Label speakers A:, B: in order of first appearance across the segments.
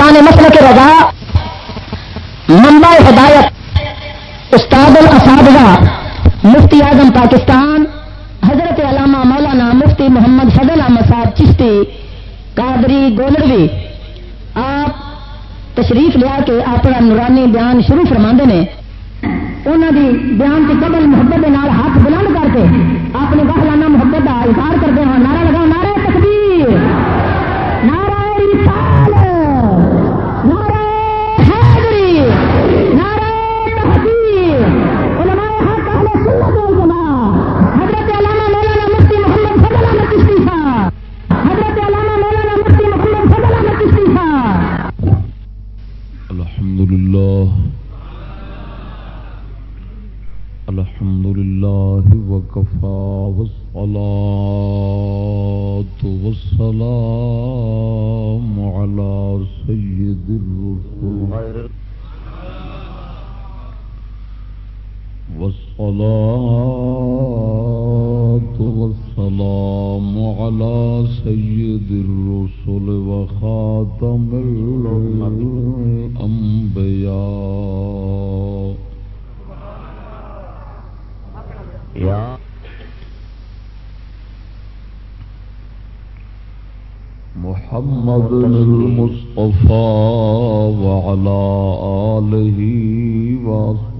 A: بزرگان مسل کے رضا، منبع ہدایت، استاد الاساتذہ، مفتی اعظم پاکستان، حضرت علامہ مولانا مفتی محمد فضل احمد صاحب چشتی، قادری گولروی آپ تشریف لیا کے اپنا نورانی بیان شروع فرما نے۔ انہوں دی بیان کی قبل محبت کے نال ہاتھ بلند کر کے اپنے گاہلانہ محبت کا اظہار کرتے ہیں نعرہ لگا نعرہ تکبیر، نعرہ رسالت
B: الحمد لله وكفى والصلاة والسلام على سيد الرسول والصلاة والسلام على سيد الرسل وخاتم الأنبياء.
C: يا.
B: محمد المصطفى وعلى آله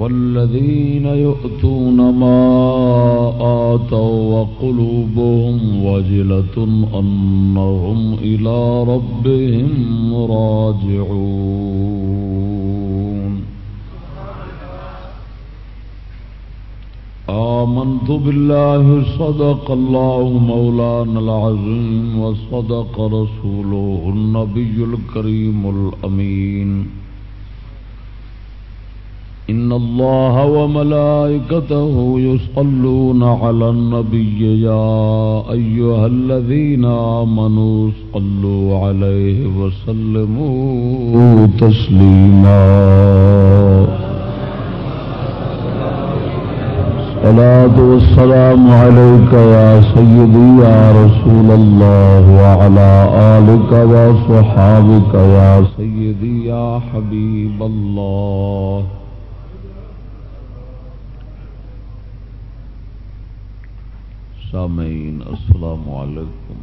B: والذين يؤتون ما آتوا وقلوبهم وجلة أنهم إلى ربهم راجعون آمنت بالله صدق الله مولانا العظيم وصدق رسوله النبي الكريم الأمين إن الله وملائكته يصلون على النبي يا أيها الذين آمنوا صلوا عليه وسلموا تسليما صلاة والسلام عليك يا سيدي يا رسول الله وعلى آلك وصحابك يا سيدي يا حبيب الله سامعین السلام علیکم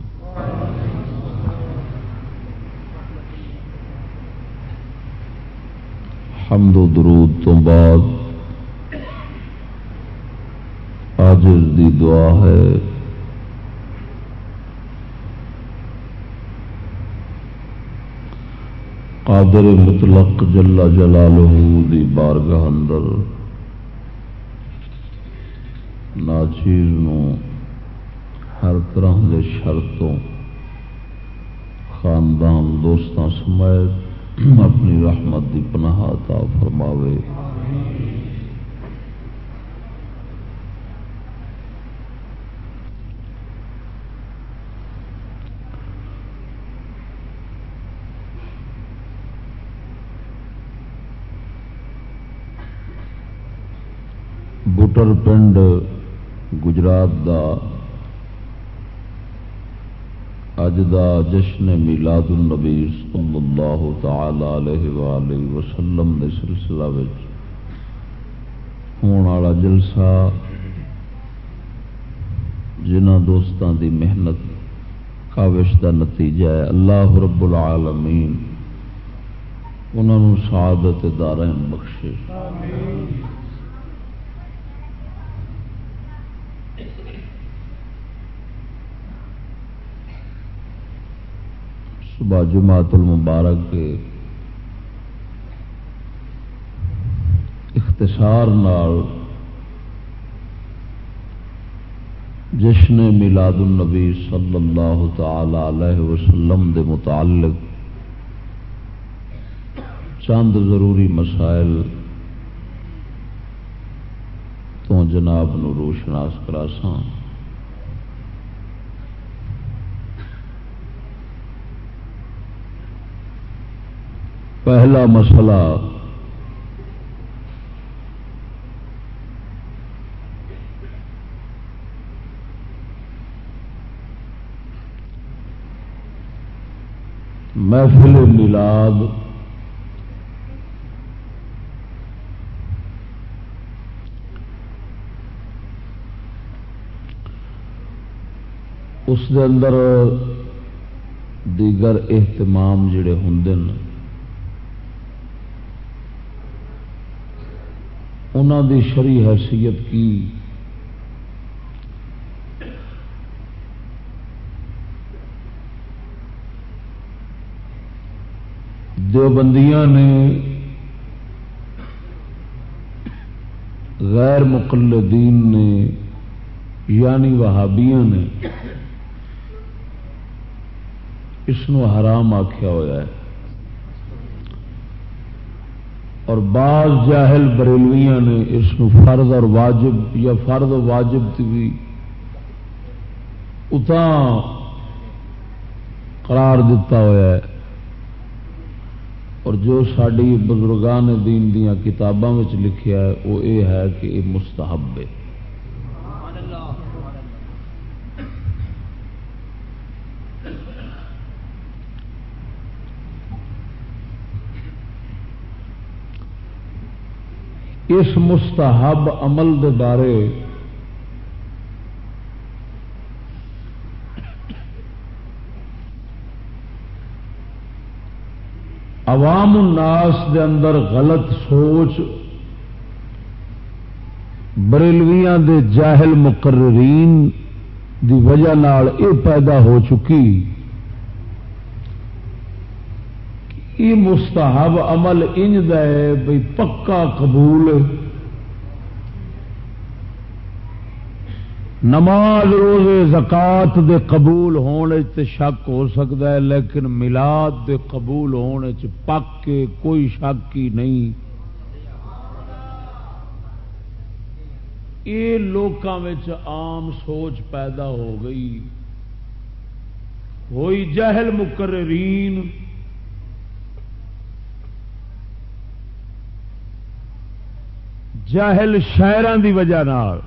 B: حمد و درود تو بعد آج دی دعا ہے قادر مطلق جلا جلالہ دی بارگاہ اندر ناچیر نو ہر طرح کے شرطوں خاندان دوستوں سمیت اپنی رحمت کی پناہ عطا فرماوے۔ بٹر پنڈ گجرات دا اج دا جشن میلاد النبی صلی اللہ تعالی علیہ وآلہ وسلم دے سلسلہ وچ۔ ہون والا جلسہ جنہ دوستاں دی محنت کاوش دا نتیجہ ہے۔ اللہ رب العالمین انہوں سعادت دارین بخشے۔ آمین
D: صبح جماعت المبارک کے اختصار نال جشن میلاد النبی صلی اللہ تعالی علیہ وسلم دے متعلق چند ضروری مسائل تو جناب نو روشناس کرا پہلا مسئلہ محفل میلاد اس دے اندر دیگر اہتمام جڑے ہوں انہوں دی شری حیثیت کی۔ دیوبندیاں نے غیر مقلدین نے یعنی وہابیاں نے، اس حرام آخیا ہوا ہے۔ اور بعض جاہل بریلویاں نے اس فرد اور واجب یا فرد واجب بھی اتنا قرار دیتا ہوا ہے۔ اور جو ساری بزرگان دین دیا کتابوں لکھیا ہے، وہ یہ ہے کہ یہ مستحب ہے۔ اس مستحب عمل دے بارے عوام الناس دے اندر غلط سوچ، بریلویاں دے جاہل مقررین دی وجہ نال اے پیدا ہو چکی۔ یہ مستحب عمل انج ہے بھائی پکا قبول۔ نماز، روزے، زکات دے قبول ہونے تے شک ہو سکتا ہے، لیکن ملاد دے قبول ہونے چ پک کے کوئی شک ہی نہیں۔ یہ لوگوں عام سوچ پیدا ہو گئی۔ ہوئی جہل مقررین جاہل شاعران دی وجہ نال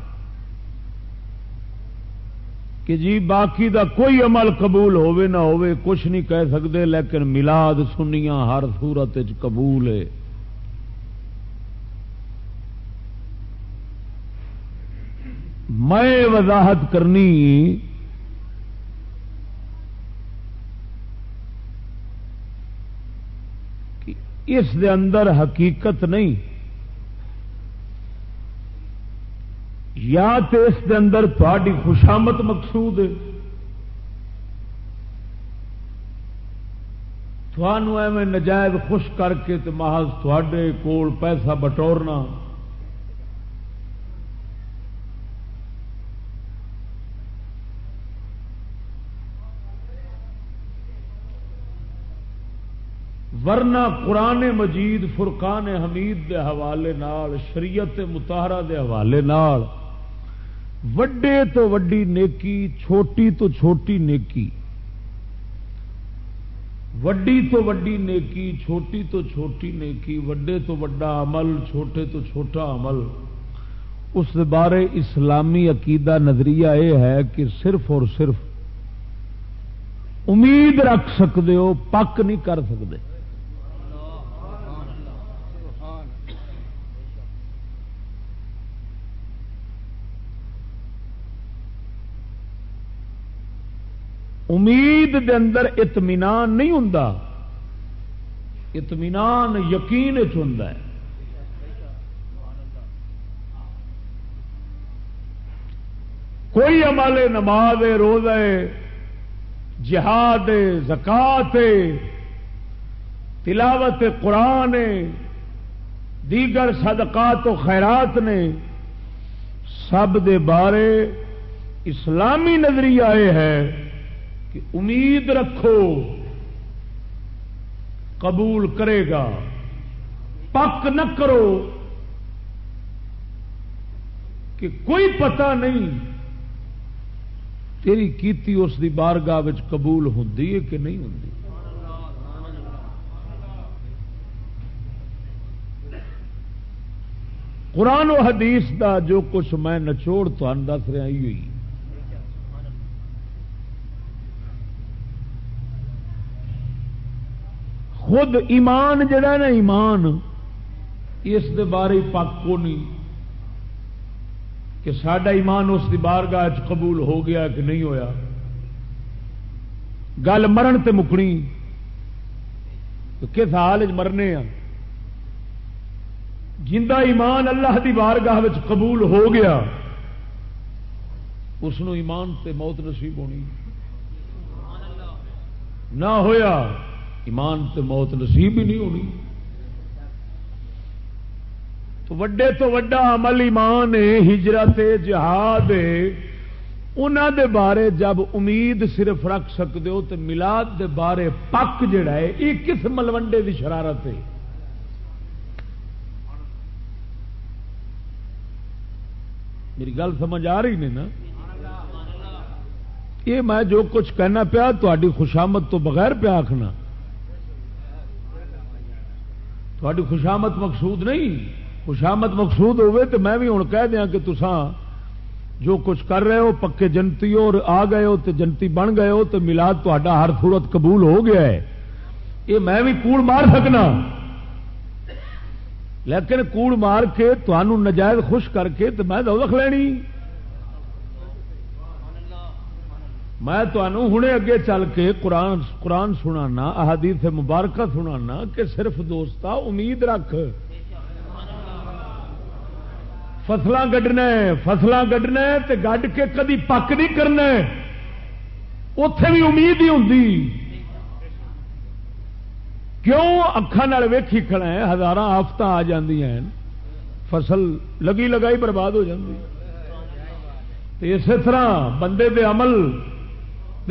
D: کہ جی باقی دا کوئی عمل قبول ہوے نہ ہوے کچھ نہیں کہہ سکتے لیکن ملاد سنیا ہر صورت قبول ہے۔ میں وضاحت کرنی اس دے اندر حقیقت نہیں۔ یا تو اس دے اندر تھوڑی خوشامت مقصود ہے؟ تھانوں ایویں نجائز خوش کر کے تو محض تھوڑے کول پیسہ بٹورنا۔ ورنہ قرآن مجید، فرقان حمید دے حوالے نال، شریعت متحرہ دے حوالے نال وڈے تو وڈی نیکی، چھوٹی تو چھوٹی نیکی۔ وڈی تو وڈی نیکی، چھوٹی تو چھوٹی نیکی۔ وڈے تو وڈا عمل، چھوٹے تو چھوٹا عمل۔ اس بارے اسلامی عقیدہ نظریہ یہ ہے کہ صرف اور صرف امید رکھ سکتے ہو، پک نہیں کر سکتے امید دے اندر اطمینان نہیں ہوں اطمینان یقین ہوں کوئی عمل نماز روز ہے جہاد زکات تلاوت قرآن دیگر صدقات و خیرات نے سب دے بارے اسلامی نظریہ یہ ہے۔ کہ امید رکھو، قبول کرے گا۔ پک نہ کرو کہ کوئی پتہ نہیں تیری کیتی اس دی بارگاہ قبول ہوں کہ نہیں ہوں قرآن و حدیث دا جو کچھ میں نچوڑ تو دس رہا ہی ہوئی۔ خود ایمان جڑا نا ایمان، اس دے بارے پک کو نہیں کہ سڈا ایمان اس کی بارگاہ قبول ہو گیا کہ نہیں ہویا۔ گل مرن تے مکنی کس حال مرنے ہاں؟ آ جندہ ایمان اللہ دی بارگاہ قبول ہو گیا، اس ایمان تے موت نصیب ہونی۔ نہ ہویا۔ ایمان تے موت نصیب ہی نہیں ہونی۔ تو وڈے تو وڈا عمل ایمان ہے، ہجرت جہاد انہوں دے بارے جب امید صرف رکھ سکتے ہو تو ملاد دے بارے پک جڑا ہے، یہ کس ملوڈے کی شرارت ہے؟ میری گل سمجھ آ رہی نہیں نا؟ یہ میں جو کچھ کہنا پیا تاری خوشامد تو بغیر پیا آخنا تھوڑی خوشامت مقصود نہیں۔ خوشامت مقصود ہوئے تو میں بھی ہوں کہہ دیا کہ تسان جو کچھ کر رہے ہو، پکے جنتی ہو اور آ گئے ہو تو جنتی بن گئے ہو تو ملاد تا ہر صورت قبول ہو گیا ہے۔ یہ میں بھی کوڑ مار سکنا۔ لیکن کوڑ مار کے تمہوں نجائز خوش کر کے تو میں رکھ لینی۔ میں تمہوں ہوں اگے چل کے قرآن قرآن سنانا، احادیث مبارکہ سنانا کہ صرف دوست امید رکھ۔ فصل گڈنا فصل گڈنا گڈ کے کدی پک نہیں کرنا اتے بھی امید ہی ہوں کیوں اکھان ویکھی کھڑا ہے ہزار آفت آ فصل لگی لگائی برباد ہو جاتی اسی طرح بندے دے عمل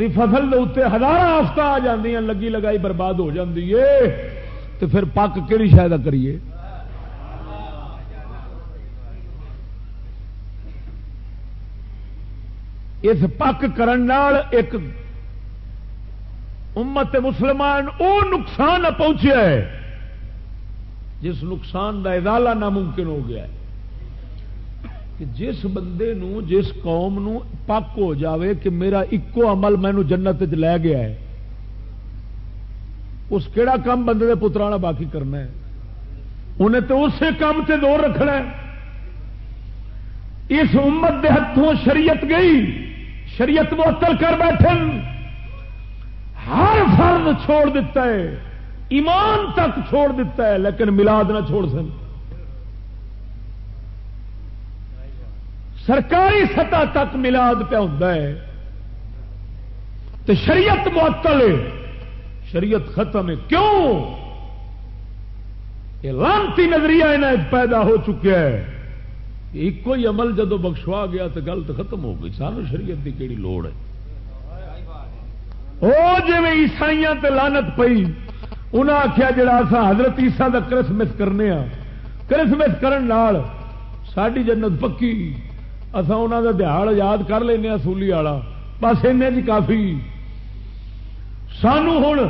D: دی فصل اتنے ہزار آفت آ جی لگی لگائی برباد ہو جاتی ہے تو پھر پک کہڑی شاید کریے؟ اس پک کرن ایک امت مسلمان او نقصان پہنچیا ہے، جس نقصان کا ادالہ ناممکن ہو گیا ہے۔ کہ جس بندے نو، جس قوم نو پک ہو جاوے کہ میرا ایکو عمل مینو جنت لے گیا ہے۔ اس کیڑا کام بندے دے پترا باقی کرنا ہے۔ انہیں تو اسی کام سے دور رکھنا ہے۔ اس امت دے ہاتھوں شریعت گئی، شریعت معطل کر بیٹھے ہر فرد چھوڑ دیتا ہے، ایمان تک چھوڑ دیتا ہے، لیکن ملاد نہ چھوڑ سن۔ سرکاری سطح تک ملاد پہ ہوتا ہے۔ تو شریعت معطل ہے۔ شریعت ختم ہے۔ کیوں؟ یہ لانتی نظریہ انہیں پیدا ہو چکا ہے۔ ایک ہی عمل جدو بخشوا گیا تو گل تو ختم ہو گئی۔ سانو شریعت کی کہڑی لوڑ ہے۔ وہ جی عیسائی لانت پئی انہیں آخیا جا حضرت عیسا کا کرسمس کرنے ہاں۔ کرسمس کرن ساری جنت پکی۔ اصا انہوں کا دہاڑ یاد کر لینا سولی والا۔ بس ان جی کافی۔ سانو ہوں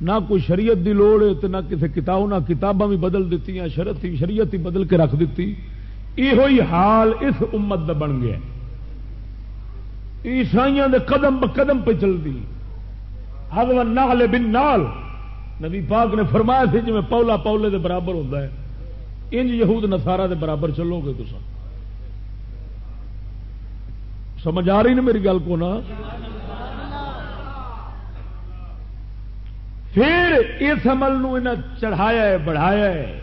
D: نہ کوئی شریعت دی لوڑ ہے نہ کسی کتاب نہ کتاباں بھی بدل دیتی شرط شریعت ہی بدل کے رکھ دیتی یہ حال اس امت کا بن گیا۔ عیسائی دے قدم ب قدم پہ چلتی ہر نال بن نال نبی پاک نے فرمایا سی جی پولا پولے دے برابر ہوتا ہے۔ انج یہود نسارا دے برابر چلو گے تو سمجھ آ رہی نا میری گل کو نا؟ پھر اس عمل چڑھایا ہے، بڑھایا ہے۔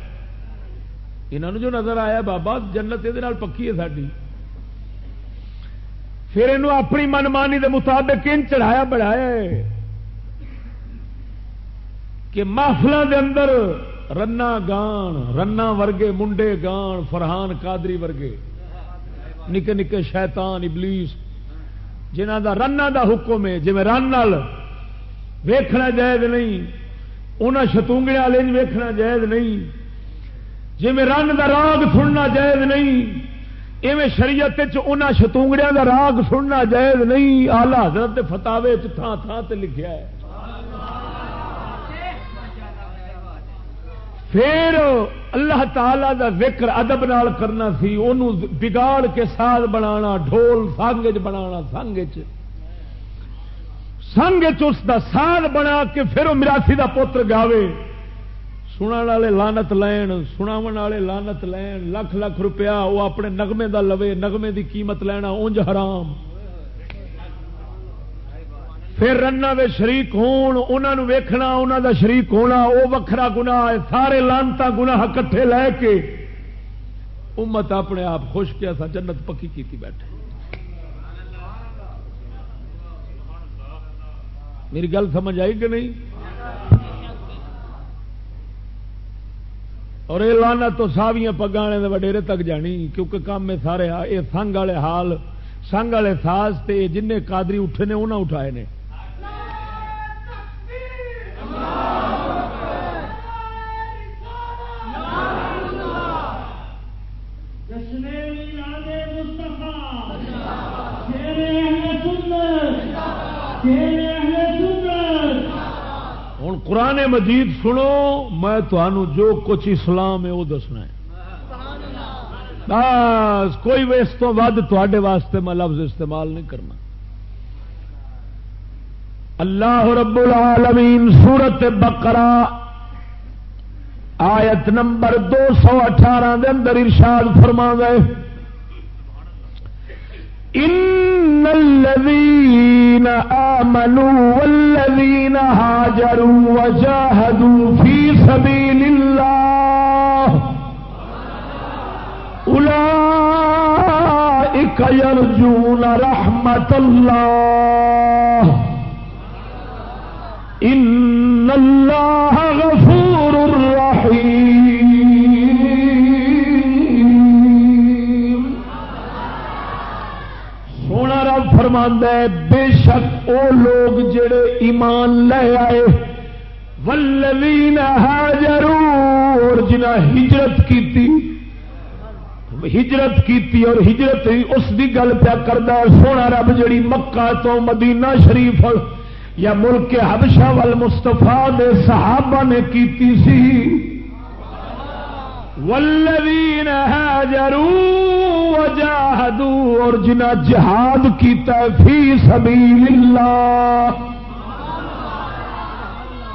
D: انہوں جو نظر آیا، بابا، جنت یہ پکی ہے ساری پھر یہ اپنی منمانی دے مطابق ان چڑھایا، بڑھایا ہے۔ کہ محفلوں دے اندر رنا گان رنا ورگے، منڈے گان، فرحان قادری ورگے۔ نکے نکے شیطان، ابلیس جنہ دا رنا دا حکم ہے۔ جی رن نال ویکھنا جائز نہیں انہاں شتونگڑے والے ویکھنا جائز نہیں۔ جی رن دا راگ سننا جائز نہیں، ایویں شریعت انہاں شتونگڑیاں دا راگ سننا جائز نہیں۔ آلہ حضرت فتاوے تھان تھان تے لکھیا ہے۔ پھر اللہ تعالی دا ذکر ادب نال کرنا سی انہوں بگاڑ کے ساز بنا ڈھول سنگ بنا سنگ سنگ اس دا ساز بنا کے پھر وہ مراسی دا پتر گاوے۔ سنا والے لانت لین سناو والے لانت لین، لکھ لکھ روپیہ وہ اپنے نغمے دا لوے، نغمے دی قیمت لینا، اونج حرام۔ پھر رن شریق ویکھنا انہوں دا شریک ہونا وہ وکھرا گنا سارے لانتا گنا کٹھے لے کے امت اپنے آپ خوش کیا تھا جنت پکی کی بیٹھے۔ میری گل سمجھ آئی کہ نہیں؟ اور یہ لانا تو ساویاں پگانے وڈیرے تک جانی، کیونکہ کام میں سارے یہ سنگ والے حال، سنگ والے ساز تے جن قادری اٹھے نے انہیں اٹھائے نے۔ ہوں قرآن مجید سنو، میں تمہوں جو کچھ اسلام ہے وہ دسنا ہے۔ بس، کوئی اس تو ود تے واسطے میں لفظ استعمال نہیں کرنا۔ اللہ رب العالمین سورت بقرہ آیت نمبر دو سو اٹھارہ دے اندر ارشاد فرما گئے ان الذين امنوا والذين هاجروا وجاهدوا في سبيل الله اولئك يرجون رحمه الله ان غفور سونا رب فرماندا ہے، بے شک او لوگ جڑے ایمان لے آئے والذین ہاجروا اور جنہ ہجرت کیتی ہجرت کیتی اور ہجرت اس دی گل پیا کردا، سونا رب جڑی مکہ تو مدینہ شریف یا ملک حبشہ وال مستفا دے صحابہ نے کیتی سی۔ والذین هاجروا وجاهدوا اور جنہ جہاد کیتا فی سبیل اللہ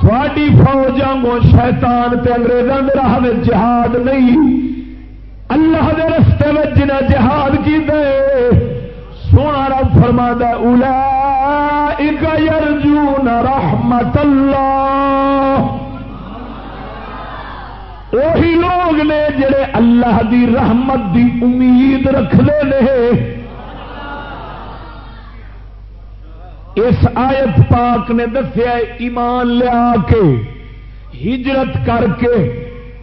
D: تھوڑی فوجاں کو شیطان تے انگریزاں دے راہ میں جہاد نہیں۔ اللہ دے رستے میں جنہ جہاد کیتا ہے سونا رب فرمادا یرجون رحمت اللہ۔ وہی لوگ نے جڑے اللہ دی رحمت دی امید رکھتے ہیں اس آیت پاک نے دسیا ایمان لیا کے، ہجرت کر کے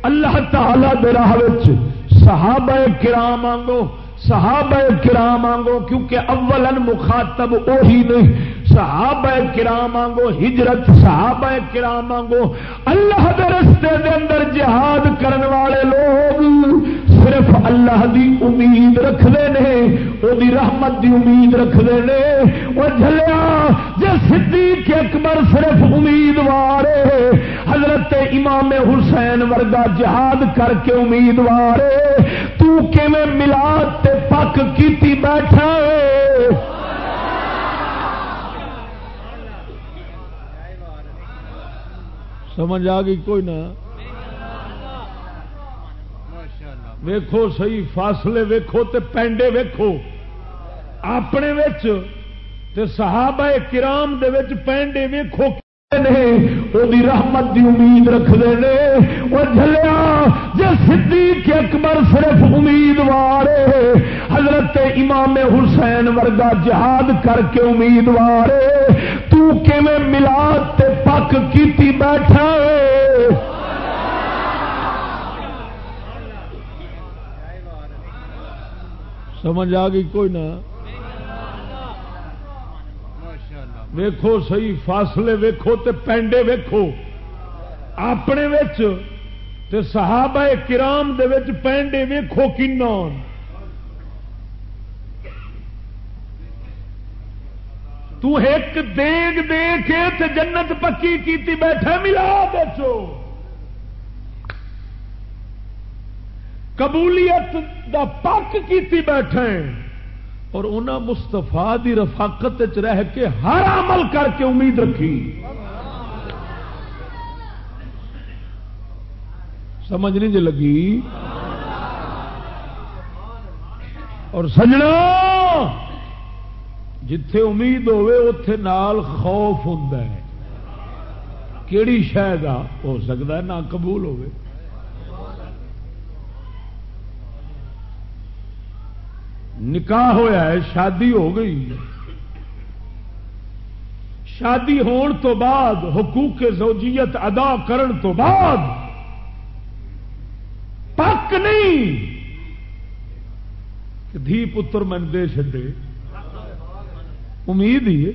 D: اللہ تعالی دے راہ صحابہ کرام آنگو صحابہ کرام آنگو کیونکہ اولن مخاطب وہی نہیں، صحابہ کرام آنگو، ہجرت صحابہ کرام آنگو، اللہ دے رستے دے اندر جہاد کرنے والے لوگ صرف اللہ دی امید رکھتے ہیں وہ رحمت دی امید رکھتے ہیں وہ جلیا جی صدیق اکبر صرف امیدوار ہے، حضرت امام حسین ورگا جہاد کر کے امیدوار ہے۔ تو کیویں ملاد تے پک کیتی بیٹھا ہے؟ سمجھ آ گئی کوئی نہ۔ ویکھو صحیح، فاصلے ویکھو تے پینڈے ویکھو۔ اپنے وچ تے صحابہ کرام دے وچ پینڈے ویکھو وہ رحمت دی امید رکھتے ہیں وہ جلیا جی صدیق اکبر صرف امیدوار حضرت امام حسین ورگا جہاد کر کے امیدوار تو ملاد تے پک کیتی بیٹھا سمجھ آ گئی کوئی نہ؟ ویکھو صحیح فاصلے ویکھو تے پینڈے ویکھو۔ اپنے وچ تے صحابہ کرام دے وچ پینڈے ویکھو کنا۔ تو ایک دیگ دے کے تے جنت پکی کیتی بیٹھا ملا بچو قبولیت دا پک کیتی بیٹھے اور انہاں مستفا دی رفاقت رہ کے ہر عمل کر کے امید رکھی۔ سمجھ نہیں جی لگی؟ اور سجنا، جتھے امید ہوے اتے نال خوف ہوں کیڑی شاید ہو سکتا ہے نہ قبول ہوے نکاح ہویا ہے، شادی ہو گئی۔ شادی ہون تو بعد، حقوق زوجیت ادا کرن تو بعد۔ پک نہیں۔ کہ دھی پتر من دے چڈے امید ہی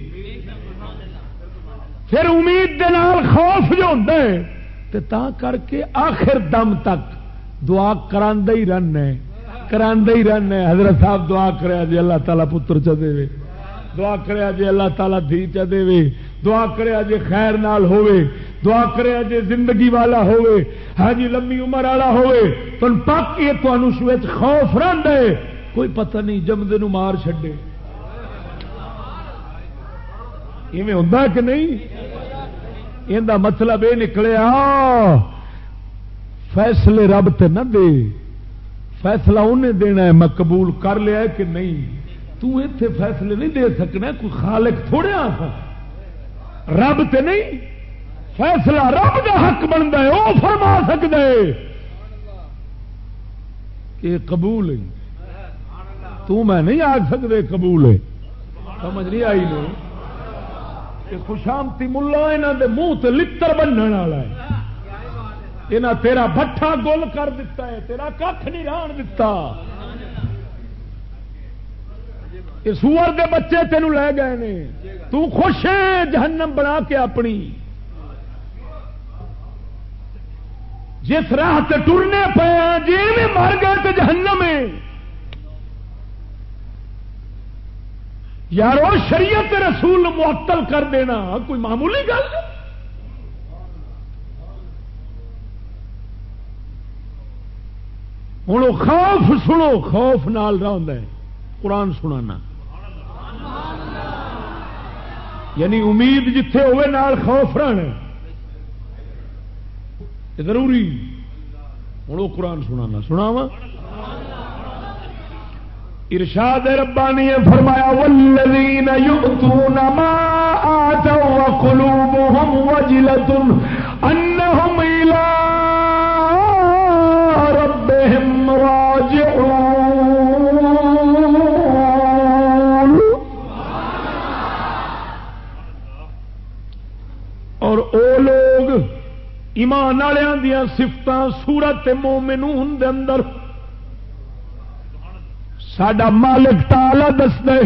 D: پھر امید دے نال خوف جو ہوتا ہے تو تا کر کے آخر دم تک دعا کرا ہی رہنا کرا ہی رہنا حضرت صاحب دعا کرا جی اللہ تعالیٰ پتر چ دے دعا کرا جی اللہ تعالیٰ دھی چ دے دعا کرا جی خیر نال ہوئے دعا کرا جی زندگی والا ہوئے ہاں جی لمبی عمر والا ہوئے تو پک یہ تمہیں خوف رہتا ہے کوئی پتہ نہیں جمدے نو مار چھڈے۔ ہوں کہ نہیں؟ یہ مطلب یہ نکلیا، فیصلے رب تے نہ دے۔ فیصلہ انہیں دینا ہے، میں قبول کر لیا ہے کہ نہیں؟ تو اتے فیصلے نہیں دے سکنا، کوئی خالق تھوڑے آ رب تے نہیں، فیصلہ رب کا حق بنتا ہے وہ فرما سکتا ہے۔ کہ قبول ہے۔ تو میں نہیں آ سکتے قبول ہے۔ سمجھ نہیں آئی نہیں خوشامتی ملا یہاں دے منہ لتر بننے والا ہے۔ یہاں تیرا بٹھا گول کر دیتا ہے، تیرا کھ نہیں ران دتا۔ سور دے بچے تینوں لے گئے نے۔ تو خوش ہے جہنم بنا کے اپنی۔ جس راہ ٹرنے پے جی بھی مر گئے تو جہنم ہے۔ یار وہ شریعت رسول معطل کر دینا، کوئی معمولی گل ہوں خوف سنو، خوف نال رہا قرآن سنانا۔ یعنی امید جتھے ہوئے نال خوف رہنا۔ ضروری۔ ہوں وہ قرآن سنانا۔ سناوا ارشاد ربانی فرمایا والذین یؤتون ما آتوا وقلوبهم وجلة انہم الى ایمان والوں دیا سفت سورت مومنون دے اندر۔ سڈا مالک تالا دس دے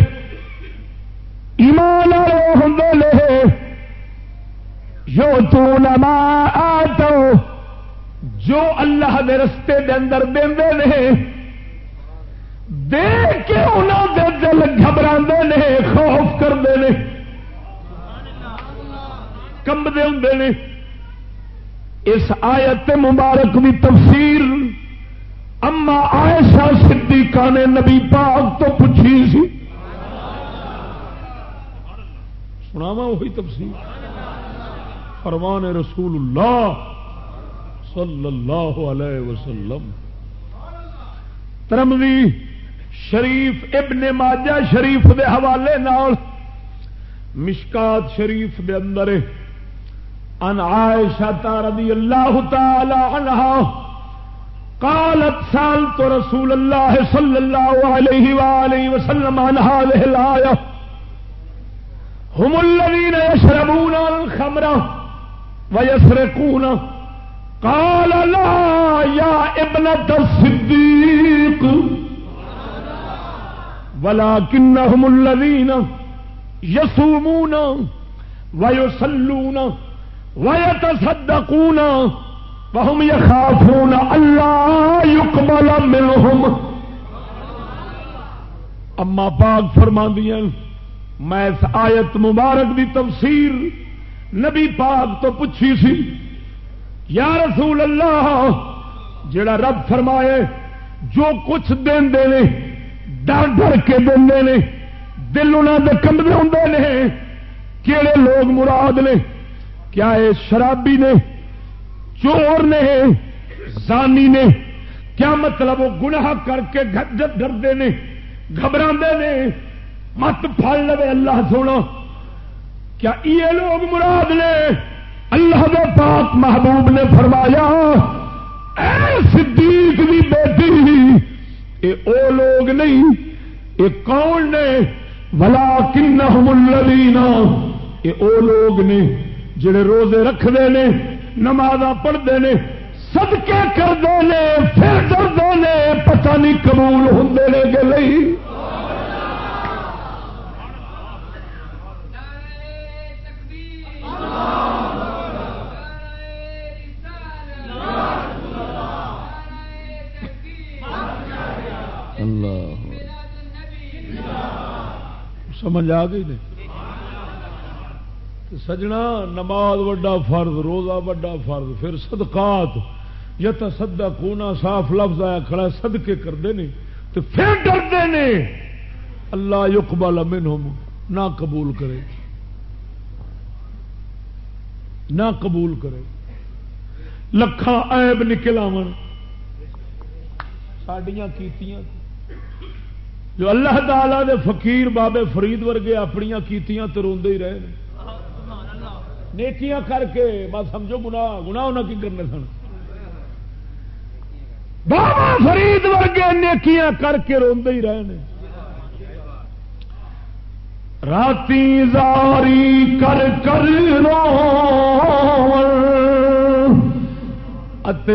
D: ایمان ہوں لے۔ جو تو نما آ جو اللہ دے رستے دے اندر دے نے دے کے انہوں دے دل گھبرا نے خوف کرتے ہیں کمبے ہوں نے اس آیت مبارک بھی تفسیر اما آئسا صدیقہ نے نبی پاک تو پوچھی سی۔ سناوا وہی تفصیل فرمان رسول اللہ صلی اللہ علیہ وسلم۔ ترموی شریف ابن ماجہ شریف دے حوالے نال مشکات شریف دے اندر ان عائشہ رضی اللہ تعالی عنہ قالت سالت رسول الله صلى الله عليه وآله وسلم عن هذه الآية. هم الذين يشربون الخمر ويسرقون. قال لا يا ابنة الصديق. ولكنهم الذين يصومون ويصلون ويتصدقون، وهم يخافون الله يقبل منهم۔ اما پاک فرما دیا میں اس آیت مبارک دی تفسیر نبی پاک تو پوچھی سی، یا رسول اللہ، جڑا رب فرمائے، جو کچھ دے ڈر ڈر کے دے نے، دل انہوں دے کمبے ہوں نے کہڑے لوگ مراد نے؟ کیا یہ شرابی نے، چور نے، زانی نے، کیا مطلب وہ گناہ کر کے ڈرتے نے گھبرا نے، مت پڑ لو اللہ سونا۔ کیا یہ لوگ مراد نے اللہ دے پاک محبوب نے فرمایا، اے صدیق دی بیٹی، اے او لوگ نہیں، اے کون نے؟ بلا کن الذین اے او لوگ نے۔ جڑے روزے رکھتے ہیں نماز پڑھتے ہیں سدکے کرتے ہیں پھر ڈرتے ہیں پتہ نہیں قبول ہوں کہ نہیں۔ سمجھ آ گئی نہیں؟ سجنا، نماز وڈا فرض، روزہ وڈا فرض، پھر صدقات۔ یا تو سدا کونا صاف لفظ آیا کھڑا صدقے کرتے ہیں تو پھر ڈرتے ہیں اللہ یقبل منہم، نہ قبول کرے۔ نہ قبول کرے۔ لکھان ایب نکل آو سڈیا کیتیاں۔ جو اللہ تعالی دے فقیر بابے فرید ورگے اپنی کیتیاں، تو روندے ہی رہے۔ ہیں نیکیاں کر کے، بس سمجھو گنا گنا انہیں کی کرنے سن۔ بابا فرید ورگے نیکیاں کر کے روندے ہی رہے ہیں راتی زاری کر کر رو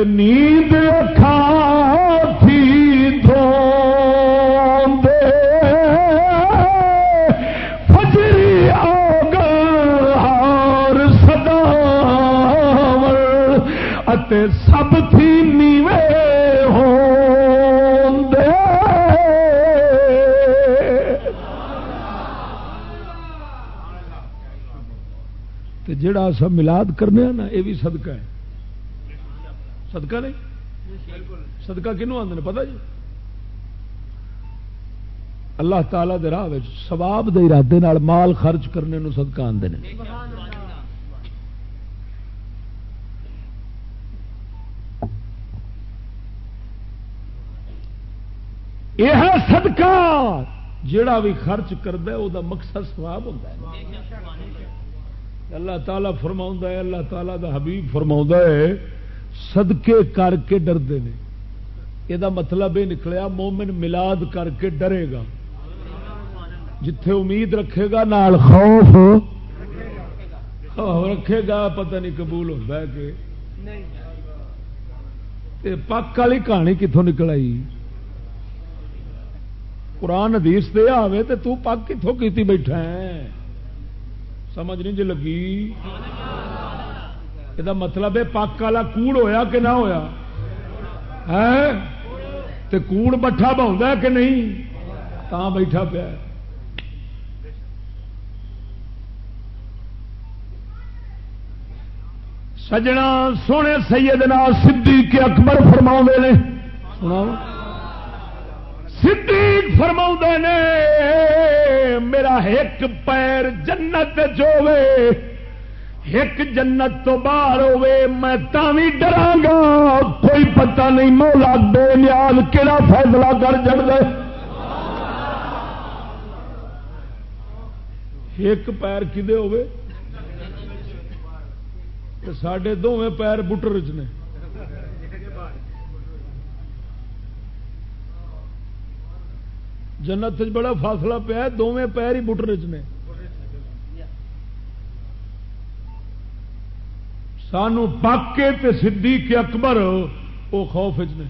D: نیند کھا جڑا سب ملاد کرنے نا یہ بھی صدقہ ہے۔ صدقہ نہیں؟ صدقہ کنوں آدھے پتا جی؟ اللہ تعالی دے راہ سواب دے ارادے مال خرچ کرنے نو صدقہ آدھے یہ سدکا جڑا بھی خرچ کرتا وہ مقصد سواب ہوتا ہے۔ اللہ تعالیٰ فرما ہے، اللہ تعالیٰ دا حبیب فرما ہے سدکے کر کے ڈرتے ہیں۔ یہ مطلب یہ نکلیا، مومن ملاد کر کے ڈرے گا۔ جتھے امید رکھے گا، نال خوف رکھے گا، پتہ نہیں قبول ہوتا ہے کہ۔ پک والی کہانی کتوں نکل آئی؟ قرآن حدیث دے آوے تے تو پک کتوں کیتی بیٹھا ہے؟ سمجھ نہیں جی لگی۔ یہ مطلب ہے پک والا کوڑ ہویا کہ نہ ہویا؟ ہے؟ تے کوڑ بٹھا بہت کہ نہیں؟ تا بیٹھا پیا سجنا سونے سیدنا صدیق اکبر فرما نے۔ سنا صدیق فرما نے۔ میرا ایک پیر جنت چوے ایک جنت تو باہر ہوے میں تھی ڈرا گا کوئی پتہ نہیں مولا بے نیاز کہڑا فیصلہ کر چڑ دے ایک پیر کدے ہوے سڈے دونوں پیر بٹر چ نے۔ جنت بڑا فاصلہ پیا دونوں پیر ہی بٹر چ نے۔ سانو پاکے تے صدیق اکبر وہ خوف نے۔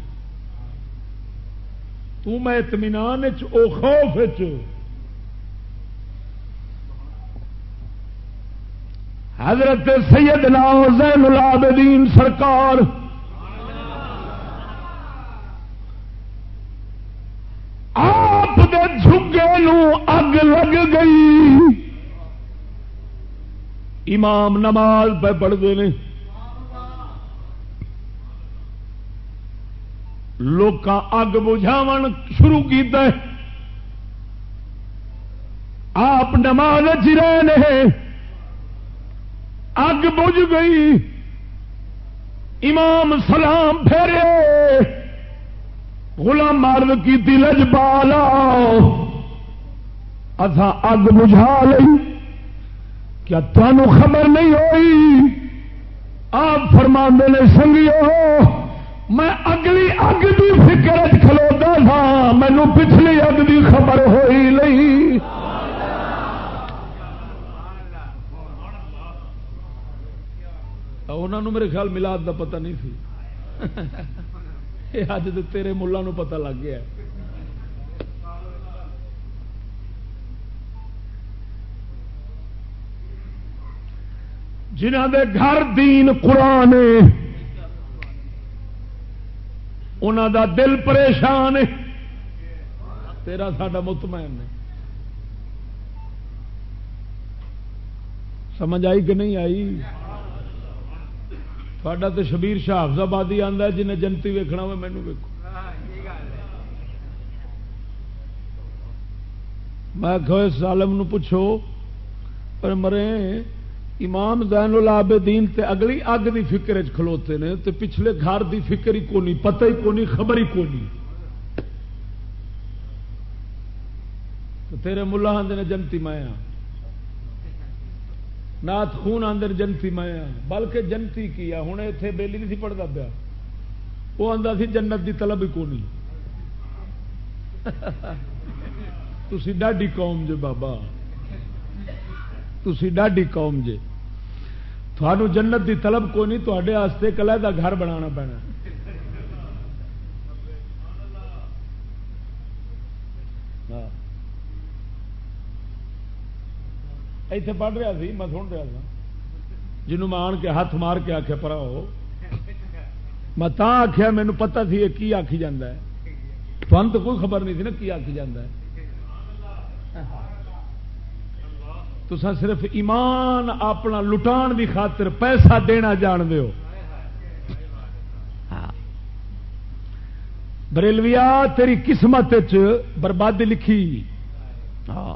D: تو میں اطمینان او خوف حضرت سیدنا زین العابدین سرکار آپ دے جھگے نو اگ لگ گئی امام نماز پہ پڑھتے ہیں۔ لوگ اگ بجھاو شروع کیتا ہے۔ آپ نماز رہے اگ بجھ گئی۔ امام سلام پھیرے۔ غلام مرد کی دلج بالا اتھا اگ بجھا لی کیا تمہوں خبر نہیں ہوئی؟ آپ فرما نے سنگیو، میں اگلی اگ کی فکر کھلوتا تھا مینو پچھلی اگ کی خبر ہوئی نہیں۔ انہوں میرے خیال ملاد دا پتہ نہیں سی اج تو تیرے ملا پتہ لگ گیا۔ جنہ دے گھر دین قرآن انہوں دا دل پریشان ہے۔ تیرا ساڈا مطمئن ہے۔ سمجھ آئی کہ نہیں آئی؟ تھوڑا تو شبیر شاہ حافظ آبادی آتا ہے، جنہیں جنتی ویکنا ہو مینو ویکو میں کھوئے سالم نو پوچھو، پر مرے امام زین العابدین تے اگلی اگ دی فکر کھلوتے نے تے پچھلے گھر دی فکر ہی کونی پتہ ہی کونی خبر ہی کونی تیرے ملا آدھے جنتی مایا نات خون آدر جنتی مایا بلکہ جنتی کیا ہوں اتنے بےلی نہیں پڑھتا پیا۔ وہ آتا سی جنت دی طلب ہی کونی تھی ڈاڈی قوم جے بابا۔ تھی ڈاڈی قوم جے۔ تھانوں جنت دی طلب کو نہیں تے کلا کا گھر بنا پینا۔ ہاں۔ ایتھے پڑھ رہا سی، میں سن رہا تھا جنوں میں آن کے ہاتھ مار کے آخیا پرا ہو۔ میں آخیا مینو پتا سی یہ کی آخی جانا ہے۔ تمہیں تو کوئی خبر نہیں تھی نا کی آخی جانا ہے۔ تو صرف ایمان اپنا لٹان کی خاطر پیسہ دینا جان دو بریلویا تیری قسمت بربادی لکھی۔ ہاں۔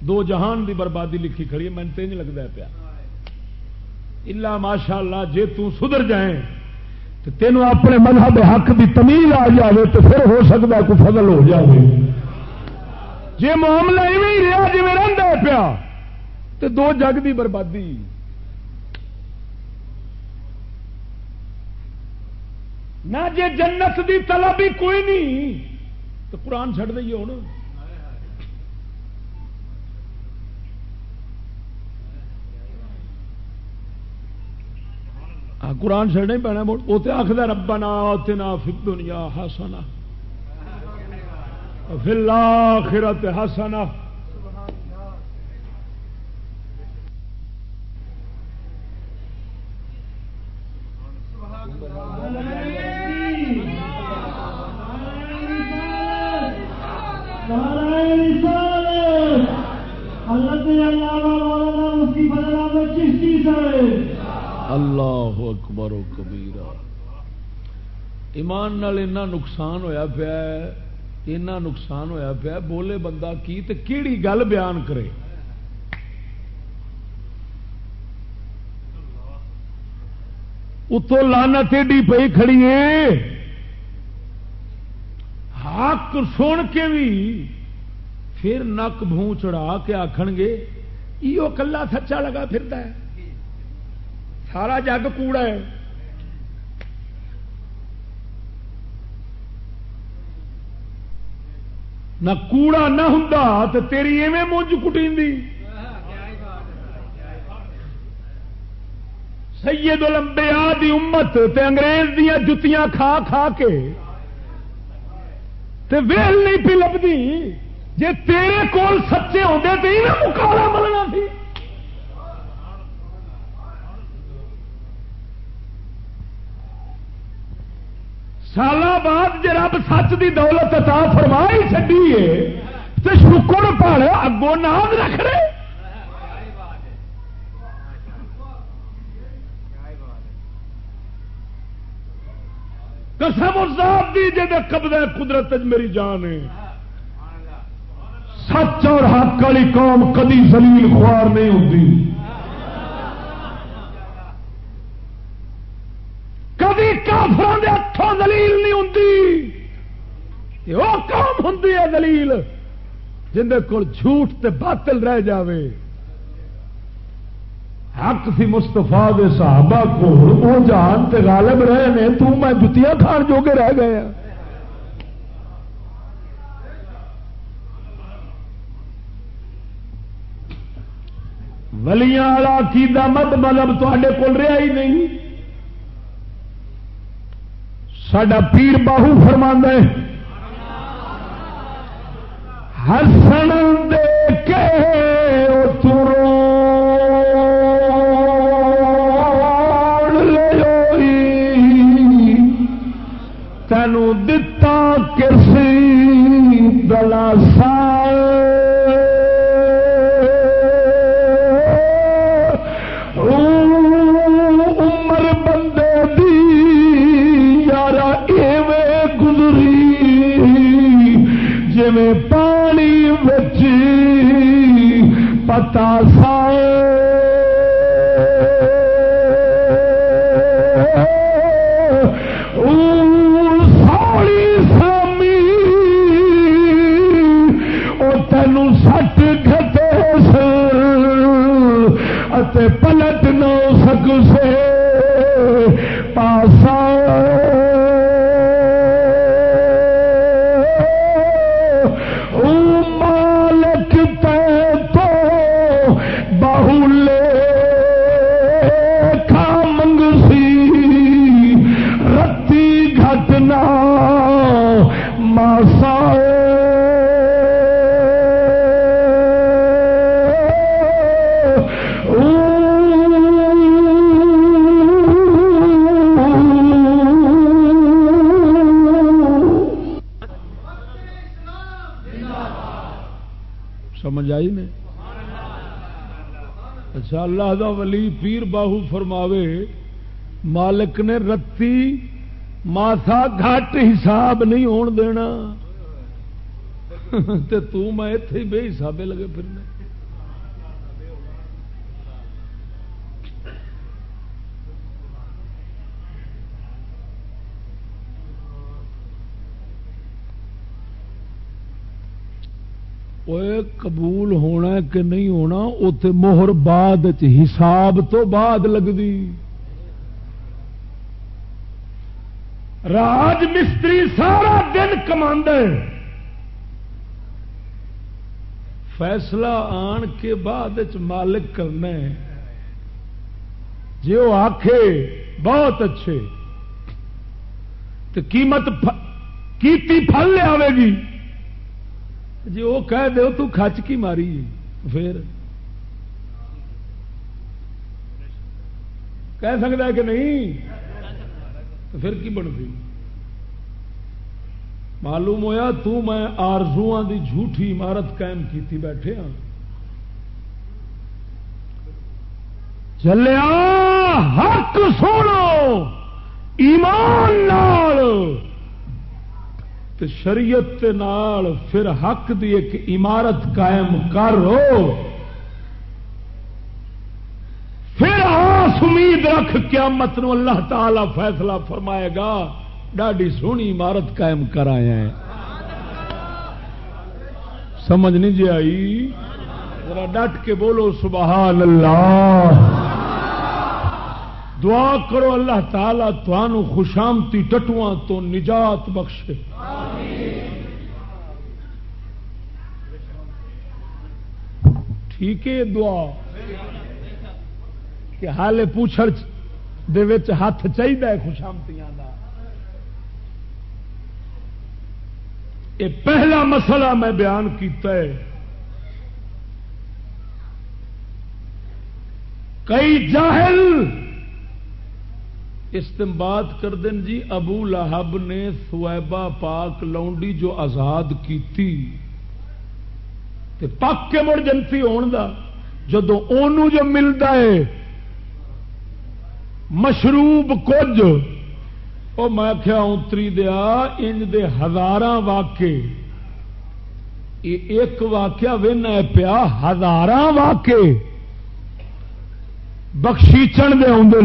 D: دو جہان دی بربادی لکھی کھڑی ہے مجھے نہیں لگتا پیا۔ الا ماشاء اللہ جی تدر جائیں تو تینوں اپنے مذہب حق کی تمیز آ جائے تو پھر ہو سکتا کوئی فضل ہو جائے جی معاملہ ایویں رہا جی رہتا پیا تو دو جگ دی بربادی۔ نہ جے جنت دی طلب ہی کوئی نہیں تو قرآن چڑھ دئیے ہوں قرآن چڑھنا ہی پینا وہ تو آخر ربنا اتنا فی دنیا ہسنا فل آخرت ہسنا اللہ اکبر و کبیرا ایمان نال نقصان ہویا پیا اینا نقصان ہویا پیا، بولے بندہ کی تے کیڑی گل بیان کرے؟ اتو لانت ایڈی پی کھڑی ہے۔ حق سن کے بھی پھر نک بھون چڑھا کے آخ گے یہ کلا سچا لگا پھرتا ہے۔ سارا جگ کوڑا ہے۔ نہ کوڑا نہ ہوں تو تیری ایویں مونج کٹی سید الانبیاء دی امت تے انگریز دیا جتیاں کھا کھا کے تے ویل نہیں پی لبھی۔ جی تیرے کول سچے ہوتے تو یہ مکالا ملنا سی۔ سال بعد جی رب سچ دی دولت عطا فرمائی چڈی ہے تو شکر پڑ اگوں نام رکھ رہے قسم ذات دی جے قبضہ قدرت میری جان ہے سچ اور حق والی قوم کدی زلیل خوار نہیں ہوتی کدی کافر ہاتھوں دلیل نہیں ہوں وہ کام ہوں دلیل جن کو جھوٹ تے باطل رہ جاوے۔ حق سی مستفا دے صحابہ کو وہ جان تے غالب رہے نے، تو میں جتیاں کھان جو کے رہ گئے ولیاں والا کی مت مطلب تے کول رہا ہی نہیں۔ سڈا پیر باہو فرما ہسن دے کے پتا اللہ دا ولی پیر باہو فرماوے، مالک نے رتی ماسا گھٹ حساب نہیں ہون دینا۔ تے تو میں اتے بے حسابے لگے پھرنا۔ قبول ہونا کہ نہیں ہونا اتے موہر بعد حساب تو بعد لگتی راج مستری سارا دن کما فیصلہ آن کے بعد مالک کرنا جی وہ آخے بہت اچھے۔ تو قیمت کیتی پھل لیا گی۔ جی وہ کہہ دو تو کچ کی ماری جی، پھر۔ کہہ سکتا ہے کہ نہیں؟ تو پھر کی بنتی؟ معلوم ہوا تو میں آرزو دی جھوٹھی عمارت قائم کی بیٹھے ہاں۔ چلیا، حق سوڑو ایمان نال۔ شریعت نال پھر حق دی ایک عمارت قائم کر پھر آس امید رکھ قیامت نو اللہ تعالی فیصلہ فرمائے گا، ڈاڈی سونی عمارت قائم کرایا ہے سمجھ نہیں جی آئی؟ ذرا ڈٹ کے بولو سبحان اللہ۔ دعا کرو اللہ تعالی تمہوں خوشامتی ٹٹواں تو نجات بخشے۔ ٹھیک ہے دعا۔ کہ حال پوچھڑ دے ہاتھ چاہیے خوشامتیاں دا۔ یہ پہلا مسئلہ میں بیان کیتا ہے۔ کئی جاہل استمباد کر دن جی ابو لہب نے سویبا پاک لونڈی جو آزاد کیتی، تے پک کے مڑ جنتی ہون دا، جدو اونو جو ملتا ہے، مشروب کج وہ میں کیا اتری دیا، انج دے ہزار واقع ایک واقعہ وہنا پیا ہزار واقع بخشیچن دے آدھے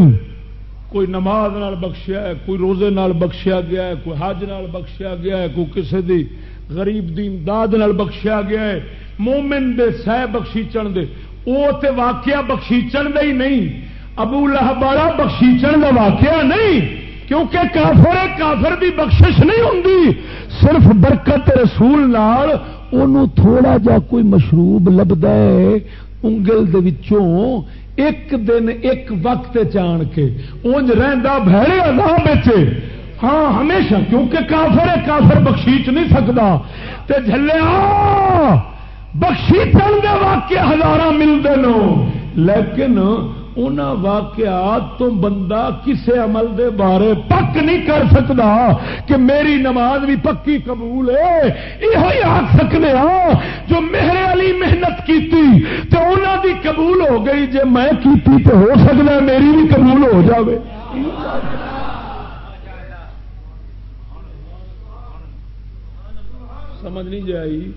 D: کوئی نماز نال بخشیا ہے، کوئی روزے نال بخشیا گیا ہے، کوئی حج نال بخشیا گیا ہے، کوئی کسی دی غریب دی امداد نال بخشیا گیا ہے۔ مومن دے سہ بخشیچن دے۔ وہ تے واقعہ بخشیچن دے ہی نہیں۔ ابو لہبارا بخشیچن دا واقعہ نہیں۔ کیونکہ کافر کافر دی بخشش نہیں ہوں صرف برکت رسول نال انہوں تھوڑا جا کوئی مشروب لبدا ہے۔ انگل دے وچوں ایک دن ایک وقت چان کے اونج رہندا بھڑے عذاب بچے ہاں ہمیشہ، کیونکہ کافر ہے، کافر بخشیچ نہیں سکتا تے جھلیا بخشیچن دے واقعے ہزار ملتے نو لیکن ان واقعات تو بندہ کسے عمل دے بارے پک نہیں کر سکتا کہ میری نماز بھی پکی قبول ہے۔ یہ آخ سکنے ہاں جو میرے علی محنت کی تو انہوں دی قبول ہو گئی، جے میں کیتی تو ہو سکتا میری بھی قبول ہو جاوے۔ سمجھ نہیں جائی؟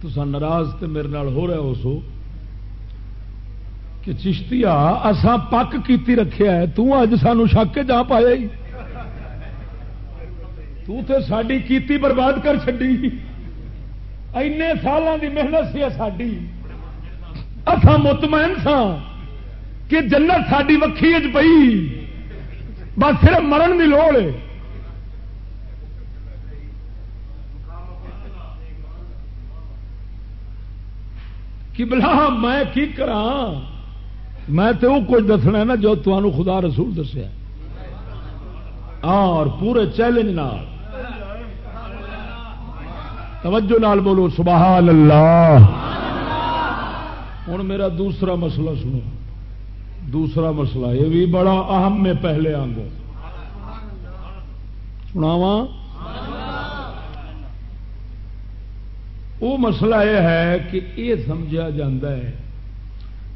D: تو ناراض تو میرے نال ہو رہا ہو سو کہ چشتی اسا پک کیتی رکھیا ہے، تو اج سانو شک جا پایا ہی۔ تو تے ساڈی کیتی برباد کر چڈی این سالوں دی محنت سی ساری اصا مطمئن سا کہ جنت ساری وکھی پئی۔ بس صرف مرن کی لوڑ ہے۔ کہ بلا میں کی کرا میں تو وہ کچھ دسنا نا جو تمہوں خدا رسول دسیا اور پورے چیلنج نال۔ توجہ نال بولو، سبحان اللہ۔ ہوں میرا دوسرا مسئلہ سنو۔ دوسرا مسئلہ، یہ بھی بڑا اہم میں پہلے آنگو سناواں؟ وہ مسئلہ یہ ہے کہ یہ سمجھا جا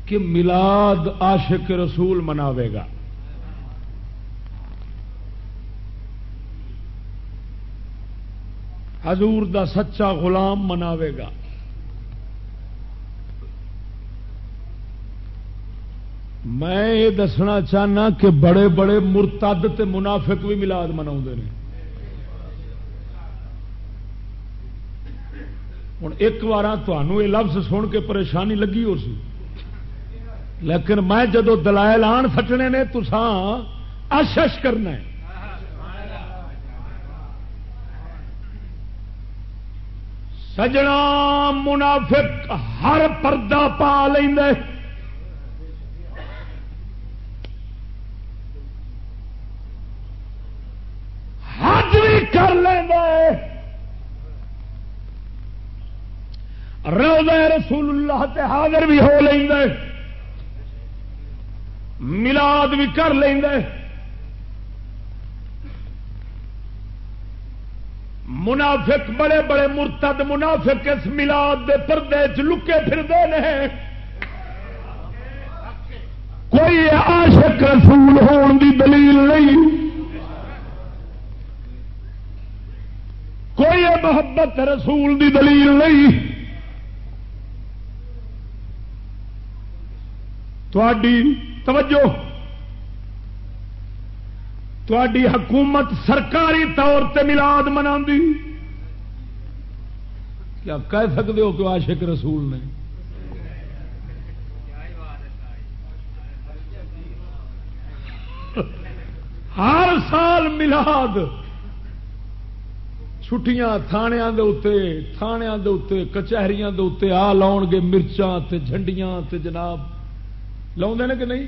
D: کہ ملاد عاشق رسول مناوے گا۔ حضور دا سچا غلام مناوے گا۔ میں یہ دسنا چاہنا کہ بڑے بڑے مرتد تے منافق بھی ملاد منا ہوں ایک بار یہ لفظ سن کے پریشانی لگی ہو سی۔ لیکن میں جدو دلائل آن سٹنے نے تسان آشش کرنا ہے۔ سجنا منافق ہر پردہ پا لیں حج بھی کر لیں روزہ رسول اللہ تے حاضر بھی ہو لیں ملاد بھی کر لیں منافق بڑے بڑے مرتد منافق اس ملاد دے پردے چ لکے پھرتے ہیں۔ کوئی عاشق رسول ہون دی دلیل نہیں۔ کوئی محبت رسول دی دلیل نہیں۔ تھوڑی توجہ تھوڑی حکومت سرکاری طور سے ملاد منا کیا کہہ سکتے ہو کہ عاشق رسول نے؟ ہر سال ملاد چھٹیاں تھانے دے اتے تھانے دے اتے کچہریاں دے اتے آ لاؤ گے مرچاں تے جھنڈیاں تے جناب۔ لاؤ نے کہ نہیں؟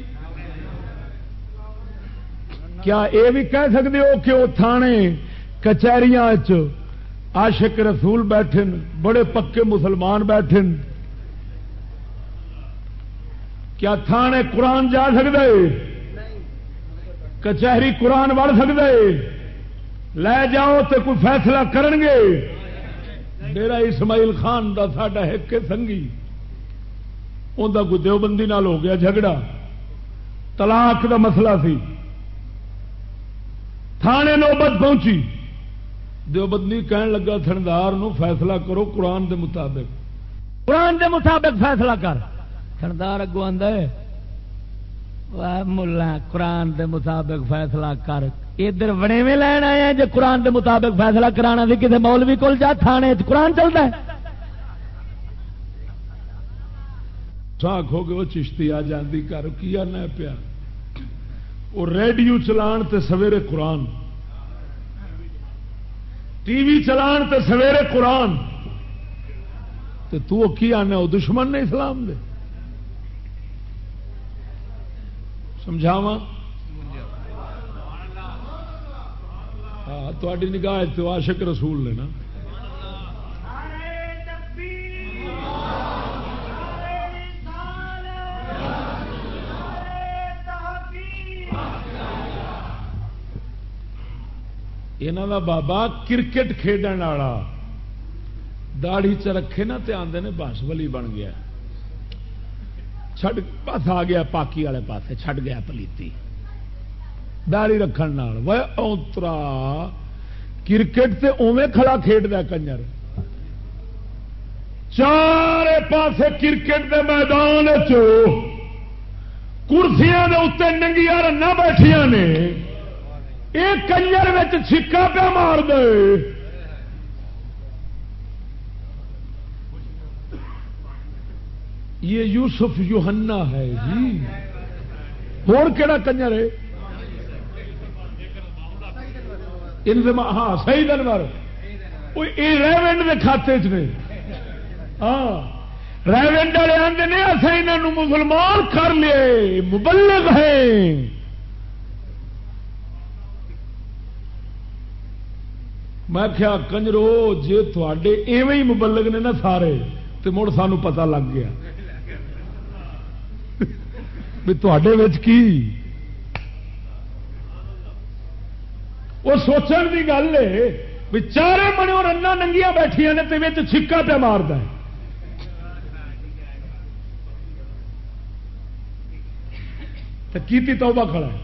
D: کیا یہ بھی کہہ سکتے ہو کہ وہ تھانے کچہریاں عاشق رسول بیٹھے بڑے پکے مسلمان بیٹھے کیا تھانے قرآن جا سکتے کچہری قرآن وڑ سکتے لے جاؤ تو کوئی فیصلہ کرن گے میرا اسماعیل خان دا ساڈا ایک سنگھی انہوں کوئی دیوبندی نال ہو گیا، جھگڑا۔ طلاق دا مسئلہ سی۔ تھانے نوبت پہنچی۔ دیوبندی کہن لگا تھندار نو فیصلہ کرو قرآن دے مطابق۔
A: قرآن دے مطابق فیصلہ کر۔ تھندار اگو ملا قرآن دے مطابق فیصلہ کر۔ ادھر وڑے میں لین آیا جی قرآن دے مطابق فیصلہ کرانا سی کسی مولوی کول جا، تھانے قرآن چلتا ہے۔
D: ساکھ ہو گئے، وہ چشتی آ جاندی، کر کیا نہ پیا؟ وہ ریڈیو چلان تے سویرے قرآن۔ ٹی وی چلان تے سویرے قرآن۔ تے تو کی آنا وہ دشمن نے اسلام دے۔ سمجھاوا ہاں تاری نگاہ تو عاشق رسول نے یہاں کا بابا کرکٹ کھیڈن والا داڑھی چ رکھے نا تے آدھے نے بس بلی بن گیا چھڈ بس آ گیا پاکی والے پاسے چھڈ گیا پلیتی داڑھی رکھن وہ اوترا کرکٹ تے اوے کھڑا کھیڈ دیا کنجر چار پاسے کرکٹ دے میدان کرسیاں ننگیا رنا بیٹھیا نے یہ کنجر چھکا پہ مار دے۔ یہ یوسف یوہنا ہے جی۔ ہوں کہڑا کنجر ہے؟ ہاں صحیح دنور ریونڈ کے کھاتے چ نے۔ ہاں۔ ریونڈ والے آدھے نے اصل یہاں مسلمان کر لیے مبلغ ہیں۔ میں کیا کنجرو جی تے ایویں مبلک نے نا سارے تو مڑ سان پتا لگ گیا. بھی کی؟ وہ سوچن کی گل ہے بھی چارے منو رنگ ننگیا بیٹھیا نے تو چھکا پہ مارد کی توبہ کھڑا ہے۔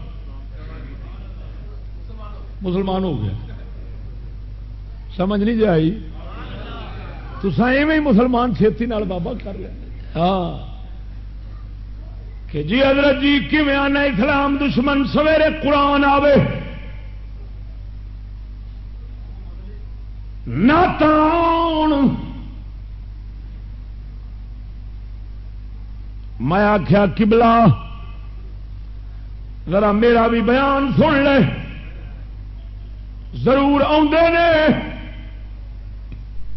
D: مسلمان ہو گیا۔ سمجھ نہیں جی جائی تو ایویں مسلمان چھتی نال بابا کر لیا ہاں۔ کہ جی حضرت جی کیون آنا اسلام دشمن؟ سویرے قرآن آوے۔ نہ میں آخیا کبلا ذرا میرا بھی بیان سن لے۔ ضرور آدھے نے۔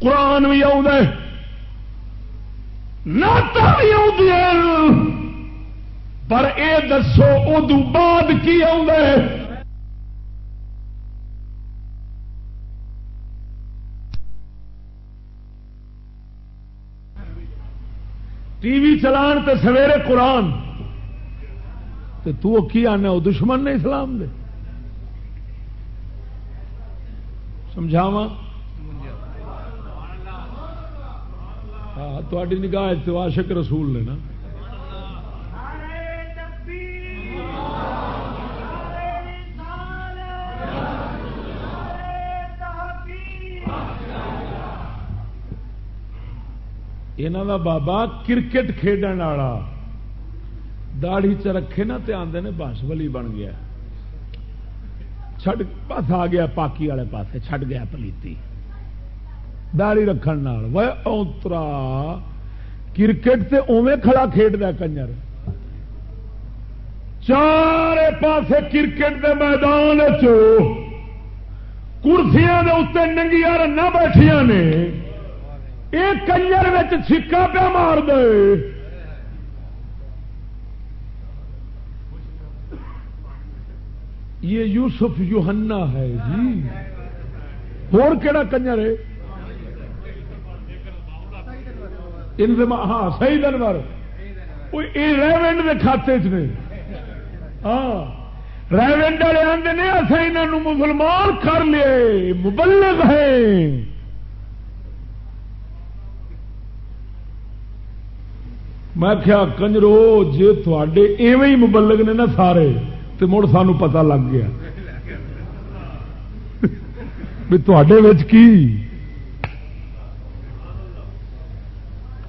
D: قرآن بھی آ پر اے دسو ادو بعد کی ٹی وی چلان تے سویرے قرآن۔ تے تو کی وہ دشمن نے اسلام دے۔ سمجھاوا ہاں تاری نگاہ تو عاشق رسول نے نا۔ یہاں کا بابا کرکٹ کھیڈن والا۔ داڑھی چ رکھے نا تے آدھے نے بس بلی بن گیا۔ چھڈ، بس آ گیا پاکی والے پاسے، چھڈ گیا پلیتی۔ داڑی رکھن وہ اوترا کرکٹ تے اوے کھڑا کھیڈ دیا کنجر۔ چارے پاسے کرکٹ کے میدان کرسیاں اتنے ننگیا رنا بیٹھیا نے۔ یہ کنجر چھکا پیا مار دے۔ یہ یوسف یوہنا ہے جی۔ اور کہڑا کنجر ہے؟ ہاں صحیح دنور ریونڈ کے کھاتے چ نے۔ ہاں۔ ریونڈ والے آتے نے اصل یہاں مسلمان کر لیے مبلغ ہے میں کیا کنجرو جی تھے ایویں ہی مبلغ نے نا سارے تو مڑ سان پتا لگ گیا۔ بھی تھے کی؟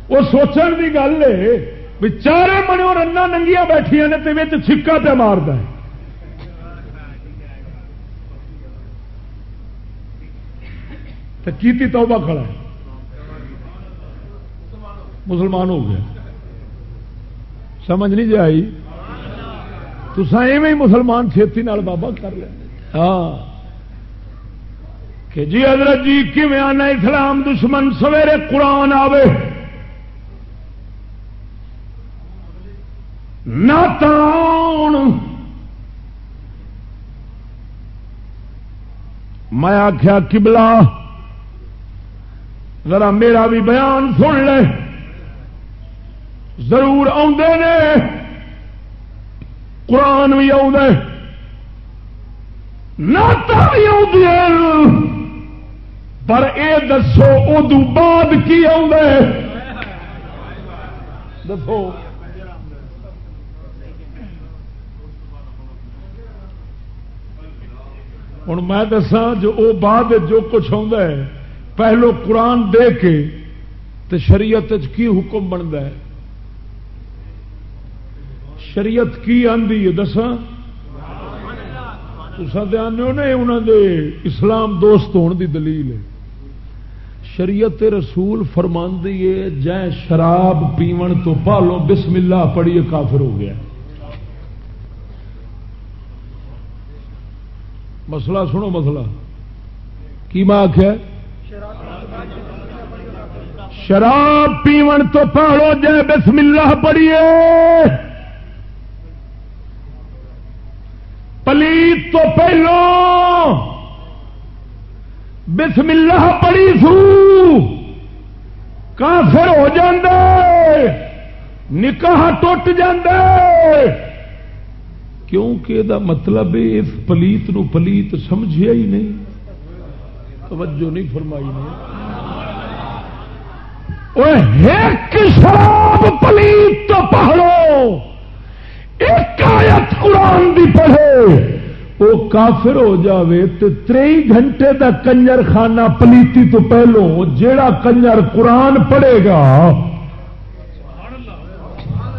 D: وہ سوچن کی گل ہے، بھی چارے منو رنا ننگیا بیٹھیا نے تو چھکا پہ مارد کی توبہ کھڑا ہے۔ مسلمان ہو گیا۔ سمجھ نہیں جی آئی؟ تو ایویں مسلمان چھتی نال بابا کر لیں۔ ہاں۔ کہ جی حضرت جی کیون آنا اسلام دشمن؟ سویرے قرآن آوے۔ نہ میں آخیا کبلا ذرا میرا بھی بیان سن لے ضرور آدھے نے قرآن بھی آ پر اے دسو ادو بعد کی دسو ہوں میں دسا جو او بعد جو کچھ ہے، پہلو قرآن دے کے تو شریعت کی حکم بنتا ہے؟ شریعت کی آدھی ہے دسا انہوں دے اسلام دوست ہونے دی دلیل ہے۔ شریعت رسول فرماندی ہے، جے شراب پیون تو پالو، بسم اللہ پڑھیے، کافر ہو گیا۔ مسئلہ سنو مسئلہ۔ کی میں آخیا شراب پیون تو پالو جے بسم اللہ پڑھیے۔ پلیت تو پہلو۔ بسم اللہ پڑی سو۔ کافر ہو جاندے، نکاح ٹوٹ جاندے۔ کیونکہ دا مطلب اس پلیت نو پلیت سمجھیا ہی نہیں۔ توجہ نہیں فرمائی نہیں شراب پلیت تو پہلو۔ ایک آیت قرآن دی پڑھے وہ کافر ہو جاوے تو تری گھنٹے دا کنجر خانہ پلیتی تو پہلو۔ جیڑا کنجر قرآن پڑھے گا۔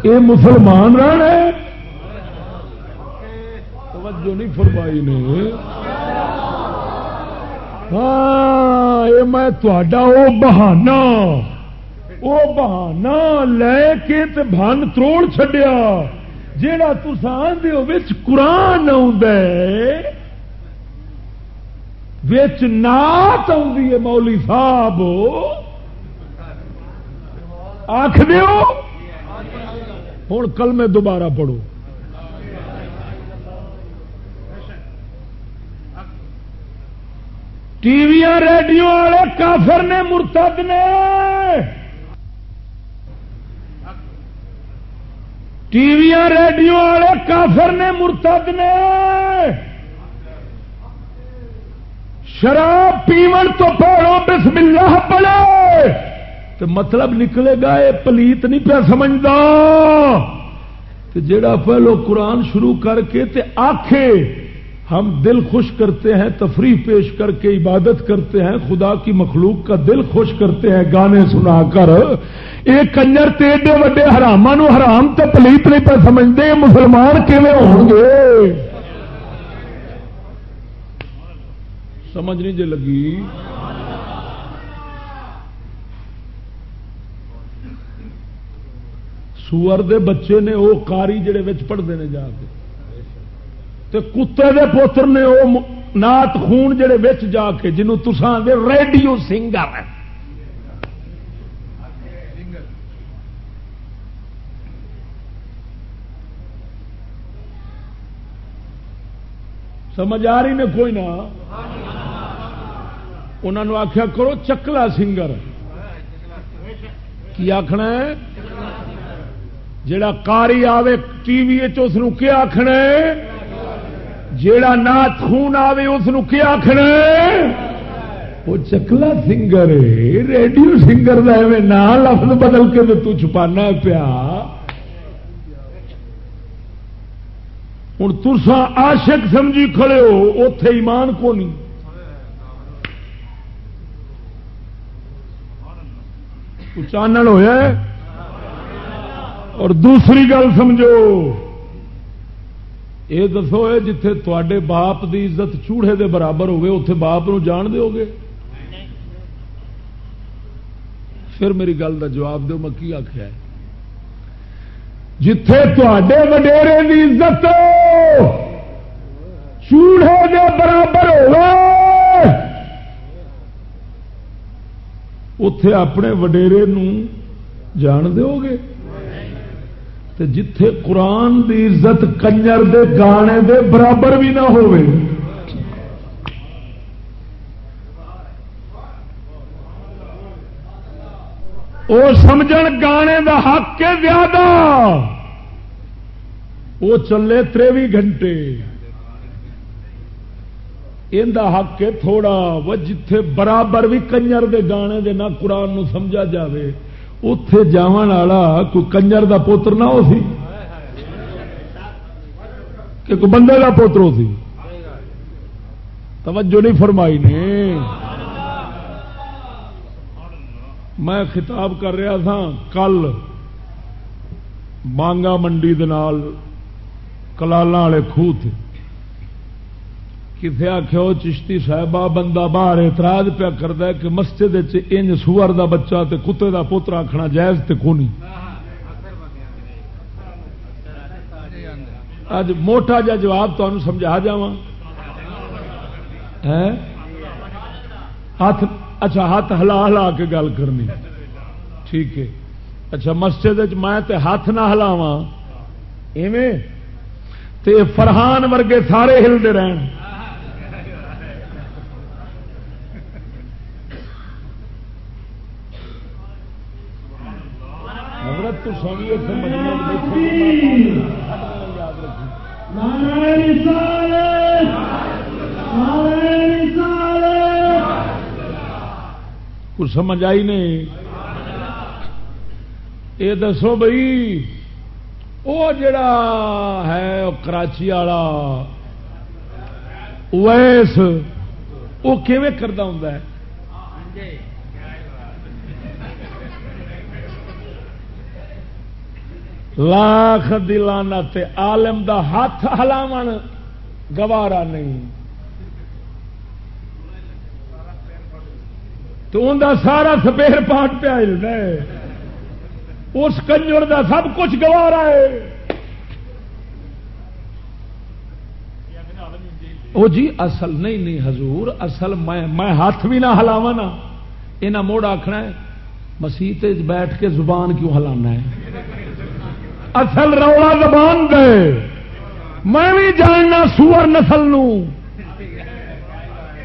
D: یہ مسلمان رہنا توجہ نہیں فرمائی نے۔ ہاں یہ میں تا بہانا وہ بہانا لے کے بھن تروڑ چڈیا جا تسان قرآن نات ہے مولی صاحب۔ آخ ہوں کل میں دوبارہ پڑھو۔ ٹی وی ریڈیو والے کافر نے مرتد نے۔ ٹی وی ریڈیو والے کافر نے مرتد نے۔ شراب پیمن تو پڑھو بسم اللہ پڑے تو مطلب نکلے گا یہ پلیت نہیں پیا سمجھتا جڑا پہلو قرآن شروع کر کے تے آخے ہم دل خوش کرتے ہیں، تفریح پیش کر کے عبادت کرتے ہیں، خدا کی مخلوق کا دل خوش کرتے ہیں، گانے سنا کر۔ یہ کنجر تیڈے وڈے حرام حرام تو پلیت نہیں پہ سمجھتے مسلمان کیون گے؟ سمجھ نہیں جی لگی؟ سور دے بچے نے وہ کاری جڑے پڑھتے ہیں جا کے۔ تے کتے دے پوتر نے وہ نات خون جڑے وچ جا کے جنوں تسان دے ریڈیو سنگر سمجھ آ رہی نے کوئی نہ؟ انہوں نے آخیا کرو چکلا سنگر۔ کی آخنا ہے؟ جڑا کاری آوے ٹی وی اس آخنا ہے؟ جیڑا نات خون آوے اس کیا آخنا وہ چکلا سنگر ریڈیو سنگر کا ایویں نہ لفظ بدل کے تو چھپانا پیا۔ ہوں ترسا عاشق سمجھی کھڑے ہو اتے ایمان کو نہیں چانن ہوا اور دوسری گل سمجھو۔ یہ دسو جتھے تے باپ دی عزت چوڑے دے برابر ہوگی اتے باپ نو جان دو گے پھر میری گل کا جواب دو میں کی آخیا جتھے تے وڈیرے کی عزت چوڑے دے برابر ہوگا اتے اپنے وڈیرے جان دو گے جتھے قرآن دی عزت کنجر دے گانے دے برابر بھی نہ ہو سمجھ گانے دا حق کے زیادہ۔ وہ چلے تروی گھنٹے۔ ان حق ہے تھوڑا۔ وہ جتھے برابر بھی کنجر دے گانے دے نہ قرآن نو سمجھا جاوے۔ اتے جا کوئی کنجر دا پوتر نہ ہو سی؟ کہ کوئی بندے دا پوتر ہو سی؟ توجہ نہیں فرمائی نے۔ میں خطاب کر رہا تھا کل مانگا منڈی دال والے خوہ تھے۔ کتنے آخو چشتی صاحبہ، بندہ باہر اعتراض پیا کرتا کہ مسجد انج سور دا بچہ تے کتے دا پوتر آخنا جائز تے کونی۔ اج موٹا جا جواب تمہیں سمجھا جا ہاتھ اچھا ہاتھ ہلا ہلا کے گل کرنی۔ ٹھیک ہے۔ اچھا مسجد میں تے ہاتھ نہ ہلاوا ایویں؟ تے فرحان ورگے سارے ہلتے رہن۔ تو سویے کچھ سمجھ آئی نہیں؟ یہ دسو بھائی وہ جڑا ہے کراچی والا۔ ویس وہ کیون کرتا ہوں لاکھ دلانا تے عالم دا ہاتھ ہلاو گوارا نہیں۔ تو ان دا سارا سپیر پاٹ پیا اس کنجر دا سب کچھ گوارا ہے۔ او جی اصل نہیں نہیں حضور، اصل میں ہاتھ بھی نہ ہلاوا نا۔ یہ موڑ آخنا ہے، مسیح بیٹھ کے زبان کیوں ہلانا ہے؟ اصل رولا زبان دے۔ میں بھی جاننا سور نسل نو۔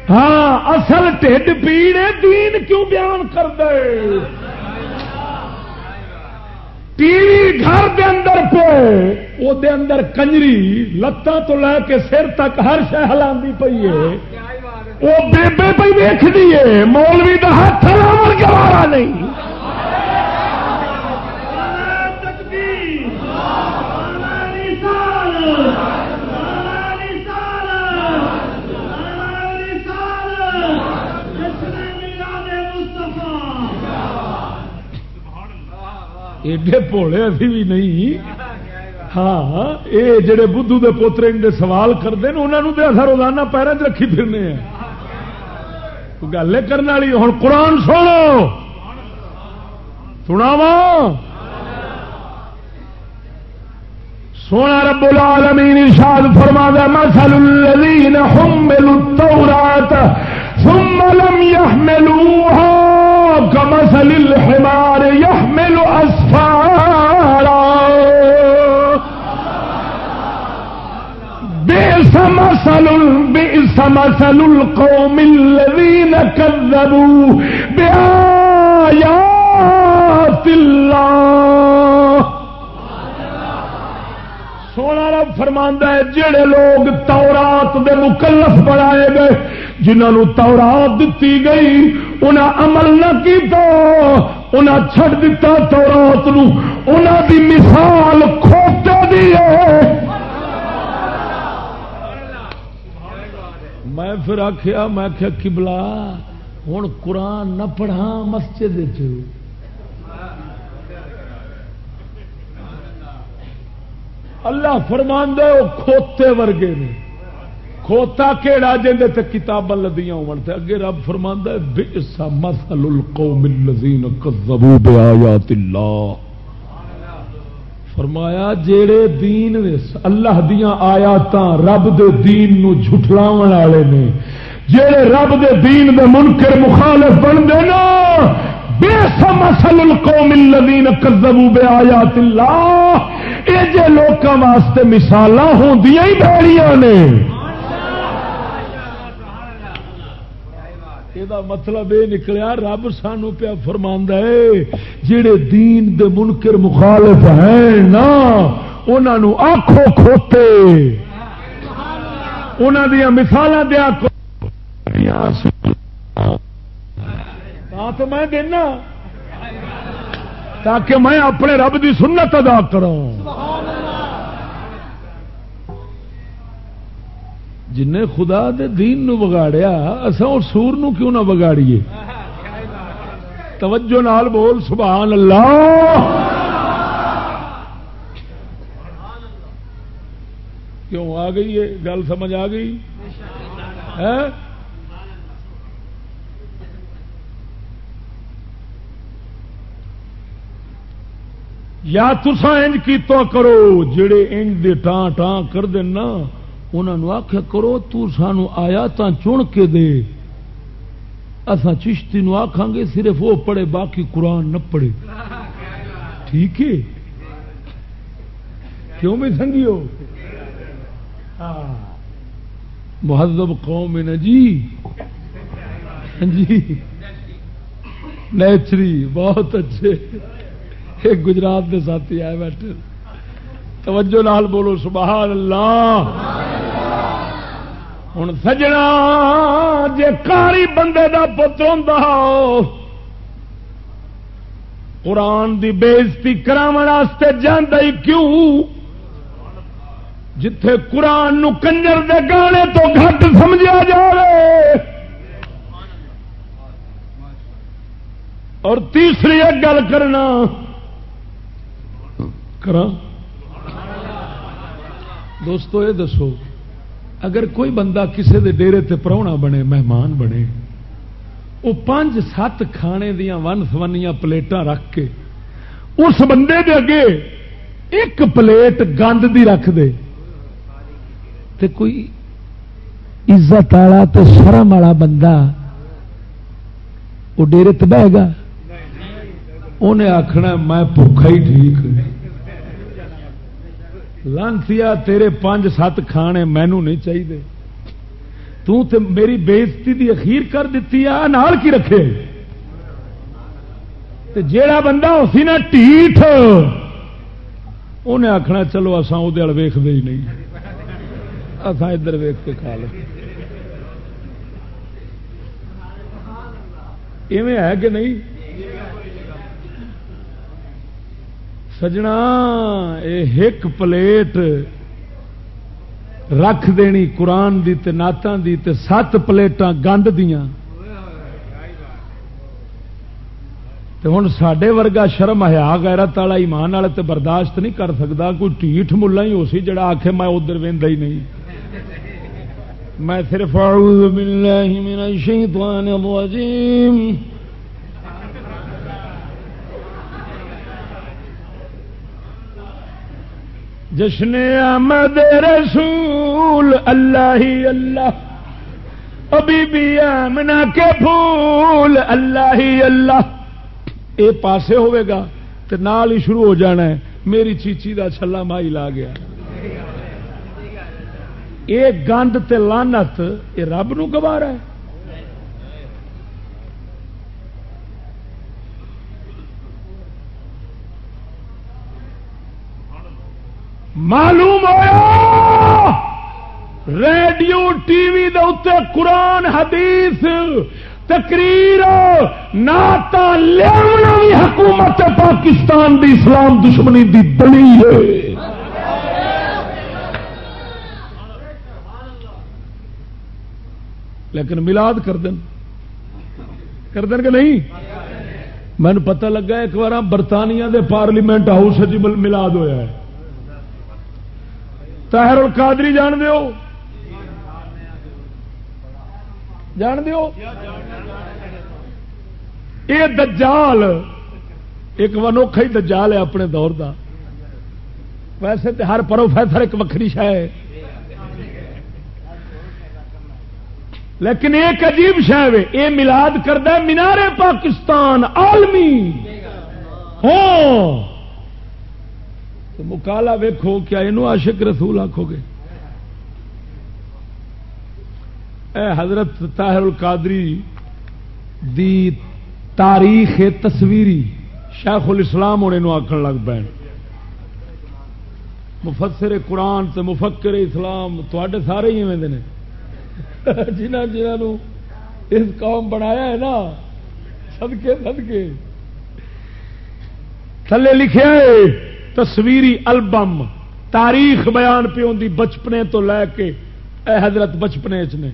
D: ہاں اصل ٹھڈ پیڑ دین کیوں بیان کر دے؟ ٹی وی گھر دے اندر پہ وہ دے اندر کنجری، لتاں تو لے کے سر تک ہر شہ ہلا پی ہے۔ وہ بےبے پہ ویخ دیے مولوی کا ہاتھ ہلاو گوارا نہیں۔ ایڈے پوڑے ابھی بھی نہیں۔ ہاں یہ جڑے بدھو دے پوترے ان سوال کرتے ہیں انہوں نے اصل روزانہ پیروں چ رکھی پھرنے ہیں۔ گل کرنے والی ہوں قرآن سنو۔ سناوا سونا رب العالمین ارشاد فرما دا مثل الذین حملوا التوراة ثم لم يحملوها كمثل الحمار يحمل أسفارا. بئس مثل بئس مثل القوم الذين كذبوا بآيات الله. سونا رب فرماندا ہے، جڑے لوگ تورات دے مکلف بنائے گئے جنہوں تورات دتی گئی انہاں عمل نہ کیتا، انہاں چھڑ دتا تورات نو۔ انہاں دی مثال کھوتے دی ہے۔ میں پھر آخیا میں آخیا کبلا ہوں قرآن نہ پڑھا مسجد اللہ فرمان دے وہ کھوتے ورگے نے۔ کھوتا کہڑا جن کتاباں لدیاں ہون تے اگے رب فرماندا ہے، بئس مثل القوم الذين كذبوا بآيات الله فرمایا، جیڑے دین اللہ دیاں آیاتاں رب دے دین نو جھٹلاون والے نے، جیڑے رب دے دین دے منکر مخالف بن دے نا، بئس مثل القوم الذين كذبوا بآيات الله اے جے لوکاں واسطے مثالاں ہوندیاں ہی بھڑیاں نے۔ یہ مطلب یہ نکلیا رب سانو پیا فرما ہے جڑے دین دے منکر مخالف ہیں نا انہوں آخو کھوتے انہوں دیا مثال دیا تو میں دینا تاکہ میں اپنے رب دی سنت ادا کروں جن خدا دے دین نو بگاڑیا اصا اور سور نو کیوں نہ بگاڑیے توجہ نال بول، سبحان اللہ۔ کیوں آ گئی ہے گل سمجھ آ گئی؟ یا تسا انج کی تو کرو، جڑے انج دے ٹان ٹان کر دینا انہوں آخیا کرو، تو سانو آیا تا چن کے دے۔ اصا چشتی نو آخان گے، صرف وہ پڑھے، باقی قرآن نہ پڑھے۔ ٹھیک ہے؟ کیوں بھی سنگی ہو؟ ہاں۔ مہذب قوم نا جی ہاں جی۔ نیچری، بہت اچھے۔ ایک گجرات کے ساتھی آئے بیٹھے۔ توجہ لال بولو، سبحان اللہ۔ ہوں سجنا جے کاری بندے دا پتر ہوں قرآن دی بےزتی کراستے جانا ہی کیوں جتھے قرآن نو کنجر دے گانے تو گھٹ سمجھا جائے اور تیسری ایک گل کرنا کرا دوستو یہ دسو اگر کوئی بندہ کسے دے ڈیرے تے پرونا بنے، مہمان بنے وہ پانچ سات کھانے دیا ون سونیاں پلیٹاں رکھ کے اس بندے دے اگے ایک پلیٹ گند دی رکھ دے۔ تے کوئی عزت والا تو شرم والا بندہ وہ ڈیرے تے گا۔ انہیں آخنا میں بھوکا ہی ٹھیک۔ لانسی تیرے پانچ سات کھانے مینو نہیں چاہیے تو تے میری بےزتی دی اخیر کر دیتی ہے نال کی رکھے؟ تے جیڑا بندہ اسی نا ٹھیٹ انہیں آخنا چلو اسان وہ ویختے ہی نہیں۔ اسان ادھر ویخ کے کھا لو۔ ایویں ہے کہ نہیں؟ سجنا یہ ایک پلیٹ رکھ دینی قرآن دی تے ناتاں دی تے سات پلیٹاں گند دیاں تے ہوں سڈے ورگا شرم ہیا غیرت والا ایمان والے تے برداشت نہیں کر سکتا کوئی ٹھیٹ ملا ہی اسی جڑا آخے میں ادھر وہدا ہی نہیں میں صرف اعوذ باللہ من الشیطان الرجیم جشن احمد رسول، اللہ ہی اللہ۔ ابھی بھی آمنا کے پھول، اللہ ہی اللہ۔ اے پاسے ہوئے گا تو نال ہی شروع ہو جانا ہے۔ میری چیچی دا چھلا مائی لا گیا۔ یہ گند تے لانت یہ رب نو گوارا ہے۔ معلوم ہوا ریڈیو ٹی وی دے قرآن، حدیث، تقریر ناتا لیا حکومت پاکستان دی اسلام دشمنی دی دلی ہے۔ لیکن ملاد کر دن کر دن کہ نہیں؟ مجھے پتہ لگا ایک بار برطانیہ دے پارلیمنٹ ہاؤس ملاد ہویا ہے۔ تاہر القادری جان دیو؟ جان دیو؟ یہ دجال، ایک ونوکھا ہی دجال ہے اپنے دور دا۔ ویسے تو ہر پروفیسر ایک وکری شہ ہے۔ لیکن ایک عجیب شہ ہے یہ ملاد کرتا مینارے پاکستان عالمی۔ ہاں۔ تو مکالا ویکو کیا یہ عاشق رسول آخو گے؟ اے حضرت طاہر القادری دی تاریخ تصویری شیخ الاسلام ہونے آخر لگ پے مفسر قرآن تے مفکر اسلام تے سارے ہی ایویں نے۔ جنہ جنہوں اس قوم بنایا ہے نا سدکے سدکے تھلے لکھے تصویری البم تاریخ بیان پہ ہوتی بچپنے تو لے کے اے حضرت بچپنے چ نے۔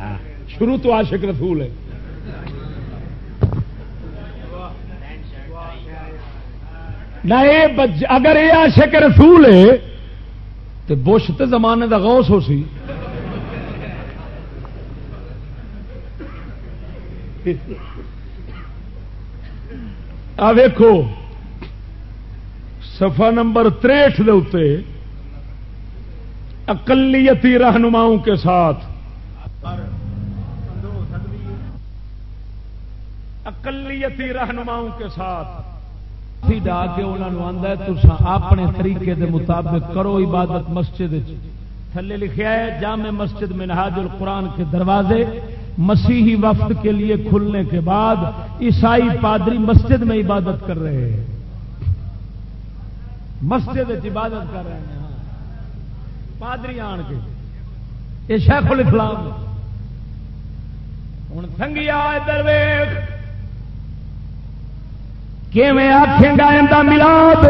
D: ہاں، شروع تو عاشق رسول ہے۔ نہ اگر یہ عاشق رسول ہے تو بش تو زمانے کا غوث ہو سی۔ آ ویکو سفا نمبر تریٹ دے اقلیتی رہنماؤں کے ساتھ۔ اقلیتی رہنماؤں کے ساتھ۔ ڈا کے انہوں نے آدھا اپنے طریقے دے مطابق کرو عبادت مسجد تھلے لکھا ہے، جامع مسجد میں القرآن کے دروازے مسیحی وفد کے لیے کھلنے کے بعد عیسائی پادری مسجد میں عبادت کر رہے ہیں۔ مسجد عبادت کر رہے ہیں ہاں۔ پادری آن کے۔ یہ شیخ الاسلام۔ ہوں سنگیا درویش۔ کیویں آخیں گا ملاد؟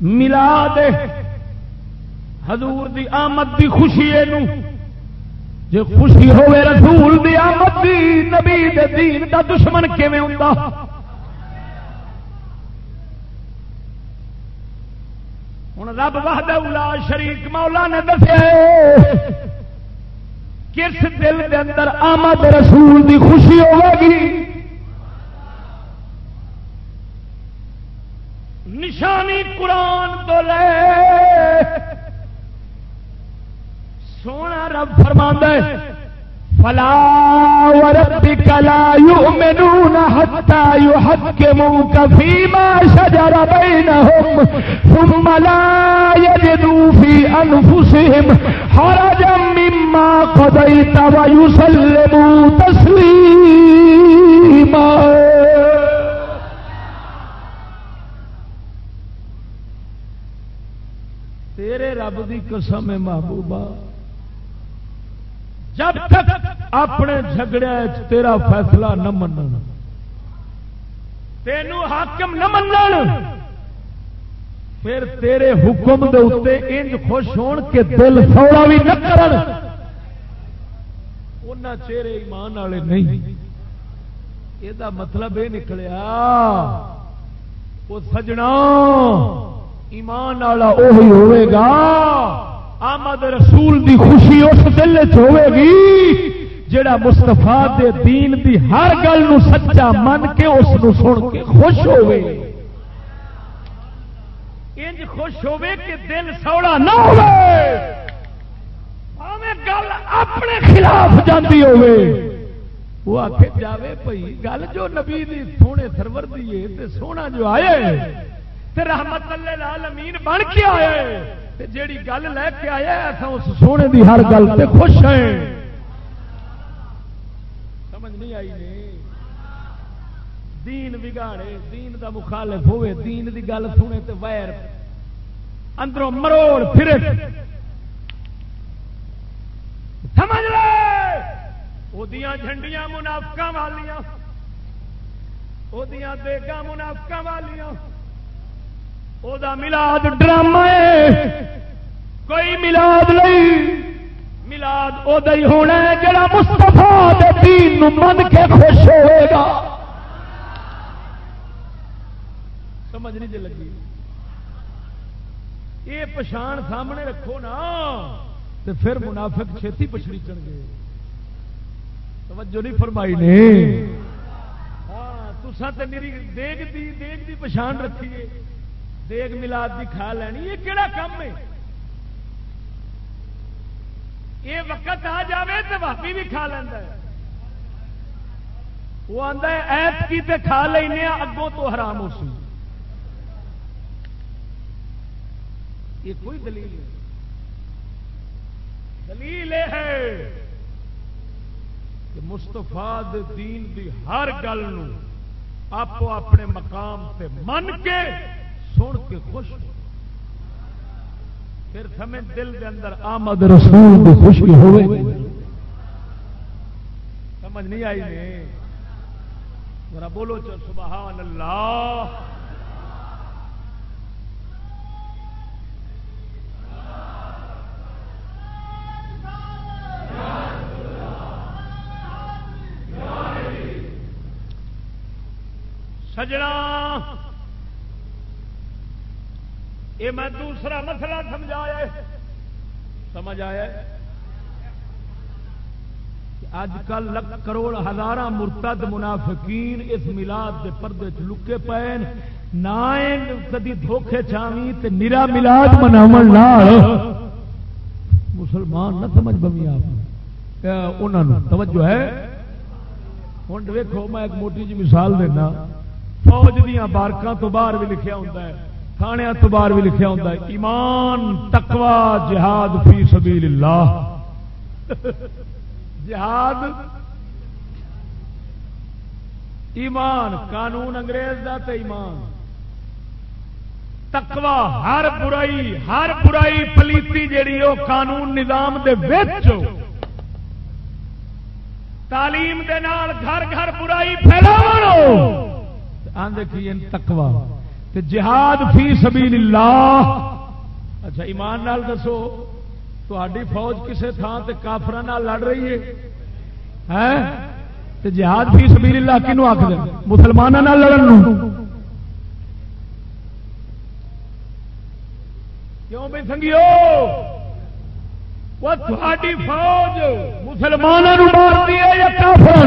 D: ملاد حضور دی آمد دی خوشی جی خوشی ہوے رسول دی آمد دی نبی دے دین دا دشمن کیویں ہوں ہوں رب وحد الا شریک مولا نے دسیا کس دل کے اندر آمد رسول دی خوشی ہوگی نشانی قرآن تو لے۔ سونا رب فرما فلا وربك لا يؤمنون حتى يحكموك فيما شجر بينهم ثم لا يجدوا في أنفسهم حرجا مما قضيت ويسلموا تسليما. تیرے رب دی قسم محبوبہ. جب تک اپنے جھگڑے تیرا فیصلہ نہ من تینوں حاکم نہ من پھر تیرے حکم دے اتنے انج خوش ہون کے دل سوڑا بھی نہ کرن۔ چہرے ایمان والے نہیں۔ یہ مطلب یہ نکلیا وہ سجنا ایمان والا وہی ہوئے گا۔ آمد رسول دی خوشی اس دل چ گی، جڑا مستفا دے دین دی ہر گل نو سچا من کے اس نو سن کے خوش ہوئے انج خوش ہوے کہ دل سوڑا نہ ہوے گل اپنے خلاف جاتی ہوے وہ آخ جاوے پئی گل جو نبی دی سونے سرور دی تے سونا جو آئے تے رحمت اللہ العالمین بن کے آئے جیڑی گل لے کے آیا اس سونے دی ہر گل تے خوش ہیں۔ سمجھ نہیں آئی نے؟ دین بگاڑے دین دا مخالف ہوئے، دین دی گل سنے تے ویر اندروں مروڑ پھرے۔ سمجھ لے؟ وہ جھنڈیاں منافق والیاں وہ دیگا منافق والیاں۔ وہ ملاد ڈرامہ کوئی ملاد نہیں ملاد وہ ہونا ہے جڑا مستفا دین من کے خوش ہوئے گا سمجھ نہیں لگی یہ پچھان سامنے رکھو نا تو پھر منافق چھتی پچھڑی چڑھ گئے توجہ نہیں فرمائی نے ہاں تسا تو میری دیگ دی دیگ دی پچھان رکھیے دیگ ملاد دی کھا لینی، یہ کہڑا کام ہے؟ یہ وقت آ جائے تو بھابی بھی کھا لینا ہے۔ وہ آتا ہے ایت کی تے کھا لینا اگوں تو حرام ہو سی یہ کوئی دلیل ہے دلیل یہ ہے کہ مستفا دین دی ہر گل آپ اپنے مقام سے من کے سن کے خوش ہو۔ پھر سمے دل کے اندر آمد رسول کی خوشی ہوئے۔ سمجھ نہیں آئی نے ذرا بولو چل، سبحان اللہ۔ سجنا۔ یہ میں دوسرا مسئلہ سمجھایا سمجھ آیا اج کل لکھ کروڑ ہزار مرتد منافقین اس ملاد کے پردے چ لکے پے نہ کدی دھوکھے چاوی تے نرا ملاد مناو مسلمان نہ سمجھ بمی آپ۔ توجہ ہے؟ ہوں ویکو میں ایک موٹی جی مثال دینا۔ فوج دیا بارکاں تو باہر بھی لکھیا ہوتا ہے۔ تھانے تو بھی لکھیا ہوتا ہے، ایمان تقوا جہاد فی سبیل اللہ جہاد، ایمان، قانون انگریز دا تے ایمان۔ تقوا ہر برائی ہر برائی پلیتی جیڑی وہ قانون نظام دے وچ۔ تعلیم دے نال گھر گھر برائی پھیلاو تکوا جہاد فی سبیل اللہ اچھا ایمان نال دسو تھی فوج کسے تھان تے کافر لڑ رہی ہے؟ تے جہاد فی سبیل اللہ کنو آخ دیں مسلمانوں لڑن کیوں بھائی سنگیو؟ تھوڑی فوج مسلمانوں مارتی ہے یا کافر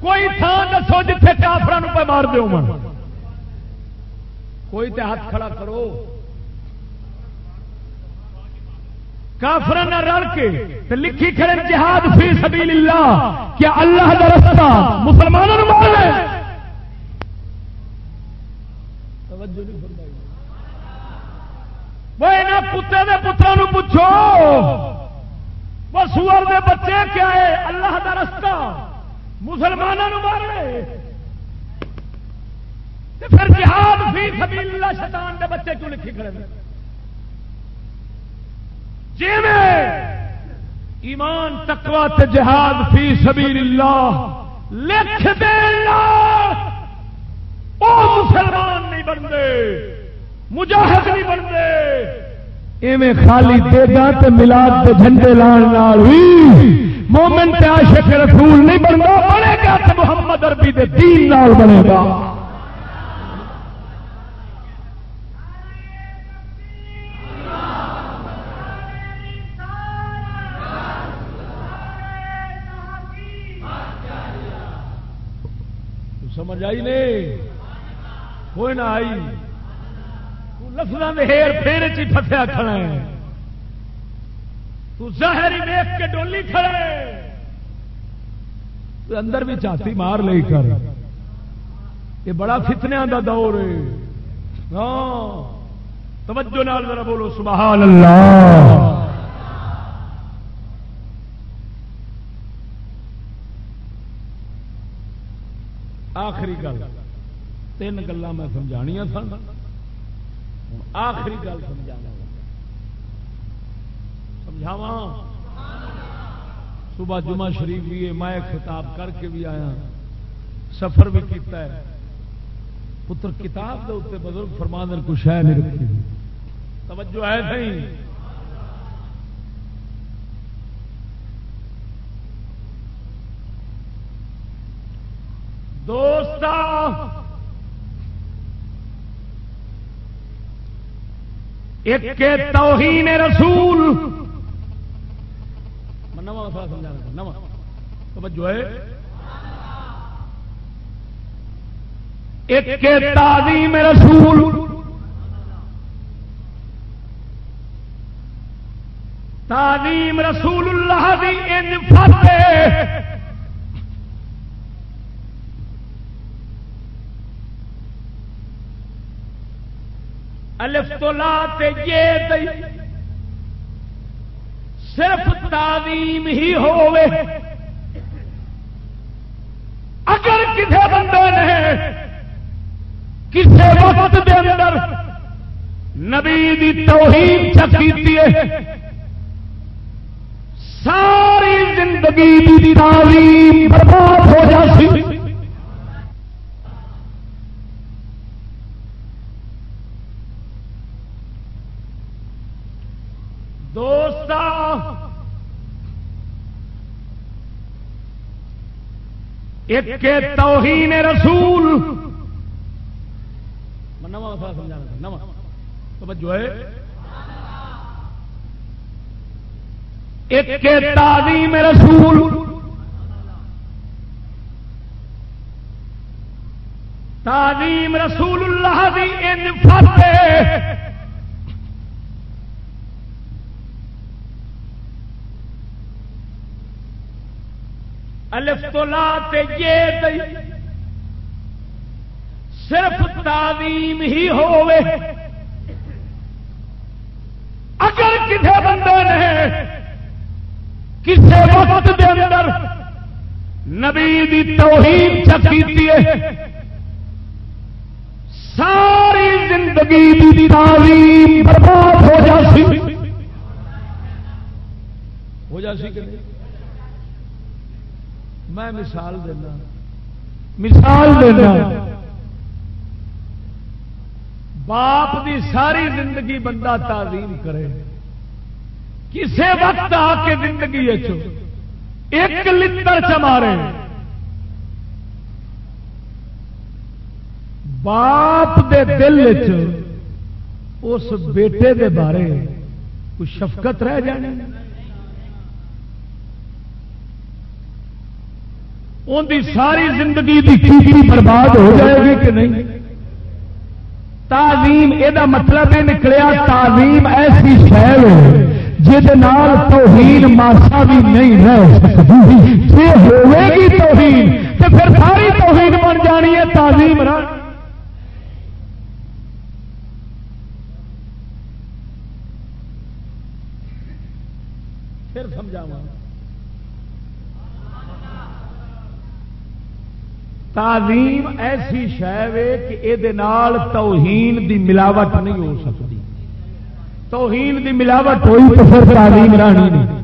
D: کوئی تھان دسو جتنے کافران پہ مار دو من کوئی تے ہاتھ کھڑا کرو۔ کافر رل کے لکھی کھڑے جہاد فی سبیل اللہ کیا اللہ کا رستہ مسلمانوں مار وہ کتے کے پتروں پوچھو۔ وہ سور دے بچے کیا ہے؟ اللہ کا رستہ مسلمانوں مارنے پھر جہاد فی سبیل اللہ شیطان دے بچے کیوں لکھی کھڑے ہیں جی میں ایمان تکوا تے جہاد فی سبیل اللہ لکھ دے او مسلمان نہیں بنتے، مجاہد نہیں بنتے۔ ایویں خالی دے تے ملاد تے جھنڈے لان نال ہوئی مومن تے عاشق رسول نہیں بنتا، بنے گا تو محمد اربی دے دین نال بنے گا۔ آئی نہیں کوئی نہ آئی۔ لفظوں کے ہیر پھیر چی پھسیا کھڑا ہے۔ تو ظاہر ہی دیکھ کے ڈولی کھڑے تو اندر بھی چاتی مار لے کر۔ یہ بڑا فتنیا کا دور ہے۔ ہاں۔ توجہ نال ذرا بولو، سبحان اللہ۔ آخری گل۔ تین گلا میں سمجھانیا سن۔ آخری گل سمجھا سمجھاوا صبح جمعہ شریف بھی ہے، میں خطاب کر کے بھی آیا۔ سفر بھی کیتا ہے۔ پتر کتاب کے اتنے بزرگ فرماندر کچھ ہے نہیں رکھی۔ توجہ ہے صحیح دوست ایک توہین رسول. نواں مسئلہ سمجھانا نواں. توجہ ہے. ایک تعظیم رسول. تعظیم رسول اللہ دی ان فتح الف تو لا تے یہ دئی۔ صرف تعظیم ہی ہوئے اگر کسی بندے نے کسی وقت دے اندر نبی دی توہین چکی ساری زندگی دی تعلیم برباد ہو جاتی دوست ایک توہین رسول۔ نواں سمجھانا نواں۔ توجہ ہے۔ ایک تعظیم رسول۔ تعظیم رسول اللہ دی ان فتح الف تو لا تے یہ دئی صرف تعظیم ہی ہوئے اگر کسی بندے نے کسی وقت دے اندر نبی دی توہین چکی ساری زندگی دی تعلیم برباد ہو جاسی۔ ہو جاسی کہ میں مثال دینا۔ مثال دینا۔ باپ دی ساری زندگی بندہ تعظیم کرے۔ کسے وقت آ کے زندگی ایک لڑ چمارے باپ دے دل اس بیٹے دے بارے کچھ شفقت رہ جانی۔ ان کی ساری زندگی کی برباد ہو جائے گی کہ نہیں؟ تعلیم یہ مطلب یہ نکلیا تعلیم ایسی شہر توہین ماسا بھی نہیں رہ سکتی۔ جی گی توہین تو پھر ساری توہین بن جانی ہے تعلیم پھر سمجھاوا تعظیم ایسی شہ کہ یہ توہین دی ملاوٹ نہیں ہو سکتی۔ توہین دی ملاوٹ ہوئی تو پھر تعلیم رانی نہیں۔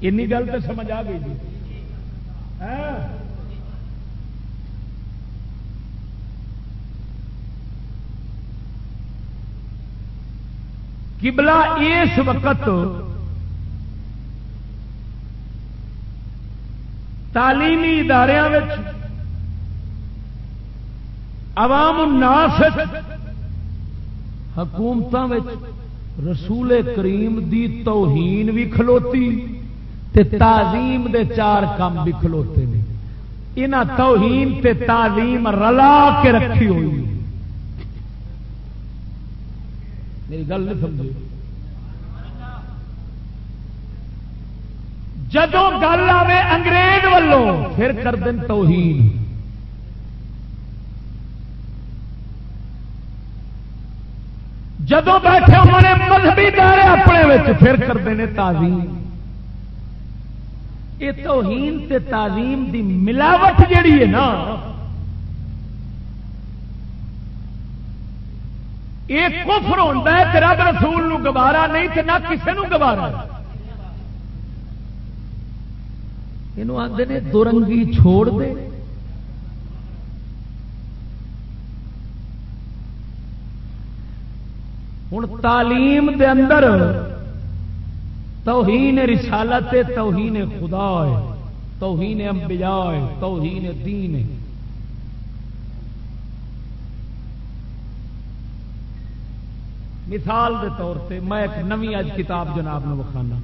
D: این گل تو سمجھ آ گئی جی۔ ہاں۔ کبلا اس وقت تعلیمی ادارے عوام الناس حکومت رسول کریم دی توہین بھی کھلوتی تے تعظیم دے چار کام بھی کھلوتے ہیں یہاں توہین تے تعظیم رلا کے رکھی ہوئی۔ میری گل نہیں سمجھی۔ جدو گل آئے انگریز والوں پھر کر دین توہین۔ جدو بیٹھے ہونے مذہبی دائرے اپنے پھر کرتے ہیں تعظیم۔ یہ توہین تے تعظیم دی ملاوٹ جیڑی ہے نا، یہ کفر ہوتا ہے رب رسول نو گوارا نہیں کہ نہ کسی نو گوارا یہ آتے نے دورنگی چھوڑ دے ہوں تعلیم دے اندر توہین رسالت توہین خدا ہے توہین انبیاء ہے توہین دین ہے مثال دے طور پہ میں ایک نوی اج کتاب جناب نے وکھانا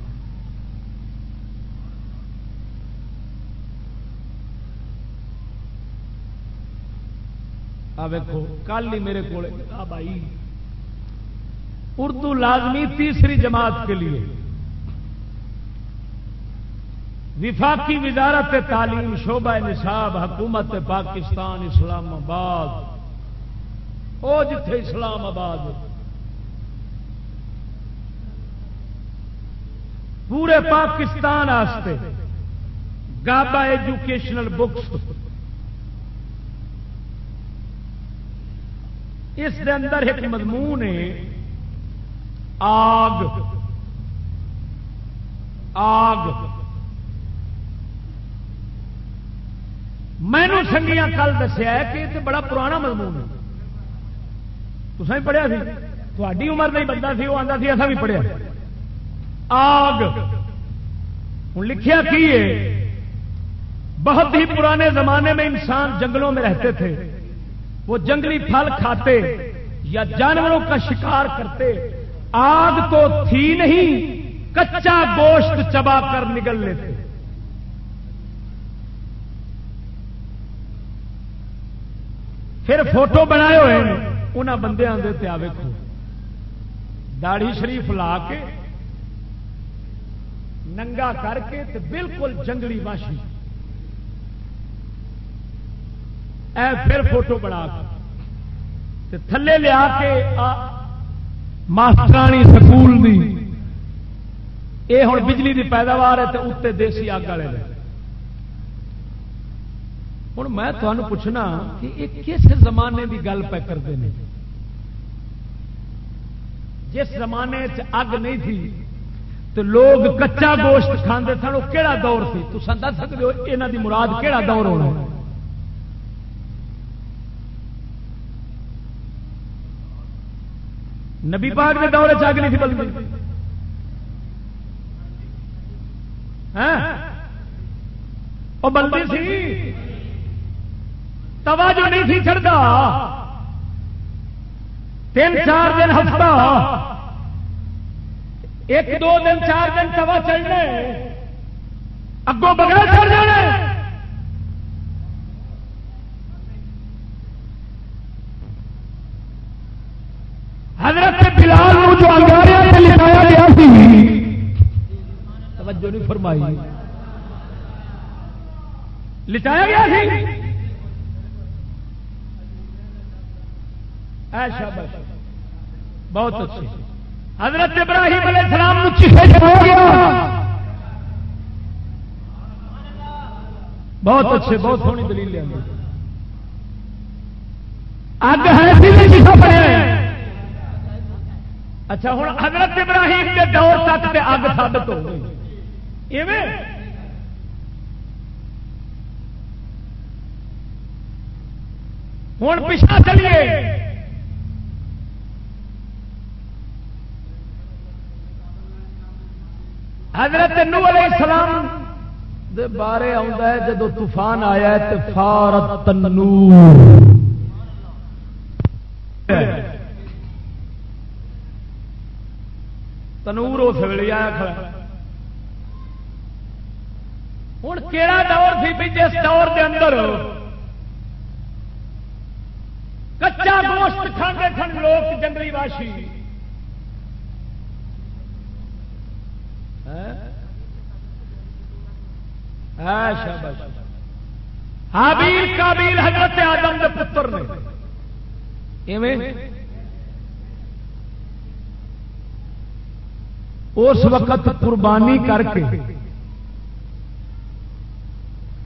D: ویکو کل ہی میرے کو بھائی اردو لازمی تیسری جماعت کے لیے۔ وفاقی وزارت تعلیم، شعبہ نصاب، حکومت پاکستان، اسلام آباد۔ وہ جتھے اسلام آباد۔ پورے پاکستان گابا ایجوکیشنل بکس۔ اس کے اندر ایک مضمون ہے۔ آگ۔ آگ۔ مینو سنگیاں کل دسیا کہ یہ بڑا پرانا مضمون ہے۔ تو بھی پڑھیا سی؟ تھوڑی عمر نہیں بندہ سی وہ آتا سی ایسا بھی پڑھیا۔ آگ۔ ہوں لکھیا کی ہے؟ بہت ہی پرانے زمانے میں انسان جنگلوں میں رہتے تھے۔ وہ جنگلی پھل کھاتے یا جانوروں کا شکار کرتے، آگ تو تھی نہیں، کچا گوشت چبا کر نگل لیتے۔ پھر فوٹو بنائے ہوئے انہوں بندے آتے آ ویکو داڑھی شریف لا کے، ننگا کر کے تے بالکل جنگلی واشی۔ اے پھر فوٹو بنا کے۔ تھلے لیا کے ماسٹرانی سکول دی۔ اے ہوں بجلی دی پیداوار ہے تو اتنے دیسی اگ والے ہوں میں تمہیں پوچھنا کہ یہ کس زمانے دی گل پہ کرتے ہیں جس زمانے اگ نہیں تھی تو لوگ کچا گوشت کھانے سن وہ کہڑا دور سی تو دس سکتے ہو یہاں دی مراد کہڑا دور ہونا ہے؟ نبی پاک کے دورے چاگ نہیں تھی بلتی ہاں؟ وہ بلتی سی؟ توا جو نہیں تھی چڑھتا تین چار دن ہفتہ؟ ایک دو دن چار دن توا چڑھنے اگوں بغیر چڑھ جانے حضرت بلال جو انگاریا سے لکھایا گیا سی توجہ نہیں فرمائی۔ لٹایا گیا سی۔ بہت اچھی۔ حضرت ابراہیم علیہ السلام چیخے ہو گیا۔ بہت اچھے، بہت سونی دلیل لیا اگ ہے اچھا ہوں حضرت ابراہیم کے دور تک اگ ثابت ہو گئی۔ ہوں پچھا چلیے۔ حضرت نو علیہ السلام دے بارے آتا ہے، جدو طوفان آیا تو فارت تنور۔ تنور اس ویلے آیا کھڑا۔ ہوں کہڑا دور سی بھی جس دور دے اندر کچا گوشت کھانے سن لوگ جنگلی واشی حابیل کابیل حضرت آدم کے پتر نے اس وقت قربانی کر کے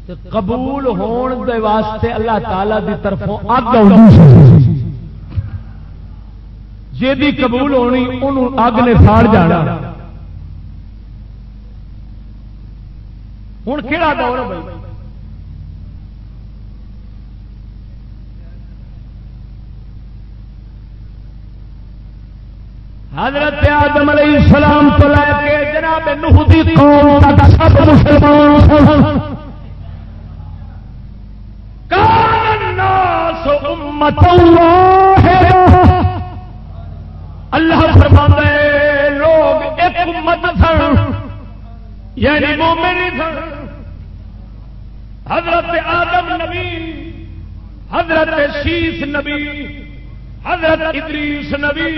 D: قبول ہون دے واسطے اللہ تعالی دی طرفوں اگ جی قبول ہونی انہوں اگ نے ساڑ جانا۔ ہوں کہڑا دور بھائی؟ حضرت آدم علیہ السلام تو لے کے جناب نوح دی قوم تک سب مسلمان کان الناس امت اللہ فرماتا ہے لوگ ایک امت سن یعنی مومن سن۔ حضرت آدم نبی، حضرت شیش نبی، حضرت ادریس نبی،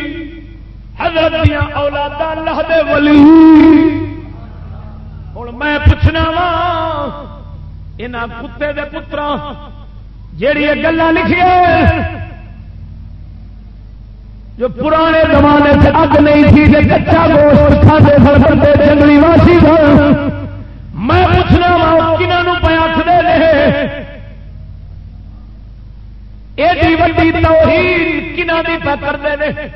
D: حضرت دیا اولاد اللہ دے ولی۔ ہوں میں پوچھنا وا یہاں کتے دے پترا جیڑی یہ گلا لکھیے جو پرانے زمانے سے اگ نہیں تھی کہ کچا گوشت کھاتے سڑکتے جنگلی واسی سن۔ میں پوچھنا وا کنہوں پہ آخر رہے ایڈی وڈی توہین کنہ کی پہ کرتے ہیں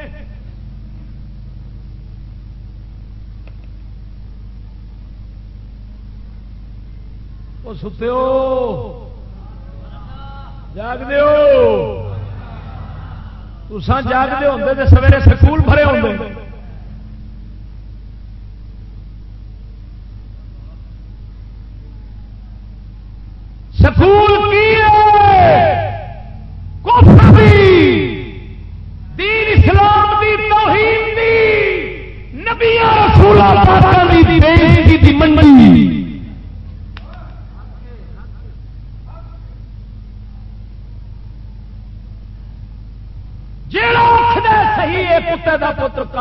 D: ستو جاگ تسان جاگتے ہوتے تو سویرے سکول بھرے ہوتے سکول کی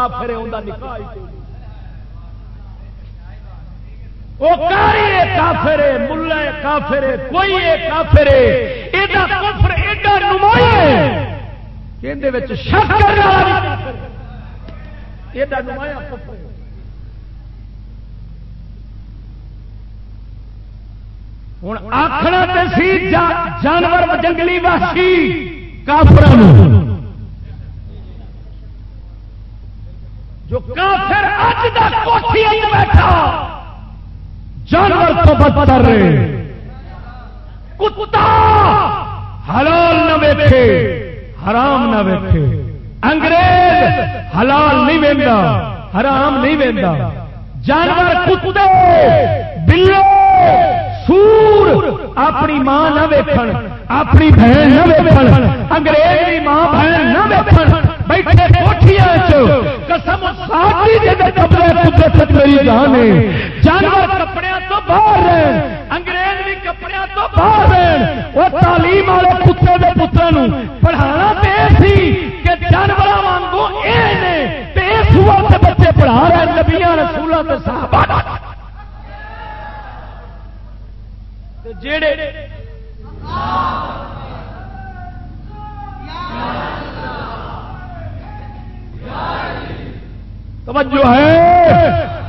D: کافر نکاح وہ کافر ملا کافر کوئی کافر ایڈا کفر، ایڈا نمایاں شک ایڈا نمایاں کفر ہوں آخر سی جانور جنگلی واشی کافر جو کافر اج تک کوٹھی بیٹھا جانور تو بدتر کتا حلال نہ ویکھے، حرام نہ ویکھے۔ انگریز حلال نہیں ویندا، حرام نہیں ویندا۔ جانور، کتے، بلے، سور اپنی ماں نہ ویکھن، اپنی بہن نہ ویکھن، انگریز کی ماں بہن نہ ویکھن۔ بیٹھے کوٹھیاں قسم ساتھی دے کپڑے قدرت میری جان جانور کپڑے تو باہر رہن انگریز بھی کپڑے تو باہر رہن وہ تعلیم والے کتے دے پتروں پڑھانا تے سی کہ جانور وانگو اے نے تے اس وقت بچے پڑھا رہے نبیاں رسولاں تے صحابہ۔ جڑے توجہ ہے؟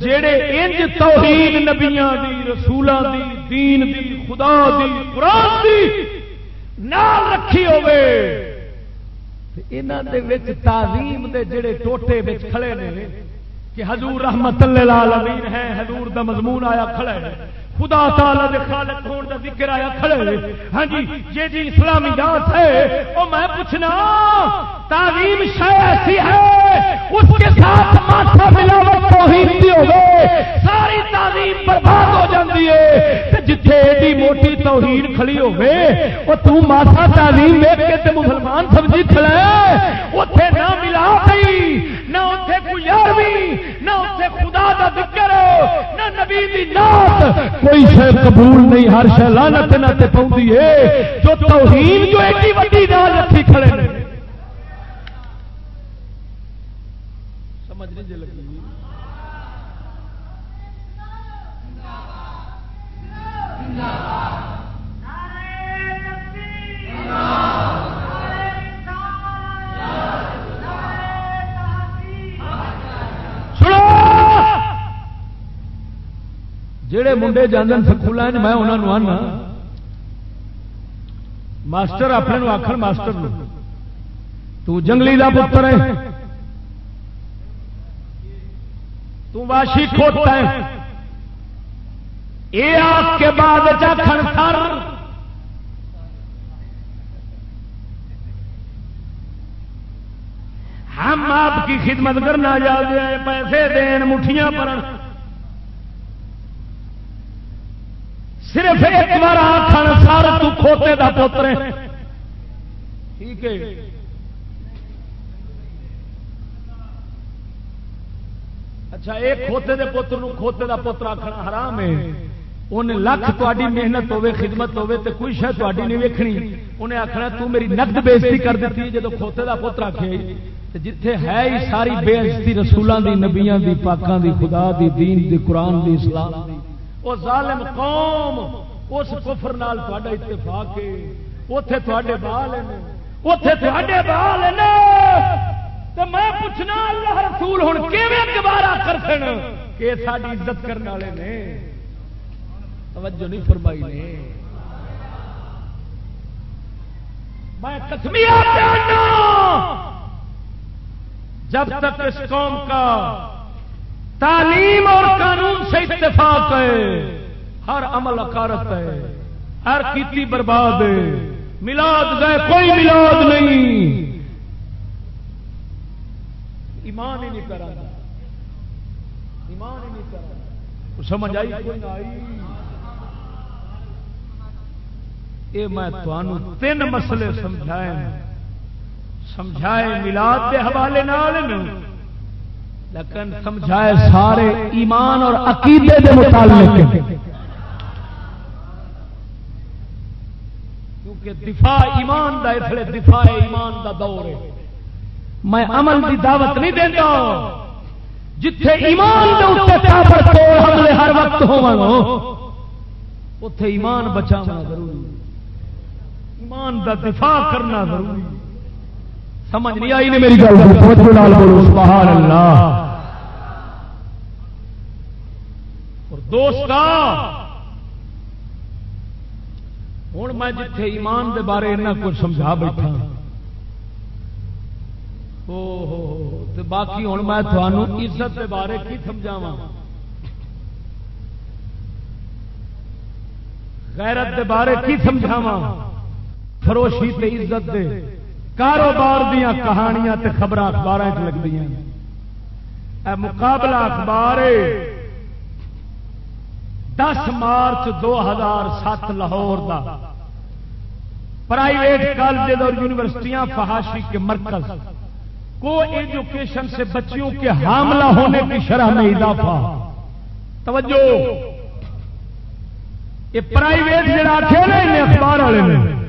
D: جڑے انج توحید نبیاں دی رسولاں دی، دین دی، خدا دی، قرآن دی نال رکھی ہوے انہاں دے وچ تعظیم دے جڑے ٹوٹے وچ کھڑے نے، کہ حضور رحمت للعالمین ہے، حضور دا مضمون آیا کھڑا ہے خدا تعالی دے خالق ہون دا ذکر آیا کھڑے ہاں جی جی جی اسلامی داس ہے، او میں پوچھنا تعلیم شے ایسی ہے، اس کے ساتھ ماتھا ملاوٹ توحید دی ہوے ساری تعلیم برباد ہو جاندی ہے، تے جتھے ایڈی موٹی توحید کھڑی ہوے او تو ماتھا تعلیم ویکھ کے تے مسلمان سمجھی کھڑا ہے، اوتھے نہ ملا گئی نہ اوتھے کوئی یارویں نہ اوتھے خدا دا ذکر نہ نبی دی نعت۔ کوئی شہ قبول نہیں ہر شہ لانت نہ تے پوندی ہے۔ جو توہین جو ایڈی وڈی نال رکھی کھڑے نے۔ سمجھ نہیں لگی۔ سنو جڑے منڈے جاندن سکول میں انہوں آنا ماسٹر اپنے آخر ماسٹر نو، تو جنگلی پتر ہے۔ تو واشی کھوتا ہے۔ یہ آپ کے بعد سر۔ ہم آپ کی خدمت کرنا چاہتے ہیں، پیسے دین، مٹھیاں پر صرف ایک بار آخر سر تو کھوتے دا پوتر ہے۔ ٹھیک ہے۔ اچھا ایک کھوتے دے پتر نو کھوتے دا پتر آخنا حرام ہے۔ انہیں لکھ تاری محنت ہوے خدمت ہوے تو کوئی شاید تاری نہیں ویکھنی۔ انہیں آخنا تو میری نقد بےزتی کر دیتی جب کھوتے دا پتر آخے جتھے ہے ہی ساری بےزتی رسولوں دی، نبیاں دی، پاکاں دی، خدا دی، دین دی، قرآن دی، اسلام دی۔ وہ ظالم قوم، اس کفر نال تھوڑا اتفاق ہے۔ اتے تھوڑے بال اتے تھوڑے بال نے تو میں پوچھنا اللہ رسول ہوں گوارا کر سن؟ کہ ساری عزت کرنے والے نے۔ توجہ نہیں فرمائی نے۔ میں کسمیا جب تک اس قوم کا تعلیم اور قانون سے اتفاق ہے۔ ہر عمل اکارت ہے۔ ہر کیتی برباد ہے۔ ملاد گئے کوئی ملاد نہیں۔ ایمان ہی نہیں کرا ایمان ہی نہیں کرا سمجھ آئی کوئی نہ آئی؟ یہ میں تین مسئلے سمجھائے سمجھائے ملاد کے حوالے نال لیکن سمجھائے سارے ایمان اور عقیدے کے متعلق کیونکہ دفاع ایمان دا، اس لیے دفاع ایمان دا دور ہے۔ میں عمل کی دعوت نہیں دینا جتھے ایمان دے اتنے کافر توڑ حملے ہر وقت ہو اتے ایمان بچانا ضروری ایمان دا دفاع کرنا ضروری سمجھ نہیں آئی نے میری گل؟ بولو، سبحان اللہ اور دوست ہوں میں جتھے ایمان دے بارے اتنا کچھ سمجھا بیٹھا۔ باقی ہوں میں تھانوں عزت کے بارے کی سمجھاوا غیرت کے بارے کی سمجھاوا فروشی تے عزت دے کاروبار دیا کہانیاں تے خبر اخبار چ لگتی ہیں مقابلہ اخبار دس مارچ دو ہزار سات لاہور دا۔ پرائیویٹ کالج اور یونیورسٹیاں فحاشی کے مرکز۔ کو ایجوکیشن سے بچیوں کے حاملہ ہونے کی شرح میں اضافہ۔ توجہ۔ یہ پرائیویٹ جڑا آخیا نا اخبار والے نے،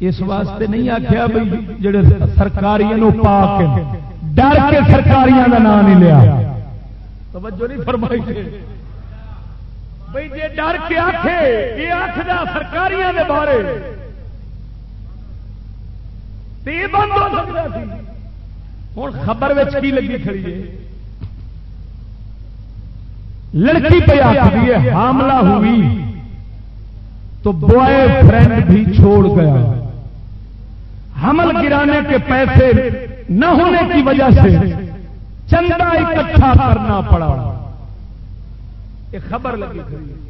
D: اس واسطے نہیں آخیا بھائی جڑے سرکاری پا کے ڈر کے سرکاریاں کا نام نہیں لیا۔ توجہ نہیں فرمائی۔ بھائی جی ڈر کے آخے یہ آخر سرکاریاں دے بارے۔ بند ہو سکتا سی۔ ہوں خبر کی لگی کھڑی ہے؟ لڑکی پہ آتی ہے، حاملہ ہوئی تو بوائے فرینڈ بھی چھوڑ گیا۔ حمل گرانے کے پیسے نہ ہونے کی وجہ سے چندہ اکٹھا کرنا پڑا۔ یہ خبر لگی کھڑی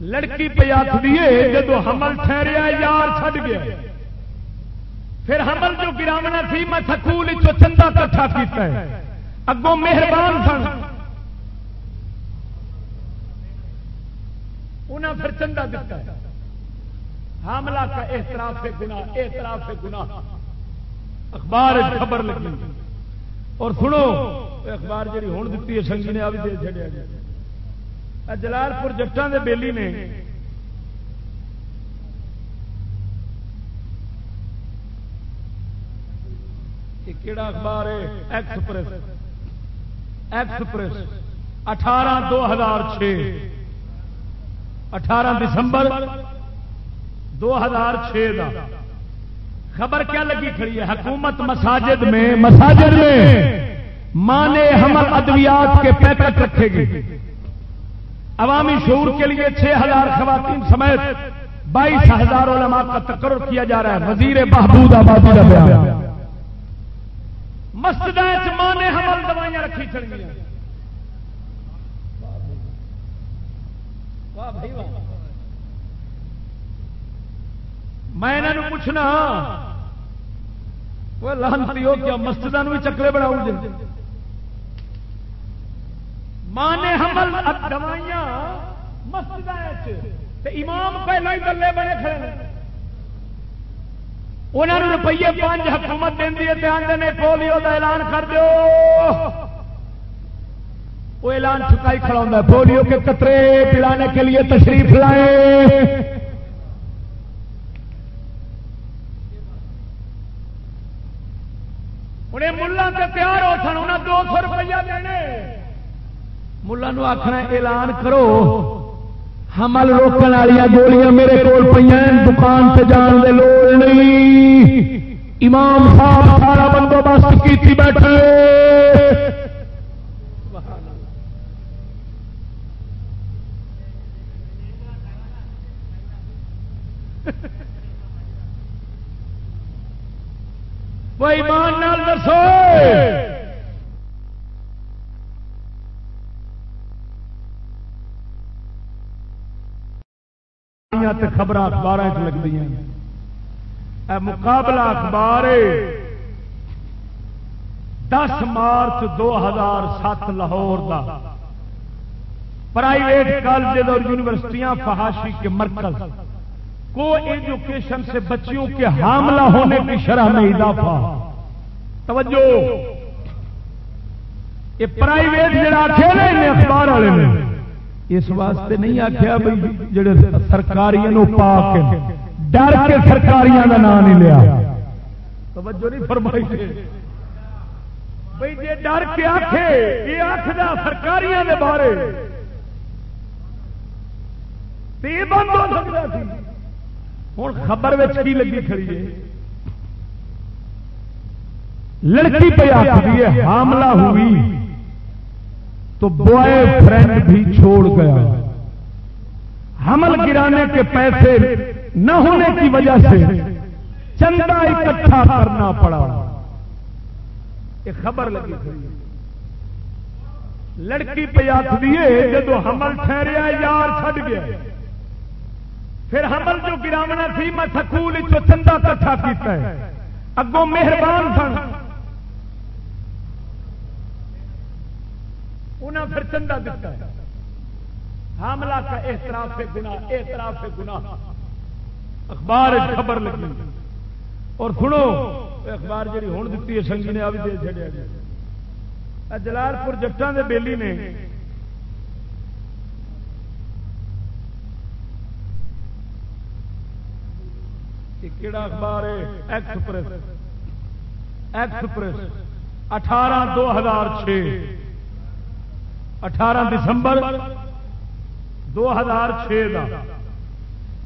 D: لڑکی پہ آتی ہے جب حمل ٹھہریا، یار چھڈ گیا۔ پھر حمل جو گراونا سی میں سکول چندہ کٹھا کیتا ہے۔ اگوں مہربان سن۔ انہیں پھر چندہ دیتا ہے۔ حاملہ کا احتراف گنا احتراف گنا اخبار خبر لگی۔ اور سنو اخبار جی ہوں دیتی ہے، سنگی نے آ بھی دے چڑیا جی۔ جلال پور جٹان دے بیلی نے۔ کیڑا اخبار ہے؟ ایکسپریس ایکسپریس اٹھارہ دو ہزار چھ۔ اٹھارہ دسمبر دو ہزار چھ کا خبر کیا لگی کھڑی ہے؟ حکومت مساجد میں مساجد میں۔ مانے حمل ادویات کے پیکٹ رکھے گی۔ عوامی شعور کے لیے چھ ہزار خواتین سمیت بائیس ہزار علماء کا تقرر کیا جا رہا ہے۔ وزیر بہبود آبادی کا بیان۔ مسجد مانے حمل دوائیاں رکھی چڑ گئی میں پوچھنا وہ لانتی ہو کیا مسجد بھی چکرے بناؤ گے ماں نے حمل دوائیاں مسجد امام پہلے ہی دلے بنے کھڑے انہوں نے روپیے پانچ حکومت دینی ہے دھیان دینے پولیو کا اعلان کر دو وہ اعلان چکائی کھڑا ہوتا ہے پولیو کے قطرے پلانے کے لیے تشریف لائے اپنے ملان سے تیار ہو سن انہیں دو سو روپیہ دینے۔ ملان آخنا اعلان کرو۔ حمل روکن والی گولیاں میرے کو پہ دکان سے جان دے لوڑ نہیں۔ امام صاحب سارا بندوبست کی بیٹھے۔ وہ ایمان نال دسو۔ خبر اخبار لگتی ہیں مقابلہ اخبار دس مارچ دو ہزار سات لاہور کا پرائیویٹ کالج اور یونیورسٹیاں فحاشی کے مرکز۔ کو ایجوکیشن سے بچیوں کے حاملہ ہونے کی شرح میں اضافہ۔ توجہ۔ یہ پرائیویٹ جڑا آخر اخبار والے نے، اس واسطے نہیں آخیا بھائی جڑے سرکاری پا کے ڈر کے سرکاری کا نام نہیں لیا۔ توجہ نہیں فرمائی۔ بھائی جی ڈر کے آخے یہ آخر سرکاری بارے۔ بند ہو سکتا ہوں خبر کی لگی کھڑی ہے؟ لڑکی پہ آتی ہے، حاملہ ہوئی تو بوائے فرینڈ بھی چھوڑ گیا۔ حمل گرانے کے پیسے نہ ہونے کی وجہ سے چندہ اکٹھا کرنا پڑا۔ یہ خبر لگی لڑکی پہ آتی ہے جب حمل ٹھہریا، یار چھڈ گیا۔ پھر حمل جو گراونا سی میں سکول چندہ کٹھا کیتا ہے۔ اگوں مہربان سن۔ انہیں پھر چندہ دیتا ہے۔ حاملہ کا احتراف گنا احتراف گنا اخبار خبر لگی اور سنو اخبار جی ہوں دیتی ہے سنگی نے ابھی دے چڑیا جلال پور جٹان دے بیلی نے کہڑا اخبار ہے ایکسپریس ایکسپریس اٹھارہ دو ہزار چھ، اٹھارہ دسمبر دو ہزار چھ کا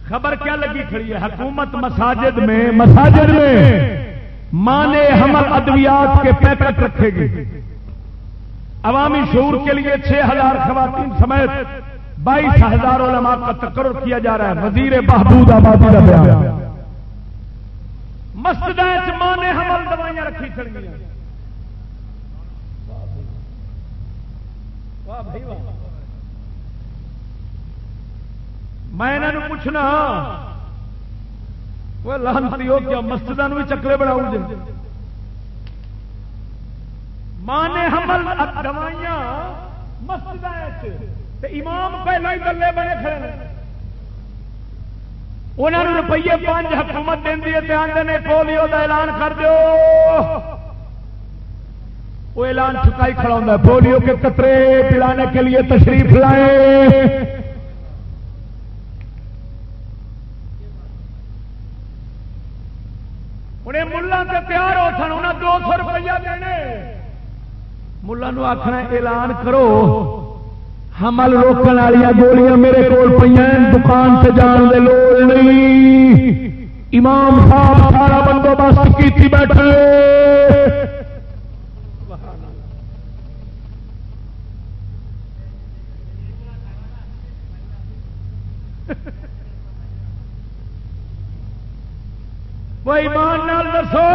D: خبر کیا لگی کھڑی ہے؟ حکومت مساجد میں مساجد میں مانے حمل ادویات کے پیکٹ رکھے گی۔ عوامی شعور کے لیے چھ ہزار خواتین سمیت بائیس ہزار علماء کا تقرر کیا جا رہا ہے۔ وزیر بہبود آبادی کا بیان۔ مسجد ماں نے حمل دوائیاں رکھی چڑ گئی میں انہوں پوچھنا وہ لانتی ہو کیا مسجد بھی چکرے بناؤ گے ماں نے حمل دوائیاں مسجد امام پہلے ہی دلے بنے کھڑے انہوں نے روپیے پانچ حکومت دینی ہے دھیان دینے پولیو کا اعلان کر دو وہ اعلان چکائی کھڑا ہوتا ہے۔ پولیو کے قطرے پلانے کے لیے تشریف لائے۔ انہیں ملا سے تیار ہو سن انہیں دو سو روپیہ دینے۔ ملا آخنا اعلان کرو۔ حمل روکن والی گولیاں میرے کو پہ دکان سے جان دے لوڑ نہیں۔ امام صاحب سارا بندوبست کی بیٹھے۔ وہ ایمان نال دسو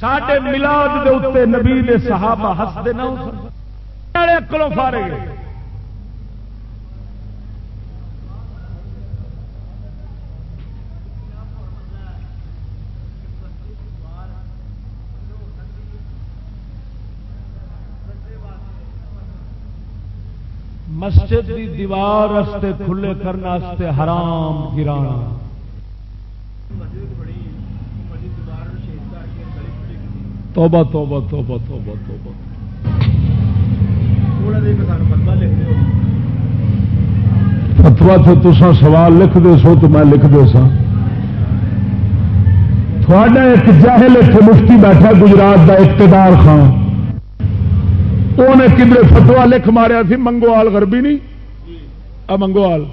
D: سڈے ملاد دے اتنے نبی دے صحابہ ہستے نہ والے اکلوں فارے مسجد دی دیوار رستے کھلے کرنے حرام گرانا توبہ توبہ توبہ توبہ توبہ۔ فتوا تو تسا سوال لکھ دے سو تو میں لکھ دے سا تھوڑا ایک جاہل اتنے مفتی بیٹھا گجرات کا اقتدار خان انہیں کدھر فتوا لکھ ماریا سی منگوال غربی نہیں منگوال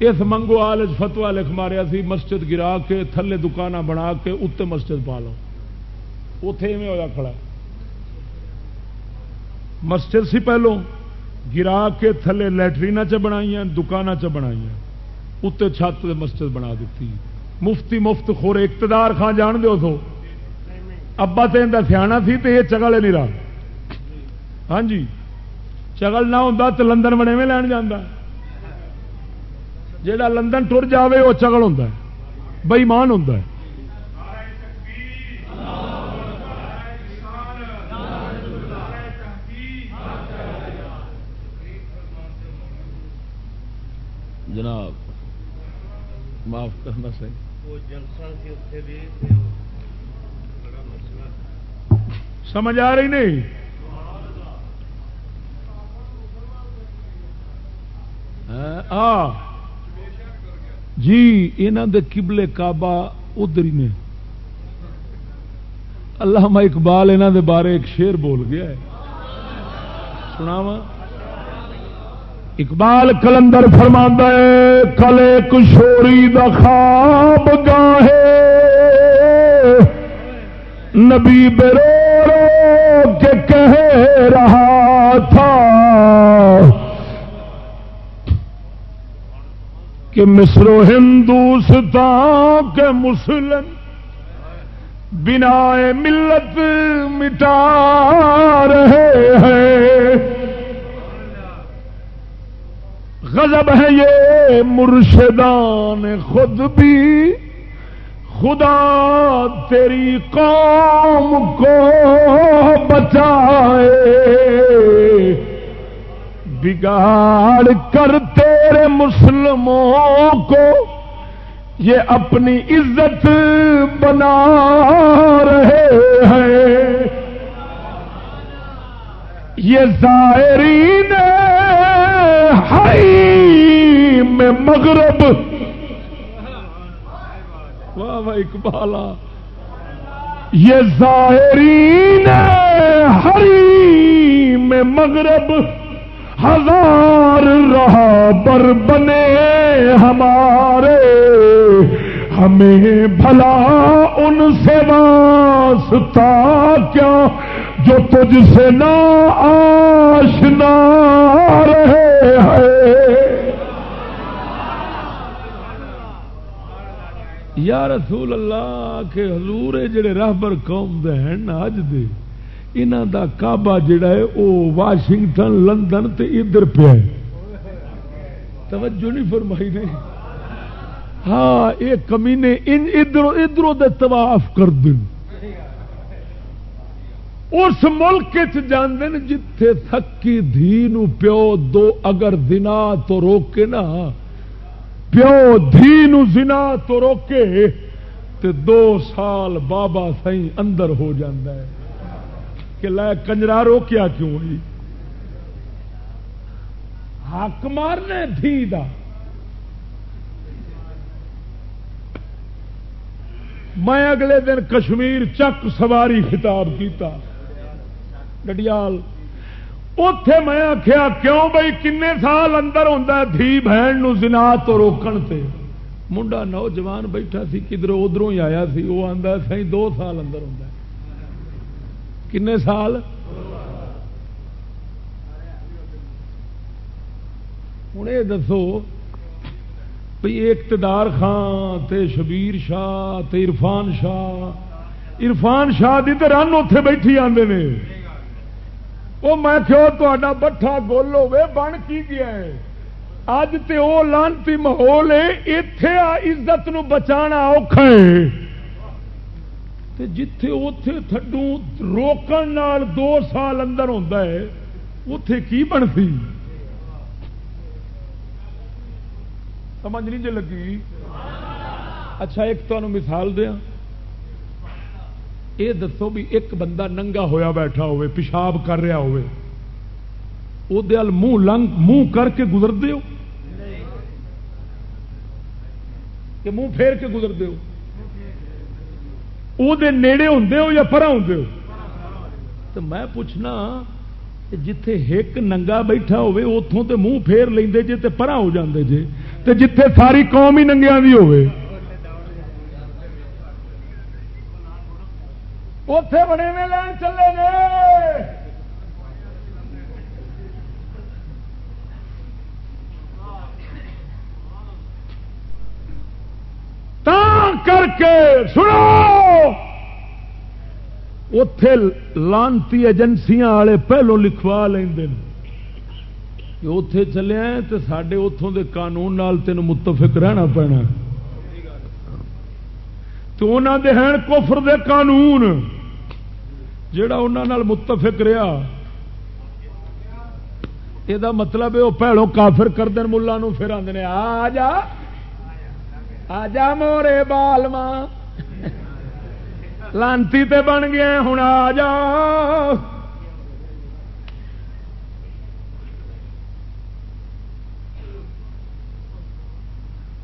D: اس منگوال فتوا لکھ ماریا سی مسجد گرا کے تھلے دکان بنا کے اتنے مسجد پا لو اتے ہوا کھڑا مسجد سی پہلو، گرا کے تھلے لٹرین چ بنائی دکان چ بنائی اتنے چھت مسجد بنا دیتی مفتی مفت خور اقتدار خان جان دو تو ابا تو ان سیاح سی تو یہ چگل نہیں رہا ہاں جی چگل نہ ہوں تو لندن بنے میں لین جانا جا لندن ٹر جائے وہ چگل ہوں بئیمان ہوں جناب معاف کرنا سمجھ آ رہی نہیں؟ ہاں جی یہاں دے قبلے کعبہ ادھر ہی نے۔ اللہ اقبال یہاں دے بارے ایک شیر بول گیا ہے۔ سناوا اقبال کلندر فرما کلے کشوری دا خواب گاہے۔ نبی برو رو کے کہہ رہا تھا کہ مصر و ہندوستان کے مسلم بنا ملت مٹا رہے ہیں۔ غضب ہے یہ مرشدان خود بھی۔ خدا تیری قوم کو بچائے۔ بگاڑ کر تیرے مسلموں کو یہ اپنی عزت بنا رہے ہیں۔ یہ ظاہرین میں مغرب۔ واہ واہ اقبالا یہ ظاہرین ہری میں مغرب ہزار رہا بر بنے ہمارے۔ ہمیں بھلا ان سے واسطہ کیا جو تجھ سے نا آشنا رہے ہیں۔ یا رسول اللہ کے حضور جڑے راہبر قوم دے ہیں اج دے، انہاں دا کعبہ جڑا ہے او واشنگٹن، لندن تے ادھر پہ ہے۔ توجہ نہیں فرمائی نے۔ ہاں یہ کمینے ان ادھر ادھروں دے طواف کر دیں اس ملک جانے جتھے تھکی دھی نو پیو دو اگر دنا تو روکے نا۔ پیو دھی نو زنا تو روکے تے دو سال بابا سی اندر ہو جاندہ ہے کہ لے کنجرا روکیا کیوں ہوئی؟ حق مارنے دھی دا۔ میں اگلے دن کشمیر چک سواری خطاب کیتا۔ گڈیال اتے میں آخیا کیوں بھائی کن سال اندر ہوتا دھی بہن زنا تو روکن تے؟ منڈا نوجوان بیٹھا سی، کدھر ادھر ہی آیا سی وہ آتا سی دو سال اندر ہوں کن سال؟ ہوں یہ دسو بھائی اقتدار خان تے شبیر شاہ تے عرفان شاہ۔ عرفان شاہ دی تو رن اتے بیٹھی آتے نے۔ وہ میں کہو تا بٹھا گول ہوے بن کی گیا ہے؟ اج تے او لانتی ماحول ہے اتے عزت نو بچانا اوکھا ہے۔ تے جتھے اوتھے تھڈو روکن نال دو سال اندر ہوتا ہے اتے کی بنتی سمجھ نہیں جی لگی؟ اچھا ایک تمہیں مثال دیا یہ دسو بھی ایک بندہ ننگا ہویا بیٹھا ہوئے، پیشاب کر رہا ہوئے۔ وہ منہ لنگ، منہ کر کے گزر دیو۔ کہ منہ پھیر کے گزر دیو۔ وہ نیڑے ہوں ہو یا پرا ہوں ہو؟ تو میں پوچھنا، جتھے ایک ننگا بیٹھا ہوئے اتوں تے منہ پھیر لیں جے تے پرا ہو جاندے جے، تے جتھے ساری قوم ہی ننگیا بھی ہوئے۔ اتے بڑے میں لین چلے گے کر کے سنو۔ اتے لانتی ایجنسیاں والے پہلو لکھوا لیں اتے چلے تو سڈے اتوں کے قانون نال تین متفق رہنا پینا۔ تو انہوں دے ہیں کفر دے قانون۔ جڑا انہوں متفق رہا یہ مطلب ہے وہ پیڑوں کافر کر دین ملا پھر آدھے آ جا آ جا مورے بالما لانتی تے بن گیا ہوں آ جا۔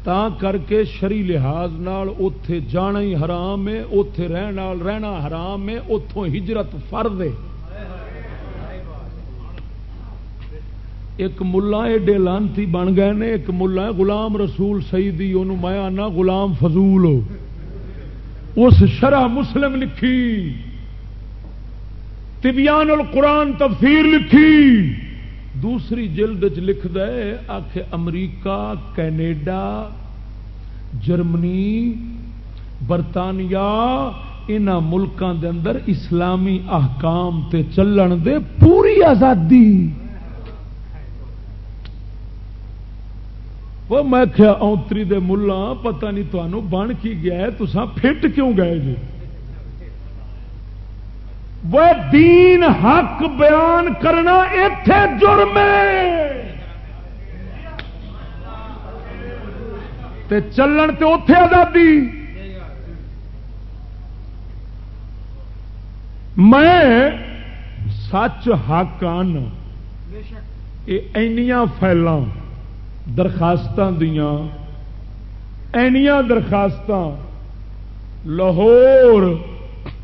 D: تا کر کے شری لحاظ نال اتے جانا ہی حرام ہے اتے رہنا حرام ہے اتوں ہجرت فرد ہے ایک ملا ایڈے لانتی بن گئے نے ایک ملا غلام رسول سیدی انہوں میں آنا غلام فضول اس شرح مسلم لکھی تبیان القرآن تفسیر لکھی دوسری جلد چ لکھ دے آخ امریکہ، کینیڈا، جرمنی، برطانیہ ان ملکوں دے اندر اسلامی احکام تے چلن دے پوری آزادی۔ وہ میں کیا اونتری دے ملا پتہ نہیں تمہوں بن کی گیا ہے تو فٹ کیوں گئے جی؟ وہ دین حق بیان کرنا اتے جرم تے چلن تے اتے آزادی۔ میں سچ حق آن اینیاں فائل درخواست دیا اینیاں درخواست لاہور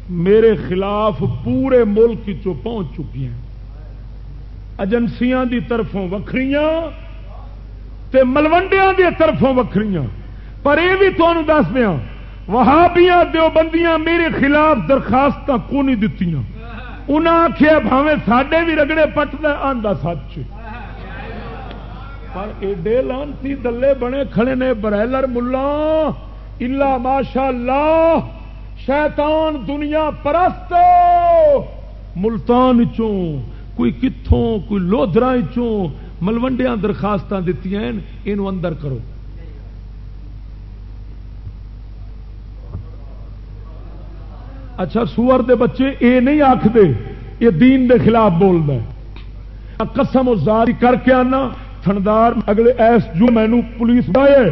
D: میرے خلاف پورے ملک چو پہنچ چکی ہیں۔ ایجنسیاں دی طرفوں وکری ملوڈیا دی طرفوں وکری پر یہ بھی تمہیں دس دیا وہابیاں، دیوبندیاں میرے خلاف درخواست کو نہیں دیتی انہیں آخیا بھاوے سڈے بھی رگڑے پٹتا آدھا سچ۔ پر ایڈے لانتی دلے بنے کھڑے نے، برائلر ملا الا ماشاء اللہ شیطان دنیا پرست! ملتان چوں، کوئی کتوں کوئی لودرا چوں ملوڈیا درخواست دیتی یہ اندر کرو۔ اچھا سور دے بچے اے نہیں آختے یہ دین دے خلاف بولنا قسم ازاری کر کے آنا، تھندار اگلے ایس جو مینو پولیس بائے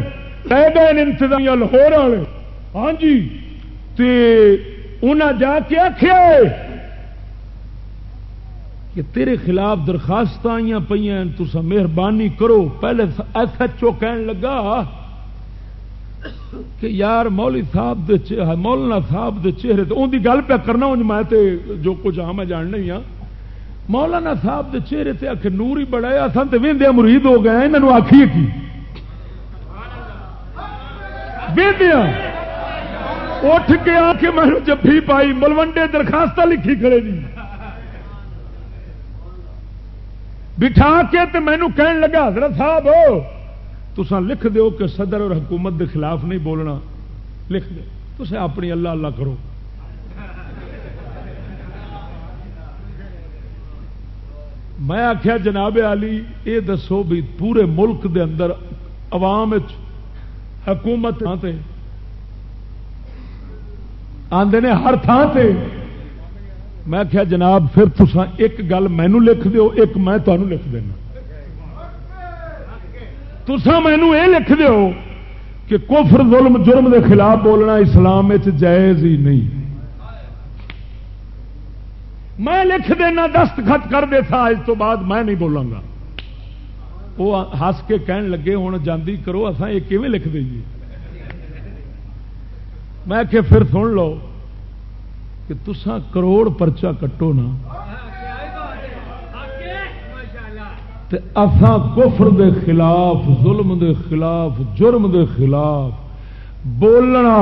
D: انتظامیہ لاہور والے۔ ہاں جی۔ انہیں جا کے آخیا کہ تیرے خلاف درخواست آئی پہ مہربانی کرو۔ پہلے ایس ایچ او کہن لگا کہ یار مولی صاحب دے مولانا صاحب دے چہرے تو ان کی گل پہ کرنا میں تے جو کچھ ہاں میں جان نہیں ہاں۔ مولانا صاحب دے چہرے سے آخ نور ہی بڑا ہے اصل تو وہدیا مرید ہو گئے یہاں آخیے کی؟ وہدیا اٹھ کے آ کے میں جفی پائی ملوڈے درخواست لکھی کھڑے جی بٹھا کے تے مینو کہن لگا، حضرت صاحب تسا لکھ دیو کہ صدر اور حکومت دے خلاف نہیں بولنا۔ لکھ دو تسے اپنی اللہ اللہ کرو۔ میں آخیا جناب علی یہ دسو بھی پورے ملک دے اندر عوام حکومت ہاں آدھے نے ہر تھان سے میں کیا جناب، پھر تسا ایک گل مینو لکھ دیو، ایک میں تمہیں لکھ دینا۔ تسا مینو یہ لکھ دیو کہ کفر، ظلم، جرم دے خلاف بولنا اسلام جائز ہی نہیں۔ میں لکھ دینا دستخط کر دے تھا، اس تو بعد میں نہیں بولوں گا۔ وہ ہس کے کہن لگے ہوں جاندی کرو اصا یہ کیون لکھ دئیے؟ میں کہ پھر سن لو کہ تسا کروڑ پرچا کٹو نا۔ اساں کفر دے خلاف، ظلم دے خلاف، جرم دے خلاف بولنا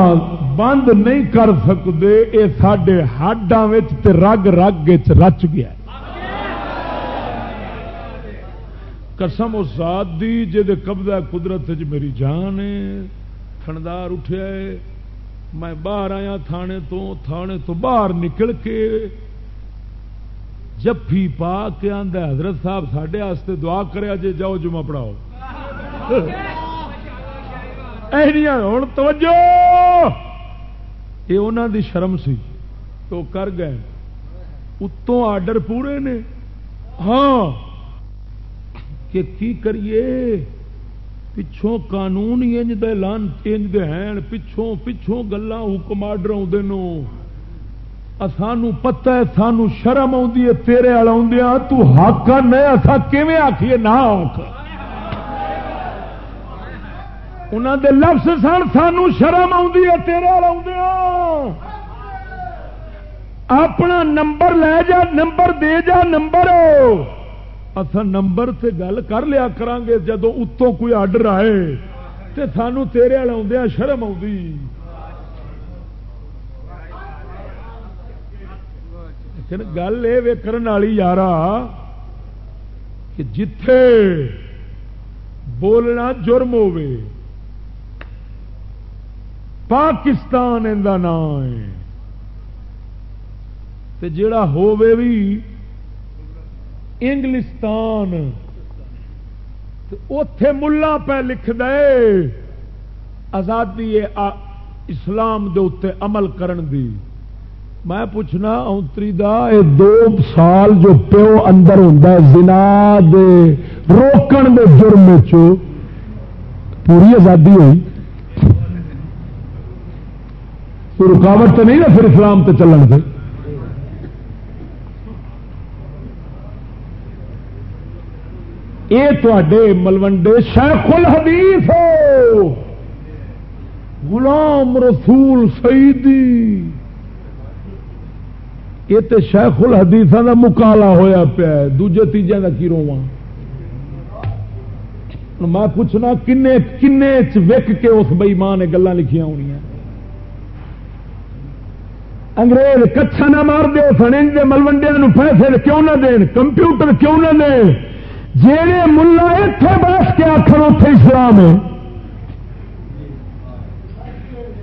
D: بند نہیں کر سکتے یہ سڈے ہڈاں رگ رگ رچ گیا۔ قسم اس ذات دی جے قبضہ قدرت میری جان ہے، تھندار اٹھیا ہے۔ میں باہر آیا تھانے تو تھانے تو باہر نکل کے جفی پا کے آدھا حضرت صاحب سڈے دعا کرے جے جاؤ جمعہ پڑھاؤ۔ ہوں توجہ۔ یہ انہوں دی شرم سی۔ تو کر گئے۔ اتوں آڈر پورے نے۔ ہاں کہ کی کریے؟ پچھوں قانون انج دے لان انج دے ہیں، پچھوں پچھوں گلا حکم آڈر آدھے سانو پتہ ہے، سانو شرم آ تیرے والا آدھا ہاں، تو حق نہیں اصا کیون آخیے نہ آخ انہوں دے لفظ سن، سانو شرم ہاں۔ اپنا نمبر لے جا، نمبر دے جا، نمبر۔ اصا نمبر سے گل کر لیا گے جدو اتوں کوئی آڈر آئے تو سانو تیرے والا آدھا شرم گل یہ کرنے والی یار کہ جتھے بولنا جرم ہوے پاکستان اندر نام ہے۔ جڑا ہووے بھی انگلستان اتے ملا پہ لکھ دے آزادی اسلام دے اتنے عمل کرن دی۔ میں پوچھنا اونتری دا، اے دو سال جو پیو اندر ہوں زنا دے روکن دے جرم پوری آزادی ہوئی۔ کوئی رکاوٹ تو نہیں نا پھر اسلام تو چلن سے یہ تے ملوڈے شیخ الحدیث! ہو غلام رسول سیدی! یہ تو شیخ الحدیث کا مکالا ہوا پیا دوجے تیجے کا کی رواں میں پوچھنا کن کن وک کے اس بئی ماں نے گلان لکھیا ہونی انگریز کچھا نہ مار دے سن دے ملوڈیا پیسے کیوں نہ دین، کمپیوٹر کیوں نہ دے جہے ملا اتے بس کے آخر اتے اسلام ہے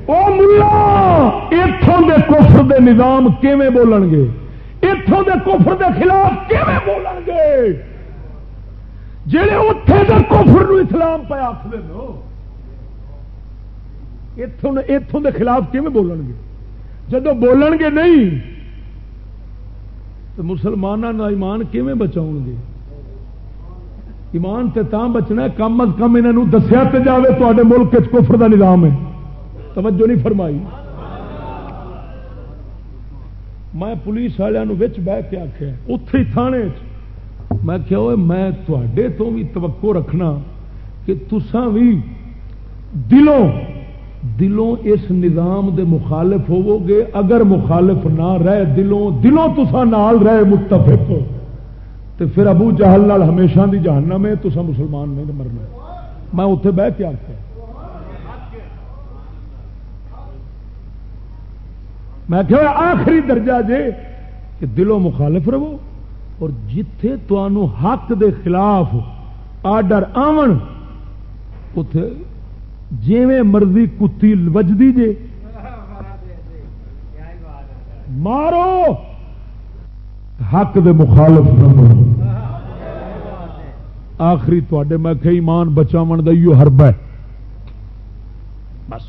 D: وہ ملا اتوں دے کفر دے نظام کیویں بولن گے؟ اتوں دے کفر دے خلاف کیویں بولن گے؟ جہے اتے دے کفر نو اسلام پہ آخر اتوں دے خلاف کیویں بولن گے؟ جب بولن گے نہیں، تو مسلمانوں کا ایمان کیون بچاؤ گے؟ ایمان تے تاں بچنا کم از کم انہوں دسیا تے جاوے تے ملک کفر دا نظام ہے۔ توجہ نہیں فرمائی۔ میں پولیس والوں بہ کے آخیا اتے ہی تھانے میں کیا میں تے تو بھی توقع رکھنا کہ تسان بھی دلوں دلوں اس نظام دے مخالف ہوو گے اگر مخالف نہ رہے دلوں دلوں تسا نال رہے متفق۔ تو پھر ابو جہل نال ہمیشہ دی جہنم میں تو مسلمان نہیں مرنا۔ میں اتے بہ کے آخیا میں کہ آخری درجہ جے کہ دلوں مخالف رہو اور جتھے تو حق دے خلاف آڈر آمن اتے جیویں مرضی کتی وجدی جے۔ مارو! حق دے مخالف نہ آخری تے میں کہ ایمان بچاو کا حرب ہے۔ بس۔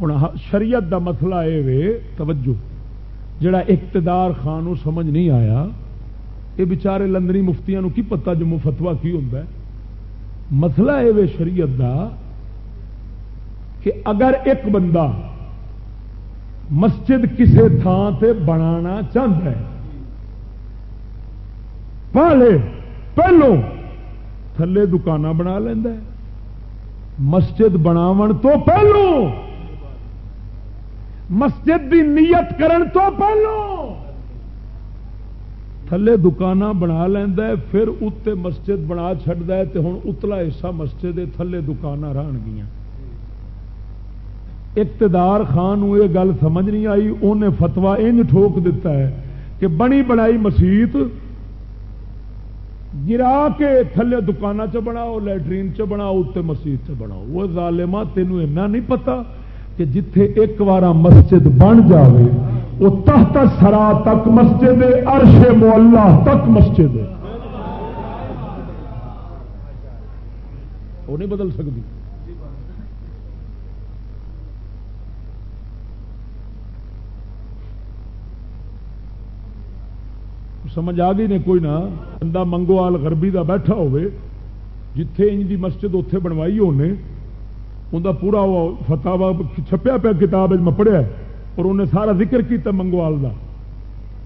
D: ہوں شریعت دا مسئلہ یہ توجہ۔ جڑا اقتدار خان سمجھ نہیں آیا یہ بچارے لندنی مفتیاں کی پتا جموں فتوا کی ہوتا ہے؟ مسئلہ یہ شریعت دا کہ اگر ایک بندہ مسجد کسی تھان سے بنا چاہتا ہے۔ پہلے پہلو تھلے دکان بنا لینا مسجد بناو تو پہلو مسجد دی نیت کرن تو پہلو تھلے دکان بنا لینا پھر اتنے مسجد بنا چڑھتا ہے تو ہوں اتلا حصہ مسجد تھلے دکان رہن گیا اقتدار خان یہ گل سمجھ نہیں آئی انہیں فتوا انج ٹھوک دیتا ہے کہ بنی بنائی مسیت گرا کے تھلے دکان چ بناؤ لٹرین چ بناؤ، اتنے مسیت چ بناؤ۔ وہ ظالما تینوں ایسا نہیں پتا کہ جتھے ایک بار مسجد بن جاوے، وہ تحت سرا تک مسجد عرش مولا تک مسجد وہ نہیں بدل سکتی۔ سمجھ آ گئی نے کوئی نہ، بندہ منگوال غربی دا بیٹھا ہوئے، جتھے انج دی مسجد اتے بنوائی ہونے انہیں پورا وہ فتح چھپیا پیا کتاب میں پڑھیا اور انہیں سارا ذکر کیتا منگوال دا۔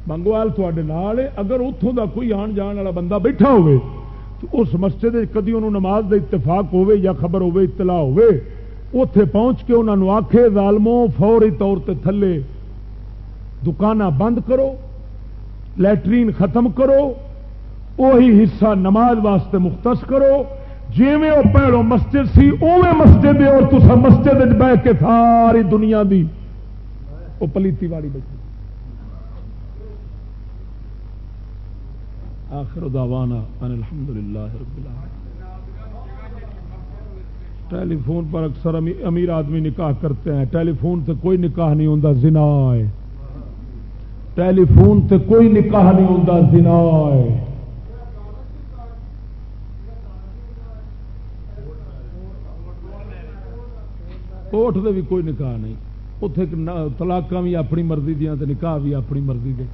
D: منگوال تھوڑے نال اگر اتوں دا کوئی آن جان والا بندہ بیٹھا ہوئے، تو اس مسجد کدی انہوں نماز دے اتفاق ہوئے یا خبر ہوئے، اطلاع ہوئے اتے پہنچ کے انہوں نے آخے ظالموں فوری طور تے تھلے دکان بند کرو۔ لیٹرین ختم کرو وہی حصہ نماز واسطے مختص کرو۔ جی وہ پہلو مسجد سی اوے مسجد اور تصا مسجد بہ کے ساری دنیا دی وہ پلیتی والی بیٹھی۔ آخر دعوانا ان الحمد للہ رب ٹیلی فون پر اکثر امیر آدمی نکاح کرتے ہیں، ٹیلی فون سے کوئی نکاح نہیں ہوتا زنا ہے۔ ٹیلی فون سے کوئی نکاح نہیں ہوتا زنا ہے۔ کوٹ دے بھی کوئی نکاح نہیں۔ اتے تلاک بھی اپنی مرضی دیا نکاح بھی اپنی مرضی دے۔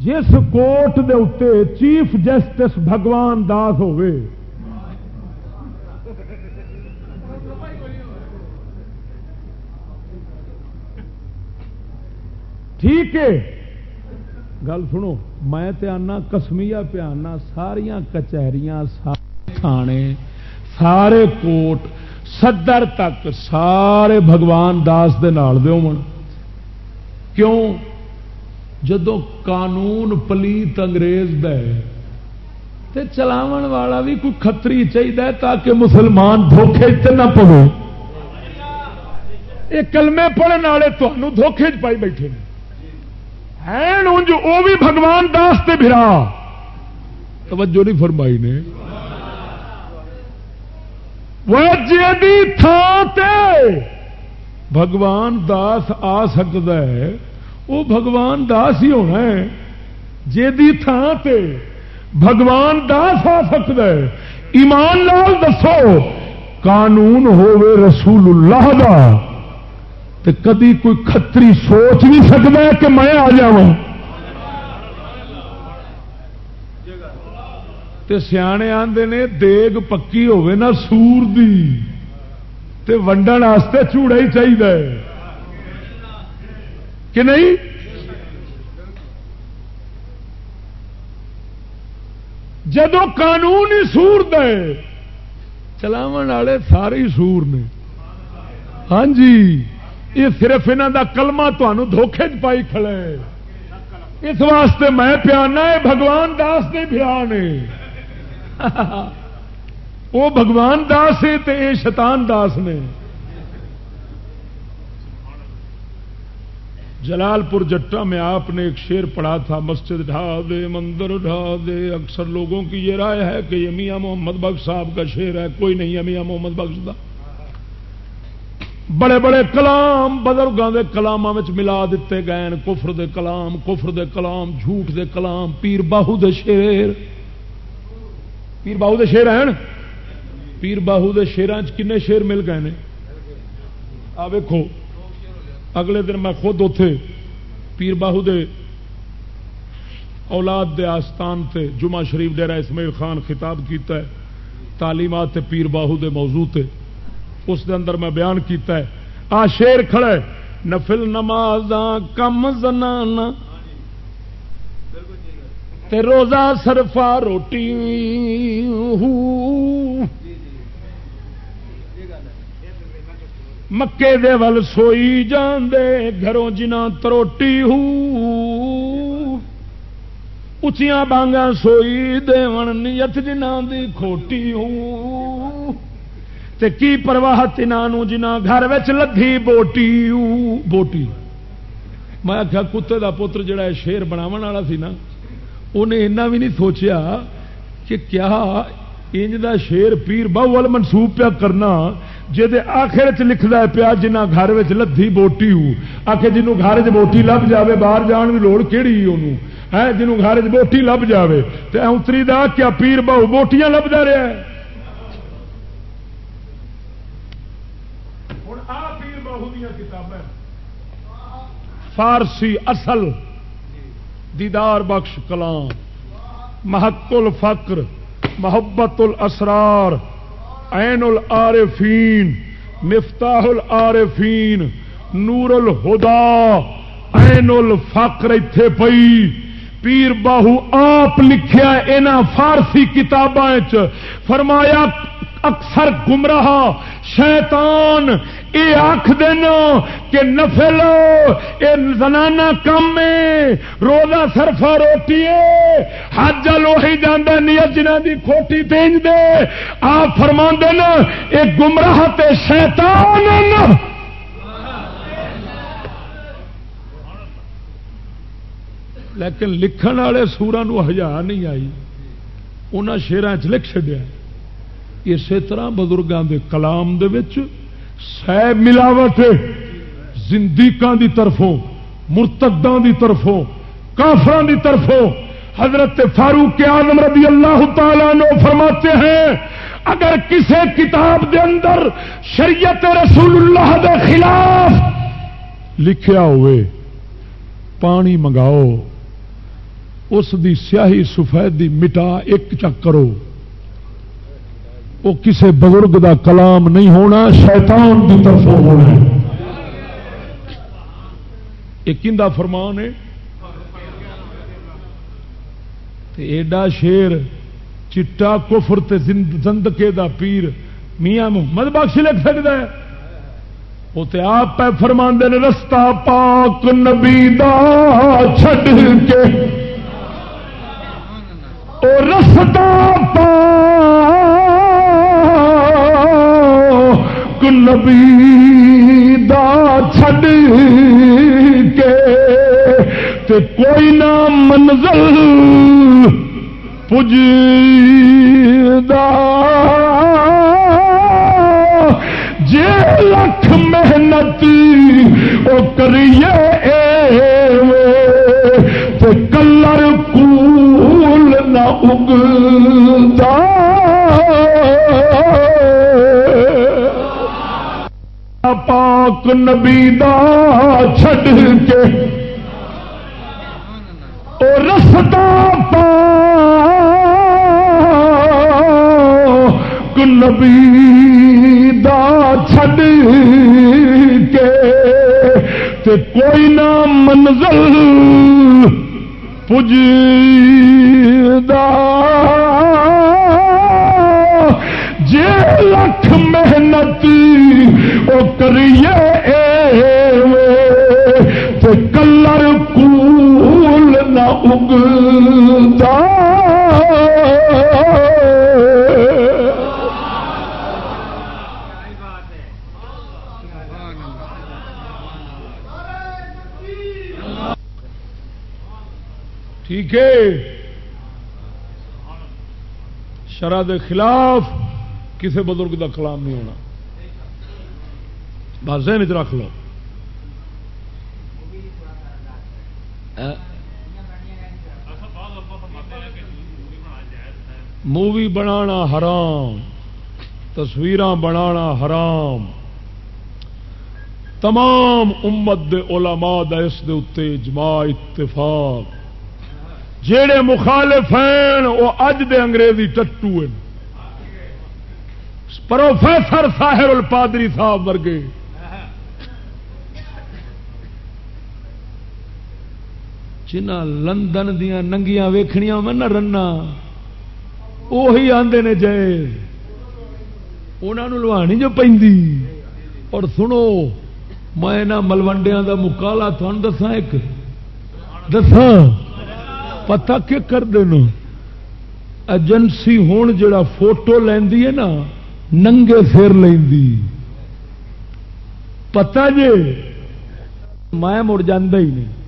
D: جس کوٹ دے اتنے چیف جسٹس بھگوان داس ہوئے ٹھیک ہے۔ گل سنو، میں آنا کسمیا پیانا ساریا کچہریاں، سارے تھانے، سارے کوٹ، صدر تک سارے بھگوان داس دے نال دے کیوں؟ جدو قانون پلیت انگریز دے تے چلاون والا بھی کوئی کتری چاہیے تاکہ مسلمان دھوکھے نہ پڑو یہ کلمے پڑھنے والے تمہوں دھوکھے چ پائی بیٹھے وہ بھی بھگوان داس تے بھرا توجہ نہیں فرمائی نے بھگوان داس آ سکتا ہے وہ بھگوان داس ہی ہونا ہے جی تھان تے بھگوان داس آ سکتا ہے ایمان لال دسو قانون ہوے رسول اللہ دا تے کدی کوئی کتری سوچ نہیں سکتا کہ میں آ جا سیانے آتے نے دیگ پکی ہوے نا سور دی۔ تے ونڈن واسطے چوڑا ہی چاہیے کہ نہیں؟ جدو قانون ہی سور دے چلاو والے سارے سور نے۔ ہاں جی۔ یہ صرف یہاں کا کلما تمہوں دھوکھے چ پائی کھڑے اس واسطے میں پیانا ہے، بھگوان داس کے پیا نے وہ بھگوان داس ہے تو یہ شیطان داس نے۔ جلال پور جٹا میں آپ نے ایک شیر پڑھا تھا، مسجد ڈھا دے، مندر ڈھا دے۔ اکثر لوگوں کی یہ رائے ہے کہ یہ میاں محمد بخش صاحب کا شیر ہے، کوئی نہیں ہے میاں محمد بخش کا بڑے بڑے کلام بزرگوں کے کلام ملا دیتے گئے کفر دے کلام، کفر دے کلام، جھوٹ دے کلام، پیر باہو دے شیر۔ پیر باہو دے شیر ہیں؟ پیر باہو دے شیران کنے شیر مل گئے آ ویکو اگلے دن میں خود اتے پیر باہو دے اولاد دے آستان تے جمعہ شریف ڈیرا اسماعیل خان خطاب کیتا ہے، تعلیمات پیر باہو دے موضوع تے۔ اس دے اندر میں بیان کیتا ہے۔ آ شیر کھڑے نفل نماز کم زنانا تے روزہ سرفا روٹی۔ مکے دے ول سوئی جان دے گھروں جنا تروٹی۔ ہو۔ اچیاں بانگا سوئی دے نیت جنہ دی کھوٹی۔ ہو۔ تے کی پرواہ تنہوں جنہ گھر لدھی بوٹی بوٹی میں آخیا کتے دا پتر جڑا شیر بناو والا سی نا انہیں ایسا بھی نہیں سوچیا کہ کیا انج دا شیر پیر بہو وال منسوب پیا کرنا جی آخر چ لکھتا ہے پیا جنہ گھر لدھی بوٹی ہو آ کے جنوں گھر چ بوٹی لب جاوے، باہر جان کی لوڑ کہڑی انہوں ہے جنوں گھر چ بوٹی لب جاوے تو اتری دا کیا پیر بہو بوٹیاں لبدا رہا ہے۔ فارسی اصل، دیدار بخش کلام، محق الفقر، محبت الاسرار، عین العارفین، مفتاح العارفین، نور الہدا، عین الفقر اتے پئی۔ پیر باہو آپ لکھیا اینا فارسی کتاباں فرمایا اکثر گمراہ، شیطان یہ آخ دینا کہ نفل یہ زنانا کم ہے، روزہ سرفا روٹی حج لوہی جانا نیت جنہ دی کھوٹی پینج دے۔ آپ فرما دینا یہ گمراہ تے شیطان لیکن لکھن والے سورا ہزار نہیں آئی انہیں شیران چ لکھ چڈیا اسی طرح بزرگوں کے کلام سہ ملاوٹ زندیقان دی طرفوں مرتدان دی طرفوں کافران دی طرفوں۔ حضرت فاروق آدم رضی اللہ تعالیٰ نو فرماتے ہیں، اگر کسی کتاب دے اندر شریعت رسول اللہ دے خلاف لکھیا ہوئے، پانی منگاؤ، اس دی سیاہی سفید مٹا ایک چک کرو۔ وہ کسی بزرگ دا کلام نہیں ہونا، شیطان کی طرف ہونا ایک فرمان ہے؟ ایڈا شیر، چٹا، کفر تے زندکے دا پیر میاں محمد بخش لکھ سکتا ہے۔ وہ تو آپ پہ فرما نے، رستہ پاک نبی دا چھڈ کے۔ او رستہ پاک نبی دا چھڈ کے تے کوئی نہ منزل پج جے لکھ محنت وہ کریے تو کلر کول نہ اگتا پاک نبی دا چھڈ کے او رستا پاک نبی دا چھڈ کے تے کوئی نہ منزل پج جے لکھ محنت او کریے کلر کول نہ اگتا۔ ٹھیک ہے۔ شرح کے خلاف کسی بزرگ کا کلام نہیں ہونا۔ بس ذہن چ رکھ لو مووی بنانا حرام تصویر بنانا حرام تمام امت دے علماء دا اس دے اتے اجماع اتفاق جڑے مخالف ہیں وہ اج دے انگریزی ٹٹو ہیں پروفیسر ساحر الپادری صاحب ورگے جنہ لندن دیا ننگیاں ویکھنیاں میں نہ رنا وہی نے جائز انہوں لوانی جو پی اور سنو، میں ملوڈیا کا مکالا تھن دسا ایک۔ دسا پتا کہ کر دینا ایجنسی ہون جڑا فوٹو لینی ہے نا، ننگے سر لینی پتا جے؟ میں مڑ جانا ہی نہیں۔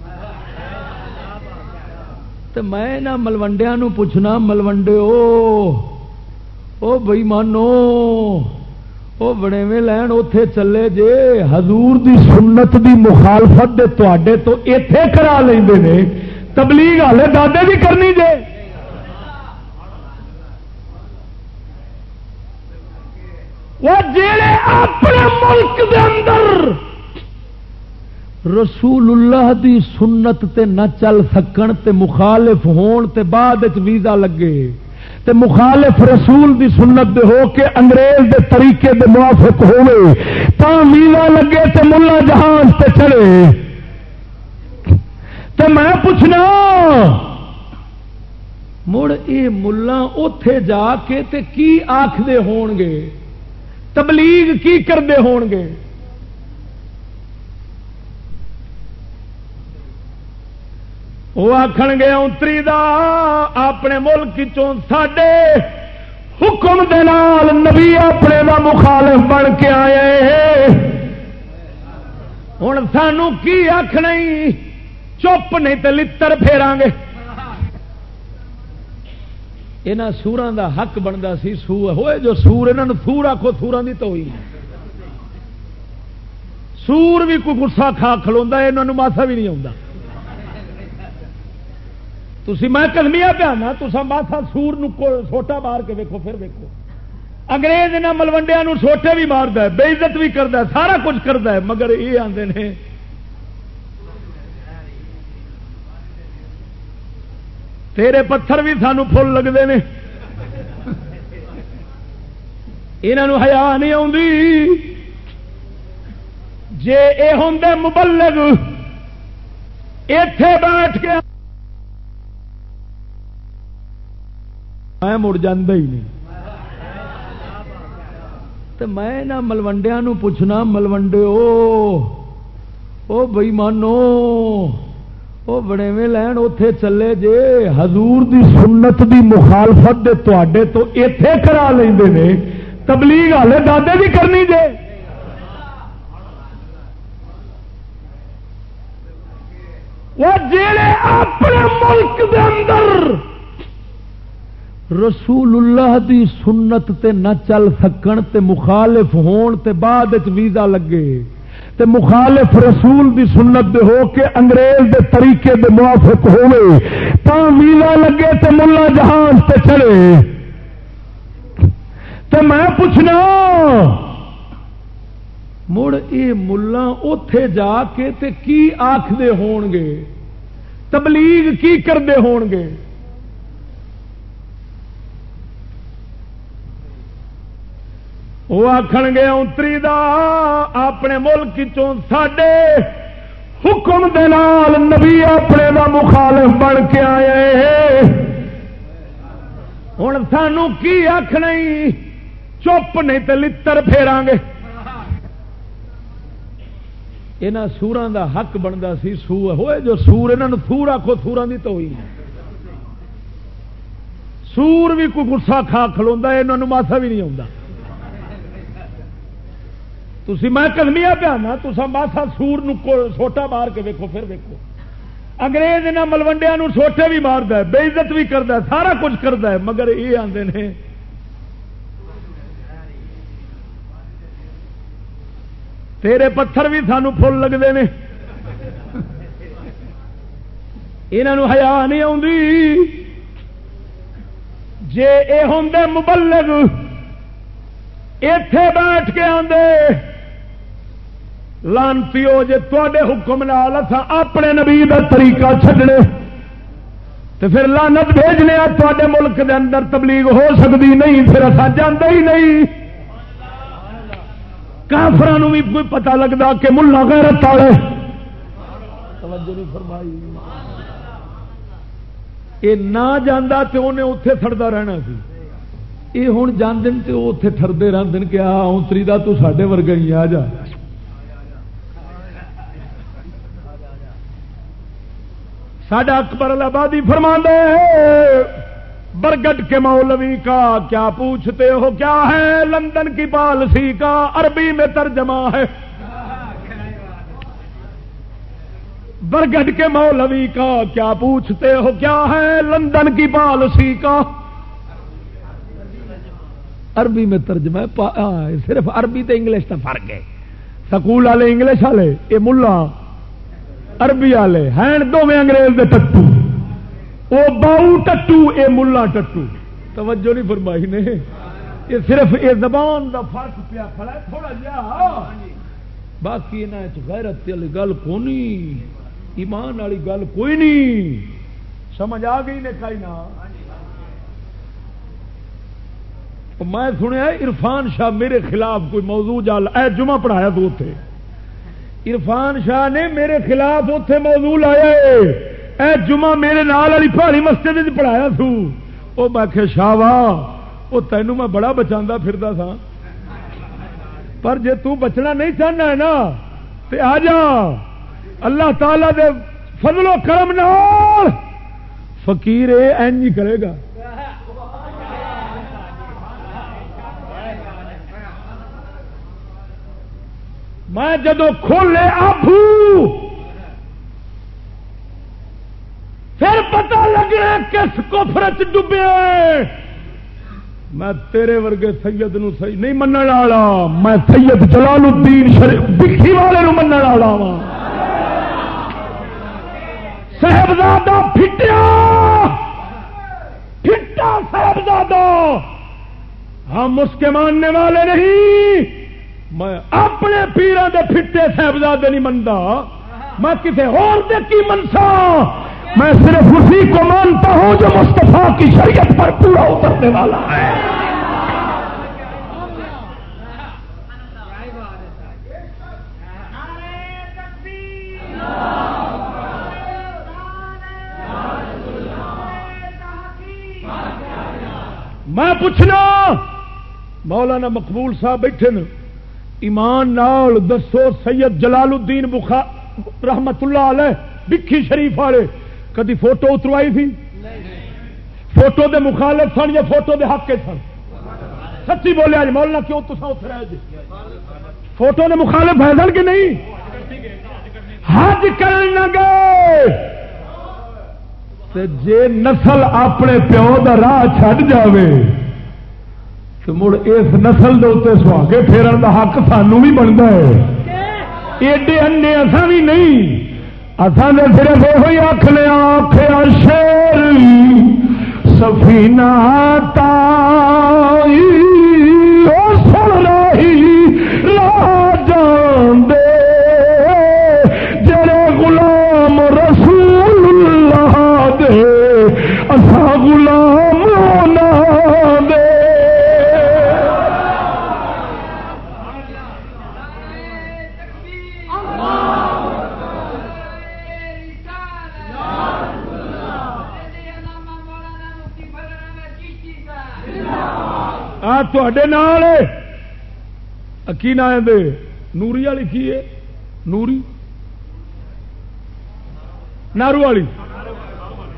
D: تو میں نہ ملوڈیا پوچھنا ملوڈے او او بئی مانو وہ بڑےویں لین اتے چلے جے، حضور دی سنت دی مخالفت دے تے تو اتے کرا لیں تبلیغ والے دادے بھی کرنی جے۔ وہ جڑے اپنے ملک دے اندر رسول اللہ دی سنت تے نہ چل سکن تے مخالف ہون تے بعد ویزا لگے۔ تے مخالف رسول دی سنت دے ہو کے انگریز دے طریقے دے موافق ہوئے تا ویزا لگے تے ملا جہاز تے چڑے تے میں پوچھنا، مڑ یہ ملا اتے جا کے تے کی آخر ہون گے تبلیغ کی کرتے ہون گے وہ آخن گے اتری دا اپنے ملک ساڈے حکم دے نال نبی اپنے دا مخالف بن کے آئے ہوں سانو کی آخ نہیں چپ نہیں تو لڑ پھیرا گے یہاں سورا دا حق بنتا سی سو ہوئے جو سور یہاں سور آخو سورا کی تو ہوئی سور بھی کوئی گسا کھا کھلوا یہ ماسا بھی نہیں آتا تھی میں کلمیا پیا تو ماسا سور سوٹا مار کے ویکو پھر ویکو انگریز یہاں ملوڈیا سوٹے بھی مارد بے عزت بھی کرتا سارا کچھ کرتا ہے، مگر یہ آتے ہیں تیرے پتھر بھی سانو فل لگتے ہیں یہاں ہیا نہیں آتی جے اے ہوں مبلغ اتے بیٹھ کے میں مڑ جانا ہی نہیں تو میں نہ ملوڈیا پوچھنا ملوڈے او بئی مانو وہ بڑے لین اتے چلے جے حضور دی سنت دی مخالفت دے تے تو اتے کرا لیں تبلیغ والے دادے بھی کرنی جے وہ جڑے اپنے ملک دے اندر رسول اللہ دی سنت تے نہ چل سکن تے مخالف ہون تے بعد ویزا لگے۔ تے مخالف رسول دی سنت دے ہو کے انگریز دے طریقے دے موافق ہوئے تا ویزا لگے تے ملا جہاز تے چڑے تے میں پوچھنا، مڑ یہ ملا اتے جا کے تے کی آخر ہون گے تبلیغ کی کرتے ہون گے وہ آخن گے اتری دا، اپنے ملک ساڈے حکم دے نال نبی اپنے دا مخالف بن کے آئے ہوں سانو کی آخ نہیں چپ نہیں تو لڑ پھیرا گے۔ یہاں سورا دا حق بنتا سی، سو ہوئے جو سور یہاں سور آخو سورا کی تو ہوئی۔ سور بھی کوئی گسا کھا کھلوا یہ ماسا بھی نہیں آتا تھی میں کلمیا پیا تو ماسا سور سوٹا مار کے ویکو پھر ویکو انگریز یہاں ملوڈیا سوٹے بھی مارد بے عزت بھی کرتا ہے، سارا کچھ کرتا ہے، مگر یہ آتے ہیں تیرے پتھر بھی سانو فل لگتے ہیں یہاں ہیا نہیں آتی جے اے ہوں مبلغ اتے بیٹھ کے آدھے لانتی ہو جے تے حکم نال اپنے نبی کا طریقہ چھڈنے۔ تو پھر لانت بھیجنے تے ملک دے اندر تبلیغ ہو سکتی نہیں، پھر اصا جانا ہی نہیں۔ کافران بھی کوئی پتا لگتا کہ ملا غیرت والے۔ یہ نہ جانا تو انہیں اتے تھڑتا رہنا سی۔ یہ ہوں جانے تو اتے تھردے رہتے کہ آ اتری کا تو سڈے ورگا ہی آ جا۔ سڈا اکبر آبادی فرما برگٹ کے مولوی کا کیا پوچھتے ہو، کیا ہے لندن کی پالسی کا عربی میں ترجمہ ہے؟ برگٹ کے مولوی کا کیا پوچھتے ہو، کیا ہے لندن کی پالسی کا؟ عربی میں ترجمہ صرف عربی تو انگلش کا فرق ہے۔ سکول والے انگلش والے، یہ ملا۔ عربی والے، ہیں دونوں انگریز دے ٹٹو۔ وہ باؤ ٹٹو، اے ملا ٹٹو۔ توجہ نہیں فرمائی نے۔ یہ صرف یہ زبان دا فرق پیا کھڑا ہے، تھوڑا جہا۔ باقی یہاں غیرت والی گل کونی؟ ایمان والی گل کوئی نہیں۔ سمجھ آ گئی نے کئی نہ میں سنیا، عرفان شاہ میرے خلاف کوئی موضوع جال اے جمعہ پڑھایا تو اتنے عرفان شاہ نے میرے خلاف اتے موضوع لایا اے جمعہ میرے نال والی پہاڑی مسجد پڑھایا سو وہ میں شاہ واہ وہ تینوں میں بڑا بچا پھرتا سا پر جے تو بچنا نہیں چاہنا ہے نا، تے آ جا۔ اللہ تعالی دے فضل و کرم نال فقیر این جی کرے گا۔ میں جدو کھولے آبو پھر پتا لگنا کس کوفرت ڈبے۔ میں تیرے ورگے سید نو سی نہیں من والا، میں سید جلال الدین بکھی والے نو من والا وا صاحبزادہ پھٹیا۔ پھٹا صاحبزادہ۔ ہم اس کے ماننے والے نہیں۔ میں اپنے پیروں کے پھٹے صاحبزادے نہیں منتا۔ میں کسی اور دے کی منسا؟ میں صرف اسی کو مانتا ہوں جو مستفا کی شریعت پر پورا اترنے والا ہے۔ میں پوچھنا، مولانا مقبول صاحب بیٹھے نا ایمان نال دسو سید جلال الدین بخا رحمت اللہ علیہ، بکھی شریف والے، کدی فوٹو اتروائی تھی؟ فوٹو دے مخالف سن یا فوٹو دے حق کے سن؟ سچی بولے، آج مولانا کیوں تو اتر جی؟ فوٹو دے مخالف ہے سن کہ نہیں؟ حج کرنا گئے۔ جے نسل اپنے پیو دا راہ چھڈ جاوے تو مڑ اس نسل کے سہاگے پھیرن کا حق سانو بھی بنتا ہے۔ ایڈے انے اصا بھی نہیں۔ اصل نے صرف یہ آخ لیا آخیا شیر۔ سفینا تائی۔ کی نا نوری والی کی ہے نوری نارو والی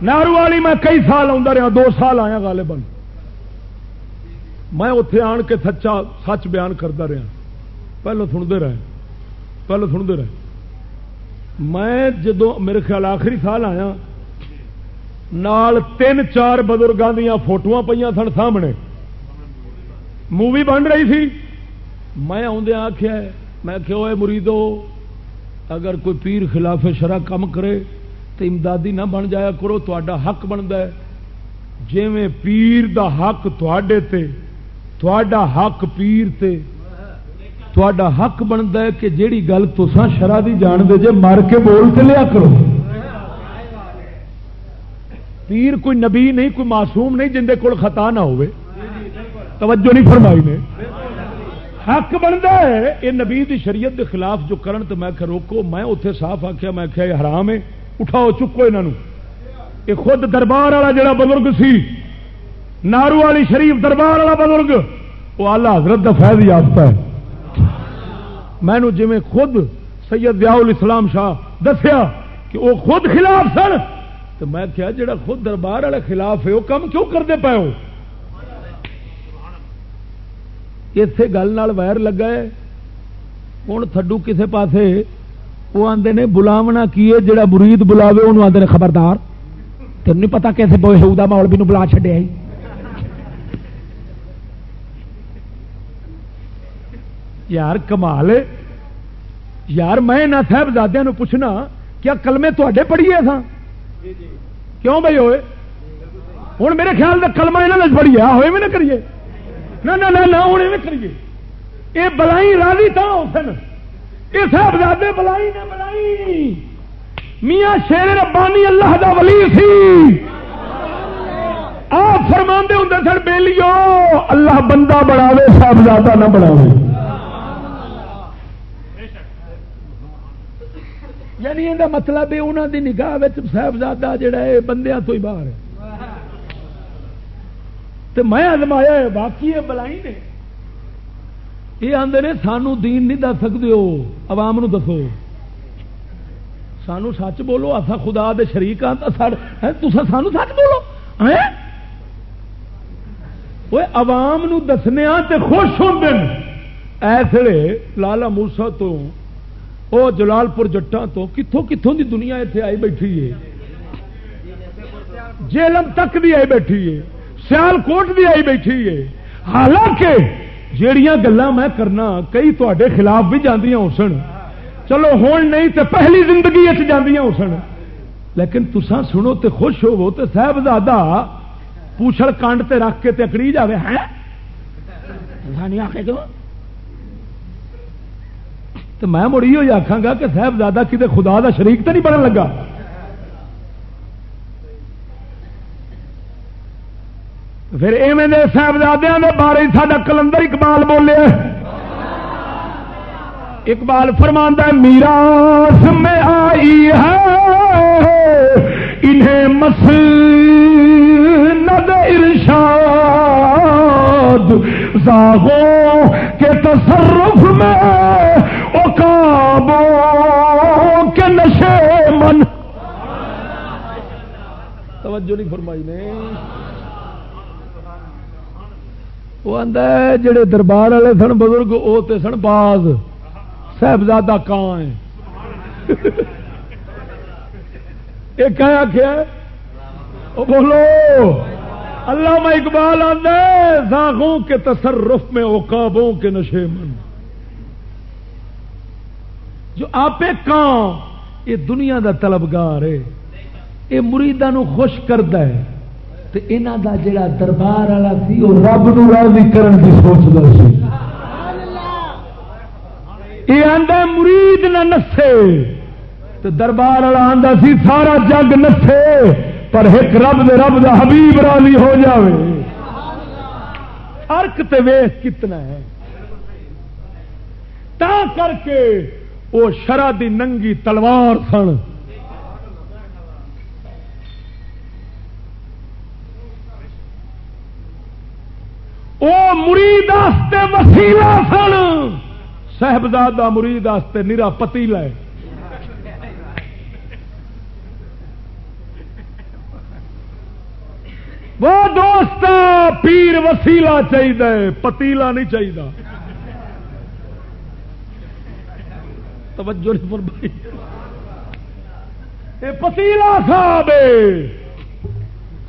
D: نارو والی میں کئی سال آتا رہا دو سال آیا گالے بن میں اتے آن کے سچا سچ بیان کرتا رہا پہلو سنتے رہے پہلو سنتے رہے میں جدو میرے خیال آخری سال آیا نال تین چار بزرگوں دیا فوٹو پہ سن سامنے مووی بن رہی تھی۔ میں آدھے آخیا میں کہ مریدو، اگر کوئی پیر خلاف شرح کم کرے تو امدادی نہ بن جایا کرو تا حق بنتا ہے۔ جی پیر دا حق تے تھوڑا حق پیر تے تھوڑا حق بنتا ہے کہ جیڑی گل تسا شرح دی جان دے جے مر کے بول کے لیا کرو۔ پیر کوئی نبی نہیں، کوئی معصوم نہیں جن کول خطا نہ ہوئے۔ توجہ نہیں فرمائی نے۔ حق بنتا ہے، یہ نبی دی شریعت دے خلاف جو کرن تو میں روکو، میں اتنے صاف آخیا میں آخیا یہ حرام ہے، اٹھاؤ، چکو یہاں یہ خود دربار والا جڑا بزرگ سی، نارو والی شریف دربار والا بزرگ، وہ آلہ حضرت کا فیض یافتہ ہے۔ میں جی خود سید ضیاء الاسلام شاہ دسیا کہ وہ خود خلاف سن، تو میں کیا جڑا خود دربار والے خلاف ہے، وہ کم کیوں کرتے پے ہو؟ اتے گل وائر لگا ہے ہوں تھڈو کسے پاسے وہ آتے نے بلاونا کی ہے جڑا مرید بلاوے انہوں آتے خبردار تین نہیں پتا کیسے بہدا مولوی نو بلا چڈیا یار کمال یار میں نہ صاحبزادے پوچھنا کیا کلمے تے پڑھیے تھا کیوں بھائی ہوئے ہوں میرے خیال سے کلمہ یہاں پڑھیے ہوئے بھی نہ کریے نہ ہوں میں کریے یہ بلائی راضی تھا حسن یہ صاحبزادے بلائی نہ بلائی۔ میاں شیر ربانی اللہ دا ولی سی۔ آپ فرما ہوں سر بیلیو، اللہ بندہ بڑھاوے صاحبزادہ نہ بڑھاوے یعنی یہ مطلب انہوں دی نگاہ صاحبزادہ جڑا ہے، بندیاں تو ہی باہر ہے۔ تو میں ازمایا باقی بلائی نے۔ یہ آدھے نے، سانو دین نہیں دس سکتے ہو۔ عوام نو دسو۔ سانو سچ بولو اصا خدا دے شریک ہاں سانو سچ بولو۔ ہاں؟ وہ عوام نو دسنے تے خوش ہوں ایسے لالا موسا تو وہ جلال پور جٹان تو کتوں کتوں دی دنیا اتنے آئی بیٹھی ہے۔ جیلم تک بھی آئی بیٹھی ہے۔ سیال کوٹ بھی آئی بیٹھی ہے۔ حالانکہ جیڑیاں گلا میں کرنا، کئی تے خلاف بھی جاندیاں سن۔ چلو ہون نہیں تو پہلی زندگی جاندیاں سن۔ لیکن تسا سنو تے خوش ہوو تے صاحبزادہ پوچھڑ کانڈ تے رکھ کے تے اکڑی جاوے، ہیں؟ تو میں مڑی ہوئی آخا گا کہ صاحبزادہ کتنے خدا دا شریک تو نہیں بننے لگا۔ پھر ایویں صاحبزادوں کے بارے ساڈا کلندر اقبال بولے اقبال فرماندہ میراث میں آئی ہے، انہیں مس ارشاد۔ زاغوں کے تصرف میں اکابوں کے نشے من۔ توجہ نہیں فرمائی نے۔ وہ آدھا جڑے دربار والے سن بزرگ وہ تے سن باز۔ صاحبزادہ کان ہے؟ یہ کیا کیا بولو اللہ میں اقبال آدھا زاغوں کے تصرف میں اوقابوں کے نشے من۔ جو آپ کان یہ دنیا دا طلبگار ہے۔ یہ مریدان خوش کرتا ہے۔ دا جڑا دربار والا سی وہ رب نو راضی کرن کی سوچتا سی۔ یہ آدھا مرید نہ نسے۔ تو دربار والا آتا سی، سارا جگ نسے۔ پر ایک رب دے رب دا حبیب راضی ہو جاوے۔ ارک تے ویس کتنا ہے۔ تا کر کے وہ شرح دی ننگی تلوار سن۔ وہ مرید وسیلا سن۔ صاحبزادہ مرید نرا پتیلا وہ دوست پیر وسیلا چاہیے پتیلا نہیں چاہیے توجہ نہیں فرمائی۔ یہ پتیلا صاحب،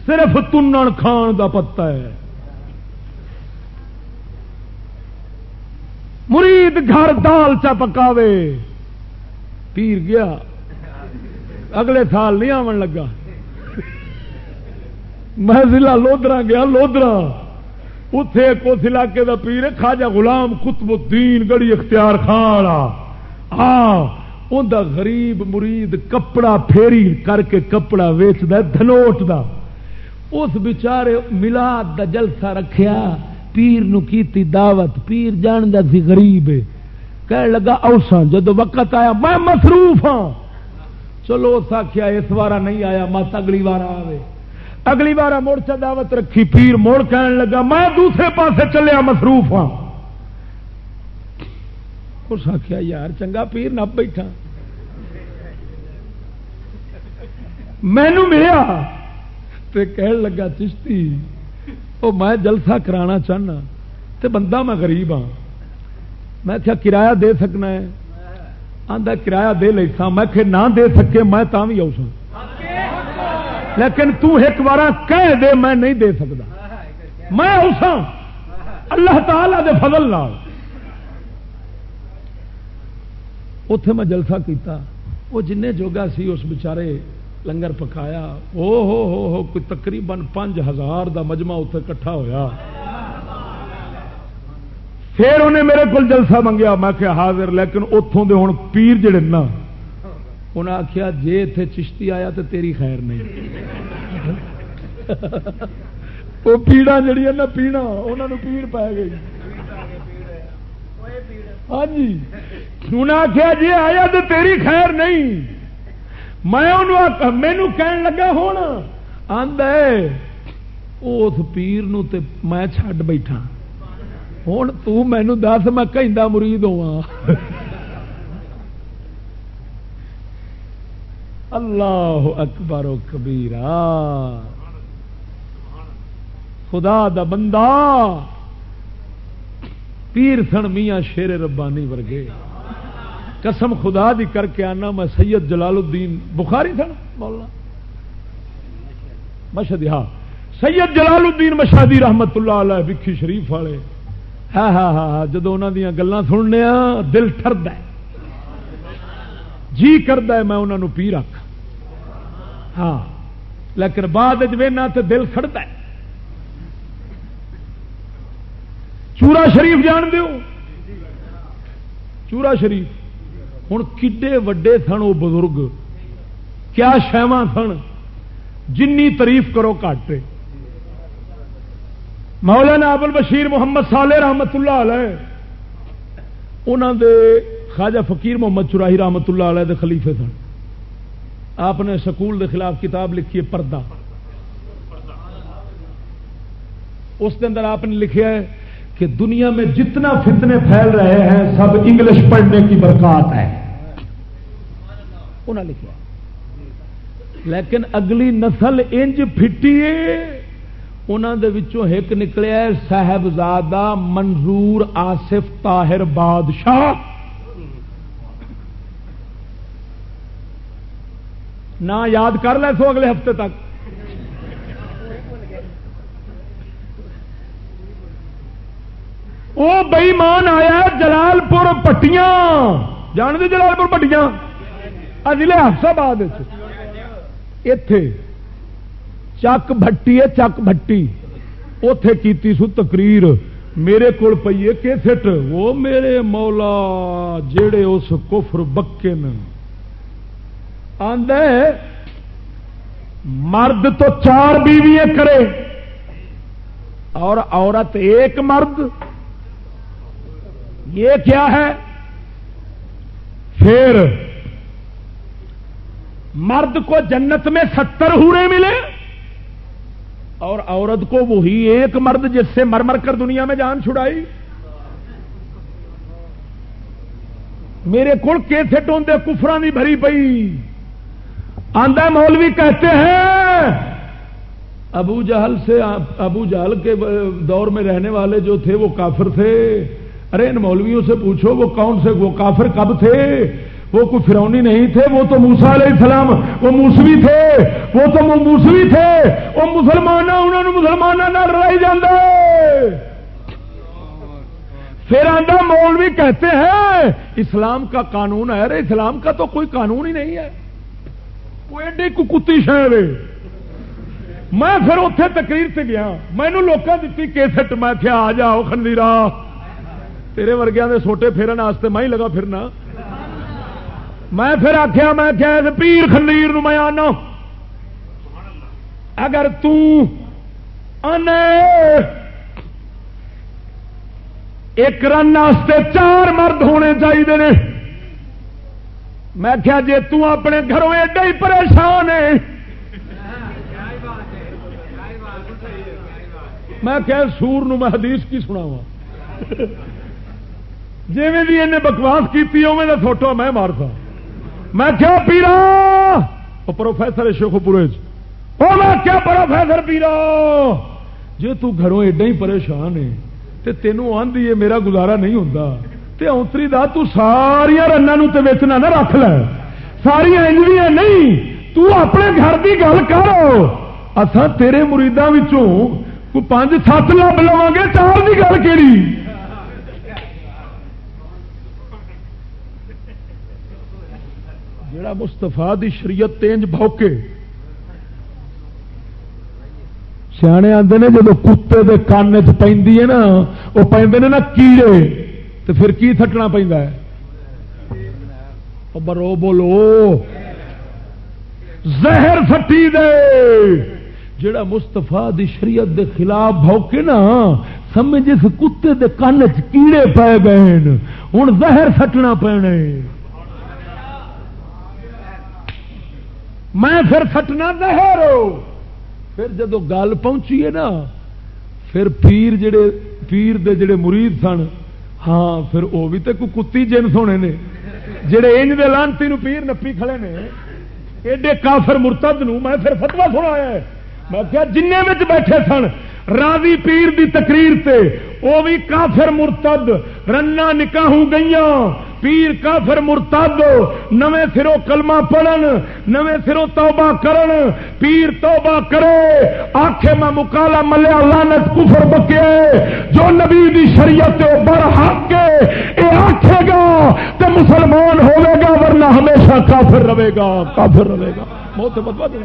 D: صرف تنن کھان دا پتا ہے۔ مرید گھر دال چا پکاوے۔ پیر گیا۔ اگلے سال نہیں آن لگا۔ میں ضلع لودرا گیا، لودرا۔ اتے ایک اس علاقے کا پیر خاجا غلام قطب الدین گڑی اختیار خان ہاں انہ غریب مرید کپڑا پھیری کر کے کپڑا ویچد دھنوٹ دا۔ اس بچارے ملاد دا جلسہ رکھیا۔ پیر نو کیتی دعوت، پیر جان دا سی غریب کہنے لگا اوسا جدو وقت آیا، میں مصروف ہاں۔ چلو، اس آخیا اس بار نہیں آیا مت اگلی بار آئے اگلی بار مڑ چا دعوت رکھی، پیر مڑ کہنے لگا، میں دوسرے پاسے چلیا مصروف ہاں۔ اس آخیا یار، چنگا پیر نہ بیٹھا۔ مینو ملیا۔ تے کہن لگا، چشتی وہ میں جلسہ کرانا چاہنا تے بندہ میں غریب ہاں۔ میں کیا کرایہ دے سکنا ہے؟ آدھا کرایہ دے لے سا میں کہ نہ دے سکے، میں تا بھی آؤ لیکن تو ایک بار کہہ دے، میں نہیں دے سکتا میں آؤ سا اللہ تعالی دے فضل نال۔ اتے میں جلسہ کیتا۔ وہ جن جوگا سی، اس بچارے لنگر پکایا۔ او ہو ہو ہو، کوئی تقریباً پانچ ہزار دا مجمع اتنے کٹھا ہویا۔ پھر انہیں میرے کو جلسہ منگیا۔ میں کہ حاضر، لیکن اتوں دے ہوں پیر جڑے نا انہیں آخیا جی اتے چشتی آیا تو تیری خیر نہیں۔ وہ پیڑا جڑی نا پیڑا انہوں نے پیڑ پی گئی۔ ہاں جی۔ انہیں آخیا جی آیا تو تیری خیر نہیں۔ میں مینو کہن لگا ہوں آد اس پیر نو تے میں چھڈ بیٹھا۔ ہوں تینو دس، میں کہیں مرید ہوا اللہ اکبر و کبیرا خدا دا بندہ۔ پیر سن میاں شیر ربانی ورگے۔ قسم خدا دی کر کے آنا، میں سید جلال الدین بخاری تھا مولانا۔ مشہدی ہاں۔ سید جلال الدین مشہدی رحمت اللہ علیہ وکھی شریف والے۔ ہاں ہاں ہاں ہاں جدو انہوں دیا گلان سننے دل ٹرد ہے۔ جی کرد ہے، میں انہوں پی رکھ ہاں لیکن بعد وینا تو دل سڑتا ہے۔ چورا شریف جان دیو؟ چورا شریف۔ ہوں کڈے وڈے سن وہ بزرگ؟ کیا شہواں سن؟ جنی تعریف کرو کٹ مولانا ابل بشیر محمد سالے رحمت اللہ علیہ انہوں دے خواجہ فقیر محمد چراہی رحمت اللہ علیہ دے خلیفے سن۔ آپ نے سکول دے خلاف کتاب لکھی ہے پردہ۔ اس کے اندر آپ نے لکھا ہے کہ دنیا میں جتنا فتنے پھیل رہے ہیں، سب انگلش پڑھنے کی برکات ہے۔ انہوں نے لکھا لیکن اگلی نسل انج فٹی انہوں ایک نکلیا صاحبزادہ منظور آصف طاہر بادشاہ۔ نہ یاد کر لے سو اگلے ہفتے تک۔ وہ بئیمان آیا جلال پور پٹیاں۔ جان دے جلال پور پٹیاں؟ ضلع حفصاباد اتے چک بھٹی ہے، چک بھٹی۔ اتے کی سو تقریر۔ میرے کو پیے کیسٹ وہ میرے مولا جڑے اس کفر بکے آدھے مرد تو چار بیویاں کرے۔ اور عورت ایک مرد۔ یہ کیا ہے؟ پھر مرد کو جنت میں ستر ہورے ملے اور عورت کو وہی ایک مرد جس سے مر مر کر دنیا میں جان چھڑائی میرے کو کیسے ٹوندے کفرانی بھری پئی؟ آندہ مولوی کہتے ہیں، ابو جہل سے ابو جہل کے دور میں رہنے والے جو تھے وہ کافر تھے۔ ارے ان مولویوں سے پوچھو، وہ کون سے وہ کافر کب تھے؟ وہ کوئی فرونی نہیں تھے، وہ تو موسا علیہ السلام، وہ موسوی تھے، وہ تو وہ موسوی تھے، وہ مسلمان انہوں نے مسلمانوں لڑائی جانا پھر آدھا مولوی کہتے ہیں، اسلام کا قانون ہے ارے اسلام کا تو کوئی قانون ہی نہیں ہے۔ وہ ایڈی کتی شہر میں پھر اتے تقریر سے گیا مینو لوگوں دیتی کیسٹ، میں کیا آ جاؤ خندیرا تیرے ورگیا کے سوٹے پھرن واسطے میں ہی لگا پھرنا۔ میں پھر آخیا میں کیا پیر خندیر میں آنا۔ اگر ایک رن واسطے چار مرد ہونے چاہیے نے۔ میں کیا جی اپنے گھروں ایڈا ہی پریشان ہے میں کہ سور نو میں حدیث کی سنا وا جی بھی انہیں بکواس کی اوے فوٹو میں مارتا۔ میں کیا پیرا؟ وہ پروفیسر شیخ پورے وہ میں کیا پروفیسر پیرا؟ جی تھروں ایڈا ہی پریشان ہے تے تینوں آندھی ہے میرا گزارا نہیں ہوتا تے اونتری دا تو ساریا رنگ ویچنا نہ رکھ لے۔ ساریا انجلیاں نہیں، تو اپنے گھر کی گل کرو اصا تیرے مریداں کوئی پانچ سات لب لوا گے چار کی گل کہڑی جڑا مستفا دی شریعت تینج بوکے سیانے آتے نے جب کتے کے کان چ پہ نا وہ پہ نا کیڑے تو پھر کی تھٹنا پہ برو بولو۔ زہر فٹی دے۔ جڑا مستفا دی شریعت دے خلاف بھوکے نا، سمجھ جس کتے دے کان کیڑے پی گئے ہوں زہر سٹنا پینے میں پھر سٹنا زہر پھر جدو گل پہنچی ہے نا، پھر پیر جڑے، پیر دے جڑے مرید سن ہاں پھر وہ بھی تو کوئی کتی جن سونے نے، جڑے انج دے لانتی نو پیر نپی کھڑے نے، ایڈے کافر مرتد نو میں پھر فتوا سنایا ہے۔ میں کیا جن بیٹھے سن راضی پیر دی تقریر تے وہ بھی کافر مرتد رنا نکاح گئی پیر کافر مرتد، نویں سروں کلمہ پڑھن، نویں سروں توبہ کرن، پیر توبہ کرے آخے میں مکالا ملیا لانت کفر بکے، جو نبی دی شریعت بر حق کے اے آخے گا تو مسلمان ہوے گا، ورنہ ہمیشہ کافر رہے گا، کافر رہے گا۔ بہت بد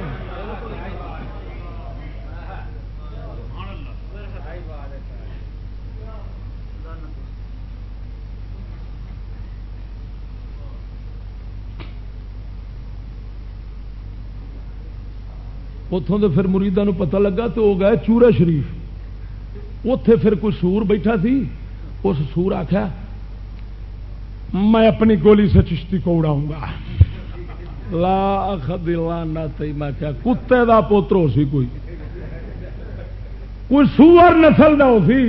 D: اتوں تو پھر مریدان پتہ لگا تو وہ گئے چورا شریف۔ اتے پھر کوئی سور بیٹھا سی؟ اس سور آخیا میں اپنی گولی سے چشتی کو اڑاؤں گا لا میں کیا کتے دا پوترو سی کوئی۔ کوئی سور نسل دا سی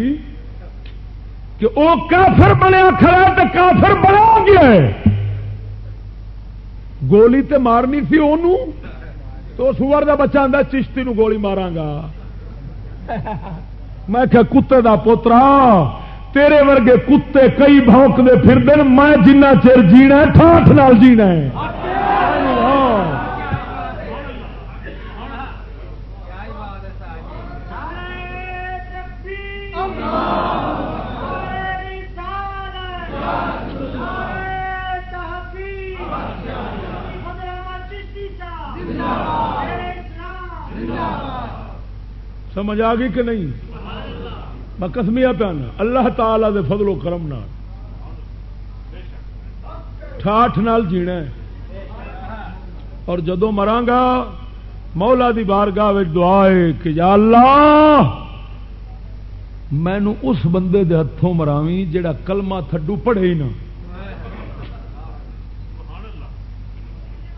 D: کہ وہ کافر بنیا کھڑا تو کافر بنا گیا گولی تے مارنی سی انہوں تو سور کا بچہ آتا چشتی نو گولی مارا گا۔ میں کہ کتے دا پوترا، تیرے ورگے کتے کئی دے پھر دن میں جنہ چر جینا ٹھاٹ نال جینا سمجھ آ گئی کہ نہیں؟ میں کسمیا پیانا۔ اللہ تعالی دے فضل و کرم نال۔ ٹھاٹ نال جینا اور جدو گا، مولا دی بارگاہ دعا ہے کہ یا اللہ مینو اس بندے دے ہاتھوں مراوی جڑا کلمہ تھڈو پڑھے ہی نہ۔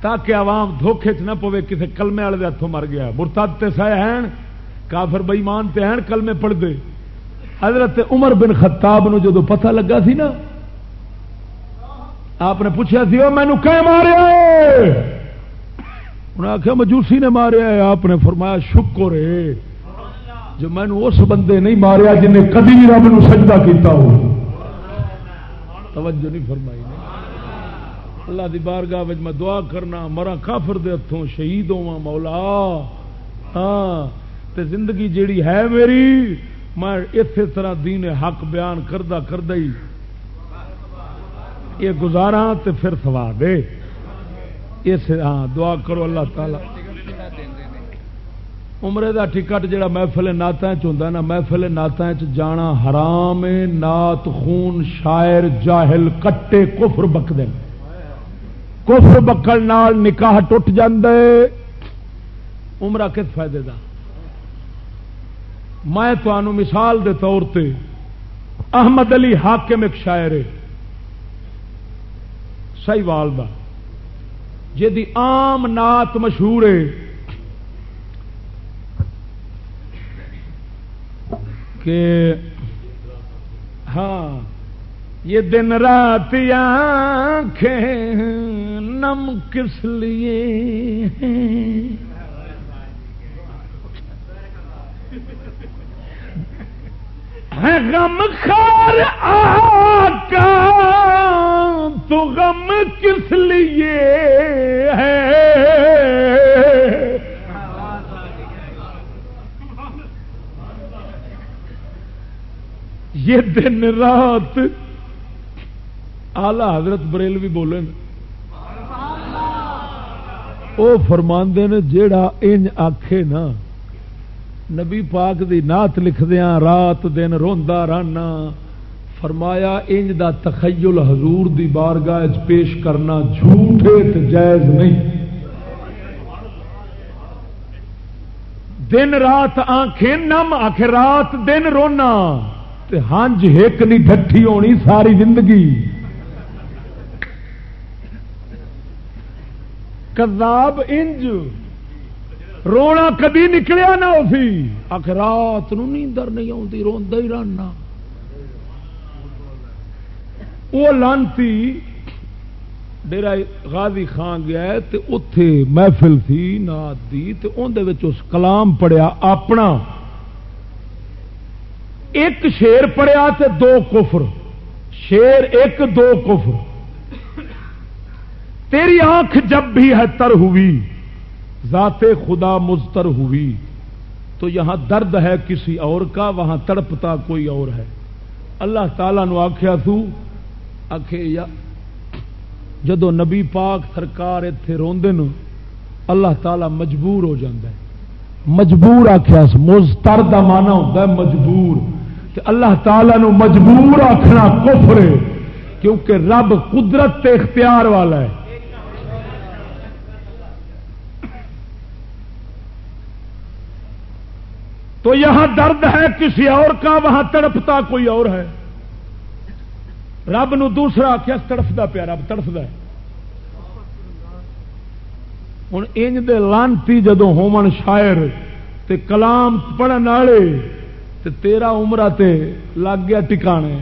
D: تاکہ عوام دھوکھے چ نہ پوے کسی کلمے والے ہاتھوں مر گیا۔ مرتد تے سہ ہیں۔ کافر بئیمان تے ہیں، کلمے پڑھ دے۔ حضرت عمر بن خطاب نو جدو پتہ لگا سی نا، آپ نے پوچھا سی وہ مینو کہ ماریا انہیں آخیا مجوسی نے ماریا ہے آپ نے فرمایا، شکر ہے۔ جو مینو اس بندے نہیں ماریا جن نے کدی بھی رب نو سجدہ کیتا ہو۔ توجہ نہیں فرمائی اللہ دی بارگاہ وچ میں دعا کرنا مرا کافر دے ہتھوں شہید ہوا مولا۔ ہاں۔ تے زندگی جیڑی ہے میری، میں اسی طرح دین حق بیان کردہ کردہ ہی یہ گزارا تے پھر سوا دے۔ اس ہاں دعا کرو اللہ تعالی۔ عمرے دا ٹکٹ جڑا محفل نعتیں چ ہوندا نا، محفل نعتیں چ جانا حرام ہے، نعت خون شاعر جاہل کٹے کفر بکدے۔ کفر بکل نال نکاح ٹوٹ جاندے۔ عمرہ کس فائدے دا؟ میں تمہوں مثال دے طور تے احمد علی حاکم ایک شاعر ہے سی وال دا جی عام نعت مشہور ہے۔ کہ ہاں یہ دن رات آنکھیں نم کس لیے ہیں؟ ہے غم خار آقا تو غم کس لیے ہے؟ یہ دن رات آلہ حضرت بریل بھی بولے وہ فرماندے نے جیڑا انج آکھے نا نبی پاک دی نعت لکھدیا رات دن روندا رہنا۔ فرمایا، انج دا تخیل حضور دی بارگاہ پیش کرنا جھوٹے تے جائز نہیں۔ دن رات آنکھیں نم آخ رات دن رونا۔ تے ہنج ہک نہیں ڈٹھی ہونی ساری زندگی۔ کذاب انج۔ رونا کدی نکلیا نہ اسی آخ، رات نیندر نہیں آتی روندا ہی رہنا۔ وہ لانتی، ڈیرا غازی خان گیا تے اتے محفل تھی نات دی، تے اندر اس کلام پڑھیا اپنا۔ ایک شیر پڑھیا تے دو کفر۔ شیر ایک، دو کفر۔ تیری آنکھ جب بھی ہے تر ہوئی۔ ذات خدا مزتر ہوئی۔ تو یہاں درد ہے کسی اور کا، وہاں تڑپتا کوئی اور ہے۔ اللہ تعالیٰ نو آخیا تو آخے یا، جدو نبی پاک سرکار اتے روندے نو، اللہ تعالیٰ مجبور ہو جاندہ ہے۔ مجبور آخیا مزتر دا مانا ہوتا ہے مجبور۔ تے اللہ تعالیٰ نو مجبور آخنا کفر ہے، کیونکہ رب قدرت تے اختیار والا ہے۔ تو یہاں درد ہے کسی اور کا، وہاں تڑپتا کوئی اور ہے۔ رب نو دوسرا کیا تڑفتا پیا رب، تڑفتا ہے۔ ہوں انج دے لانتی جدو ہومن شاعر تے کلام پڑھن والے تے تیرا عمرہ تے لگ گیا ٹکانے۔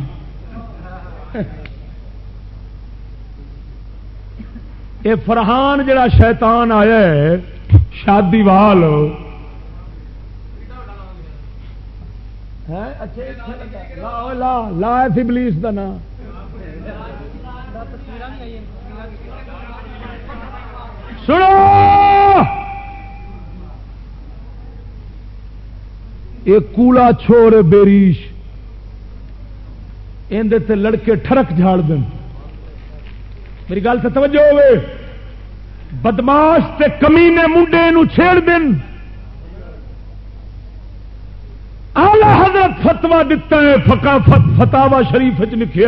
D: اے فرحان جڑا شیطان آیا ہے، شادی وال اچھا، اچھا، اچھا۔ لا لا ابلیس دا نام۔ سنو! ایک کولا چھوڑ بیریش اندر تے لڑکے ٹھرک جھاڑ دن۔ میری گل سے توجہ ہوئے۔ بدماش تے کمینے منڈے نو چھیڑ دن۔ آلہ حضرت فتوا دتا ہے فکا فتاوا شریف چ لکھے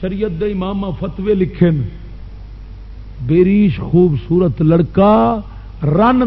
D: شریعت دے امام فتوے لکھے بیریش خوبصورت لڑکا رن